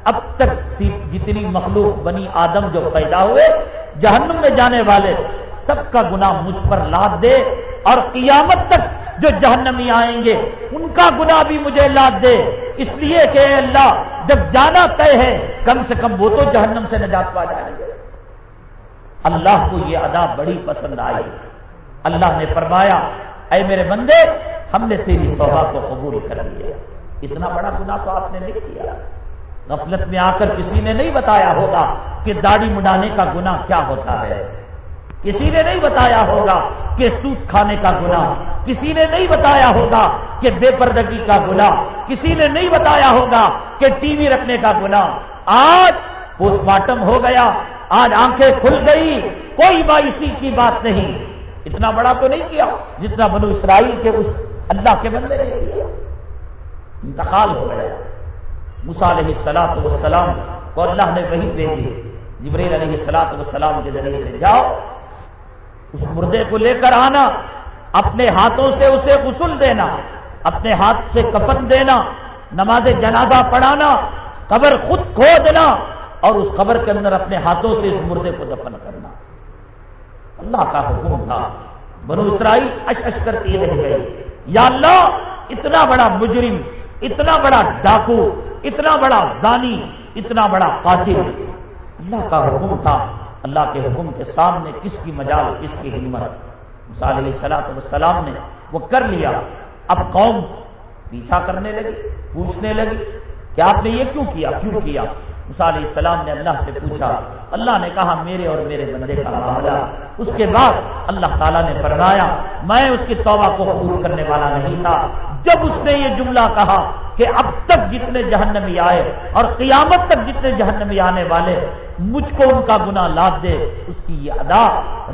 اب تک جتنی مخلوق بنی آدم جو پیدا ہوئے، جہنم میں جانے والے سب کا گناہ مجھ پر لاد دے اور قیامت تک جو جہنمی آئیں گے، ان کا گناہ بھی مجھے لاد دے۔ اس لیے کہ اے اللہ، جب جانا طے ہے، کم سے کم وہ تو جہنم سے نجات پا جائیں گے اللہ کو یہ ادا بڑی پسند آئی۔ اللہ نے فرمایا، اے میرے بندے، ہم نے تیری توبہ کو قبول کر لیا۔ اتنا بڑا گناہ تو آپ نے نہیں کیا۔ غفلت میں آ کر کسی نے نہیں بتایا ہوگا کہ داڑھی مڈانے کا گناہ کیا ہوتا ہے۔ کسی نے نہیں بتایا ہوگا کہ سوت کھانے کا گنا کسی نے نہیں بتایا ہوگا کہ بے پردگی کا گنا کسی نے نہیں بتایا ہوگا کہ ٹی وی رکھنے کا گنا آج پوسٹ مارٹم ہو گیا، آج آنکھیں کھل گئی، کوئی باعثی کی بات نہیں۔ اتنا بڑا تو نہیں کیا، جتنا بنو اسرائیل کے اس اللہ کے بندے نے کیا۔ انتقال ہو گیا۔ علیہ سلاط وسلام کو اللہ نے وہی دے دی۔ جبریل علیہ سلاط وسلام کے ذریعے سے جاؤ اس مردے کو لے کر آنا، اپنے ہاتھوں سے اسے غسل دینا، اپنے ہاتھ سے کفن دینا، نماز جنازہ پڑھانا، قبر خود کھودنا اور اس قبر کے اندر اپنے ہاتھوں سے اس مردے کو دفن کرنا۔ اللہ کا حکم تھا۔ بنو اسرائیل اش کرتی رہ گئی۔ یا اللہ، اتنا بڑا مجرم، اتنا بڑا ڈاکو، اتنا بڑا زانی، اتنا بڑا قاتل۔ اللہ کا حکم تھا۔ اللہ کے حکم کے سامنے کس کی مجال، کس کی ہمت؟ علیہ سلاط وسلام نے وہ کر لیا۔ اب قوم پیچھا کرنے لگی، پوچھنے لگی، کہ آپ نے یہ کیوں کیا؟ کیوں کیا؟ علیہ السلام نے اللہ سے پوچھا۔ اللہ نے کہا، میرے اور میرے بندے کا معاملہ۔ اس کے بعد اللہ تعالیٰ نے فرمایا، میں اس کی توبہ کو قبول کرنے والا نہیں تھا۔ جب اس نے یہ جملہ کہا کہ اب تک جتنے جہنمی آئے اور قیامت تک جتنے جہنمی آنے والے مجھ کو ان کا گنا لاد دے، اس کی یہ ادا،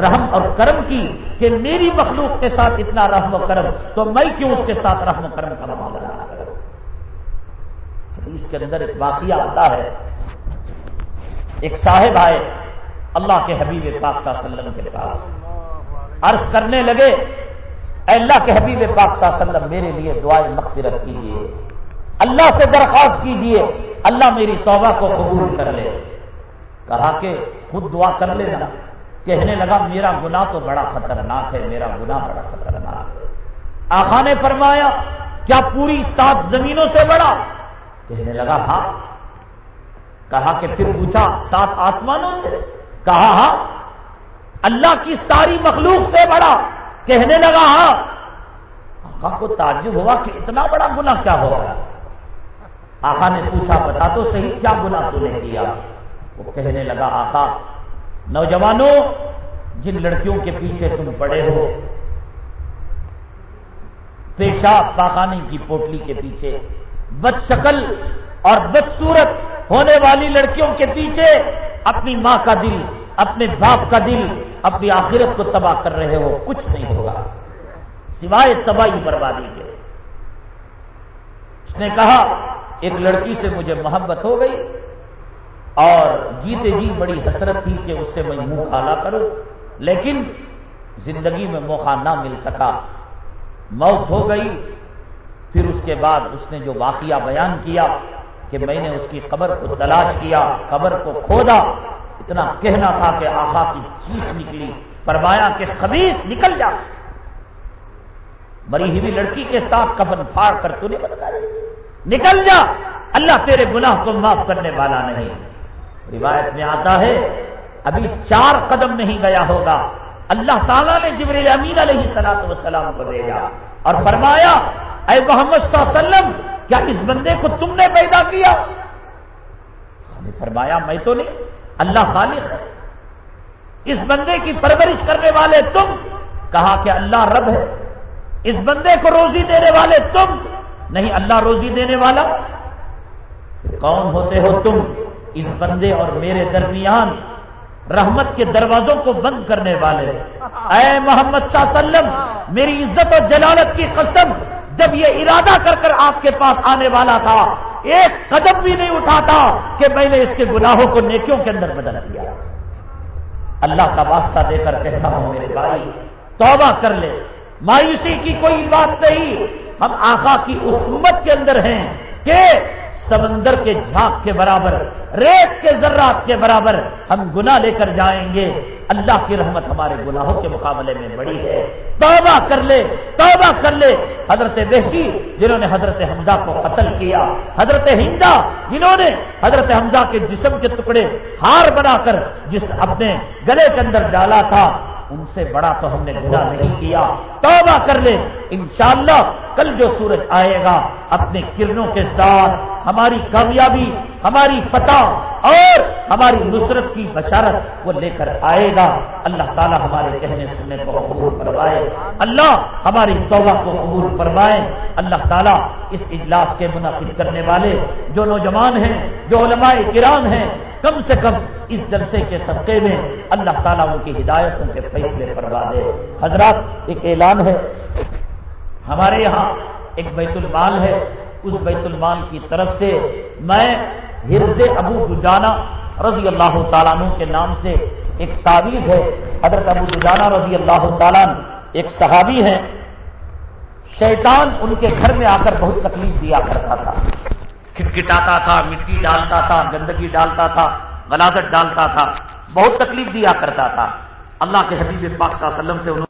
رحم اور کرم کی کہ میری مخلوق کے ساتھ اتنا رحم و کرم، تو میں کیوں اس کے ساتھ رحم و کرم کا معاملہ اس کے اندر ایک واقعہ آتا ہے۔ ایک صاحب آئے اللہ کے حبیب پاک صلی اللہ علیہ وسلم کے پاس، عرض کرنے لگے اے اللہ کے حبیب پاک صلی اللہ علیہ وسلم، میرے لیے دعائیں مغفرت کیجیے اللہ سے درخواست کیجیے اللہ میری توبہ کو قبول کر لے۔ کہا کہ خود دعا کر لینا۔ کہنے لگا، میرا گنا تو بڑا خطرناک ہے، میرا گنا بڑا خطرناک ہے۔ آخا نے فرمایا، کیا پوری سات زمینوں سے بڑا؟ کہنے لگا ہاں۔ کہا کہ پھر پوچھا، سات آسمانوں سے؟ کہا ہاں۔ اللہ کی ساری مخلوق سے بڑا۔ کہنے لگا، آقا کو تعجب ہوا کہ اتنا بڑا گنا کیا ہوا آقا نے پوچھا، بتا تو صحیح کیا گنا تو نے کیا؟ وہ کہنے لگا، آقا، نوجوانوں، جن لڑکیوں کے پیچھے تم پڑے ہو، پیشاب پاخانی کی پوٹلی کے پیچھے بد شکل اور بدسورت ہونے والی لڑکیوں کے پیچھے اپنی ماں کا دل اپنے باپ کا دل اپنی آخرت کو تباہ کر رہے ہو، کچھ نہیں ہوگا۔ سوائے تباہی بربادی کے۔ اس نے کہا، ایک لڑکی سے مجھے محبت ہو گئی اور جیتے جی بڑی حسرت تھی کہ اس سے میں منہ کالا کروں، لیکن زندگی میں موقع نہ مل سکا۔ موت ہو گئی۔ پھر اس کے بعد اس نے جو واقعہ بیان کیا کہ میں نے اس کی قبر کو تلاش کیا، قبر کو کھودا۔ اتنا کہنا تھا کہ آقا کی چیخ نکلی، فرمایا کہ خبیص نکل جا۔ مری ہوئی لڑکی کے ساتھ کفن پھاڑ کر تو نہیں بتا نکل جا۔ اللہ تیرے گناہ کو معاف کرنے والا نہیں۔ روایت میں آتا ہے، ابھی چار قدم نہیں گیا ہوگا۔ اللہ تعالیٰ نے جبریل امین علیہ سلاط وسلام کو بھیجا اور فرمایا، اے محمد صلی اللہ علیہ وسلم، کیا اس بندے کو تم نے پیدا کیا؟ نے فرمایا، میں تو نہیں۔ اللہ خالق ہے۔ اس بندے کی پرورش کرنے والے تم، کہا کہ اللہ رب ہے۔ اس بندے کو روزی دینے والے تم، نہیں اللہ روزی دینے والا۔ کون ہوتے ہو تم اس بندے اور میرے درمیان رحمت کے دروازوں کو بند کرنے والے؟ اے محمد صلی اللہ علیہ وسلم، میری عزت اور جلالت کی قسم جب یہ ارادہ کر کر آپ کے پاس آنے والا تھا، ایک قدم بھی نہیں اٹھاتا کہ میں نے اس کے گناہوں کو نیکیوں کے اندر بدل دیا۔ اللہ کا واسطہ دے کر کہتا ہوں، میرے بھائی، توبہ کر لے۔ مایوسی کی کوئی بات نہیں۔ ہم آخا کی اس امت کے اندر ہیں کہ سمندر کے جھانک کے برابر، ریت کے ذرات کے برابر ہم گناہ لے کر جائیں گے۔ اللہ کی رحمت ہمارے گناہوں کے مقابلے میں بڑی ہے۔ توبہ کر لے، توبہ کر لے۔ حضرت وحشی، جنہوں نے حضرت حمزہ کو قتل کیا۔ حضرت ہندا، جنہوں نے حضرت حمزہ کے جسم کے ٹکڑے ہار بنا کر جس اپنے گلے کے اندر ڈالا تھا ان سے بڑا تو ہم نے گناہ نہیں کیا۔ توبہ کر لیں۔ انشاءاللہ کل جو سورج آئے گا، اپنے کرنوں کے ساتھ ہماری کامیابی ہماری فتح اور ہماری نصرت کی بشارت وہ لے کر آئے گا۔ اللہ تعالیٰ ہمارے کہنے سننے کو قبول فرمائے۔ اللہ ہماری توبہ کو قبول فرمائے۔ اللہ تعالیٰ اس اجلاس کے منعقد کرنے والے جو نوجوان ہیں، جو علماء کرام ہیں، کم سے کم اس جلسے کے صدقے میں اللہ تعالیٰ ان کی ہدایتوں کے فیصلے فرما دے۔ حضرات، ایک اعلان ہے۔ ہمارے یہاں ایک بیت المال ہے۔ اس بیت المال کی طرف سے میں ہرز ابو دجانا رضی اللہ تعالیٰ عنہ کے نام سے ایک تعویذ ہے۔ حضرت ابو دجانا رضی اللہ تعالیٰ ایک صحابی ہے شیطان ان کے گھر میں آ کر بہت تکلیف دیا کرتا تھا۔ کھٹکھٹاتا تھا، مٹی ڈالتا تھا، گندگی ڈالتا تھا، غلازت ڈالتا تھا، بہت تکلیف دیا کرتا تھا۔ اللہ کے حبیب پاک صلی اللہ علیہ وسلم سے انہوں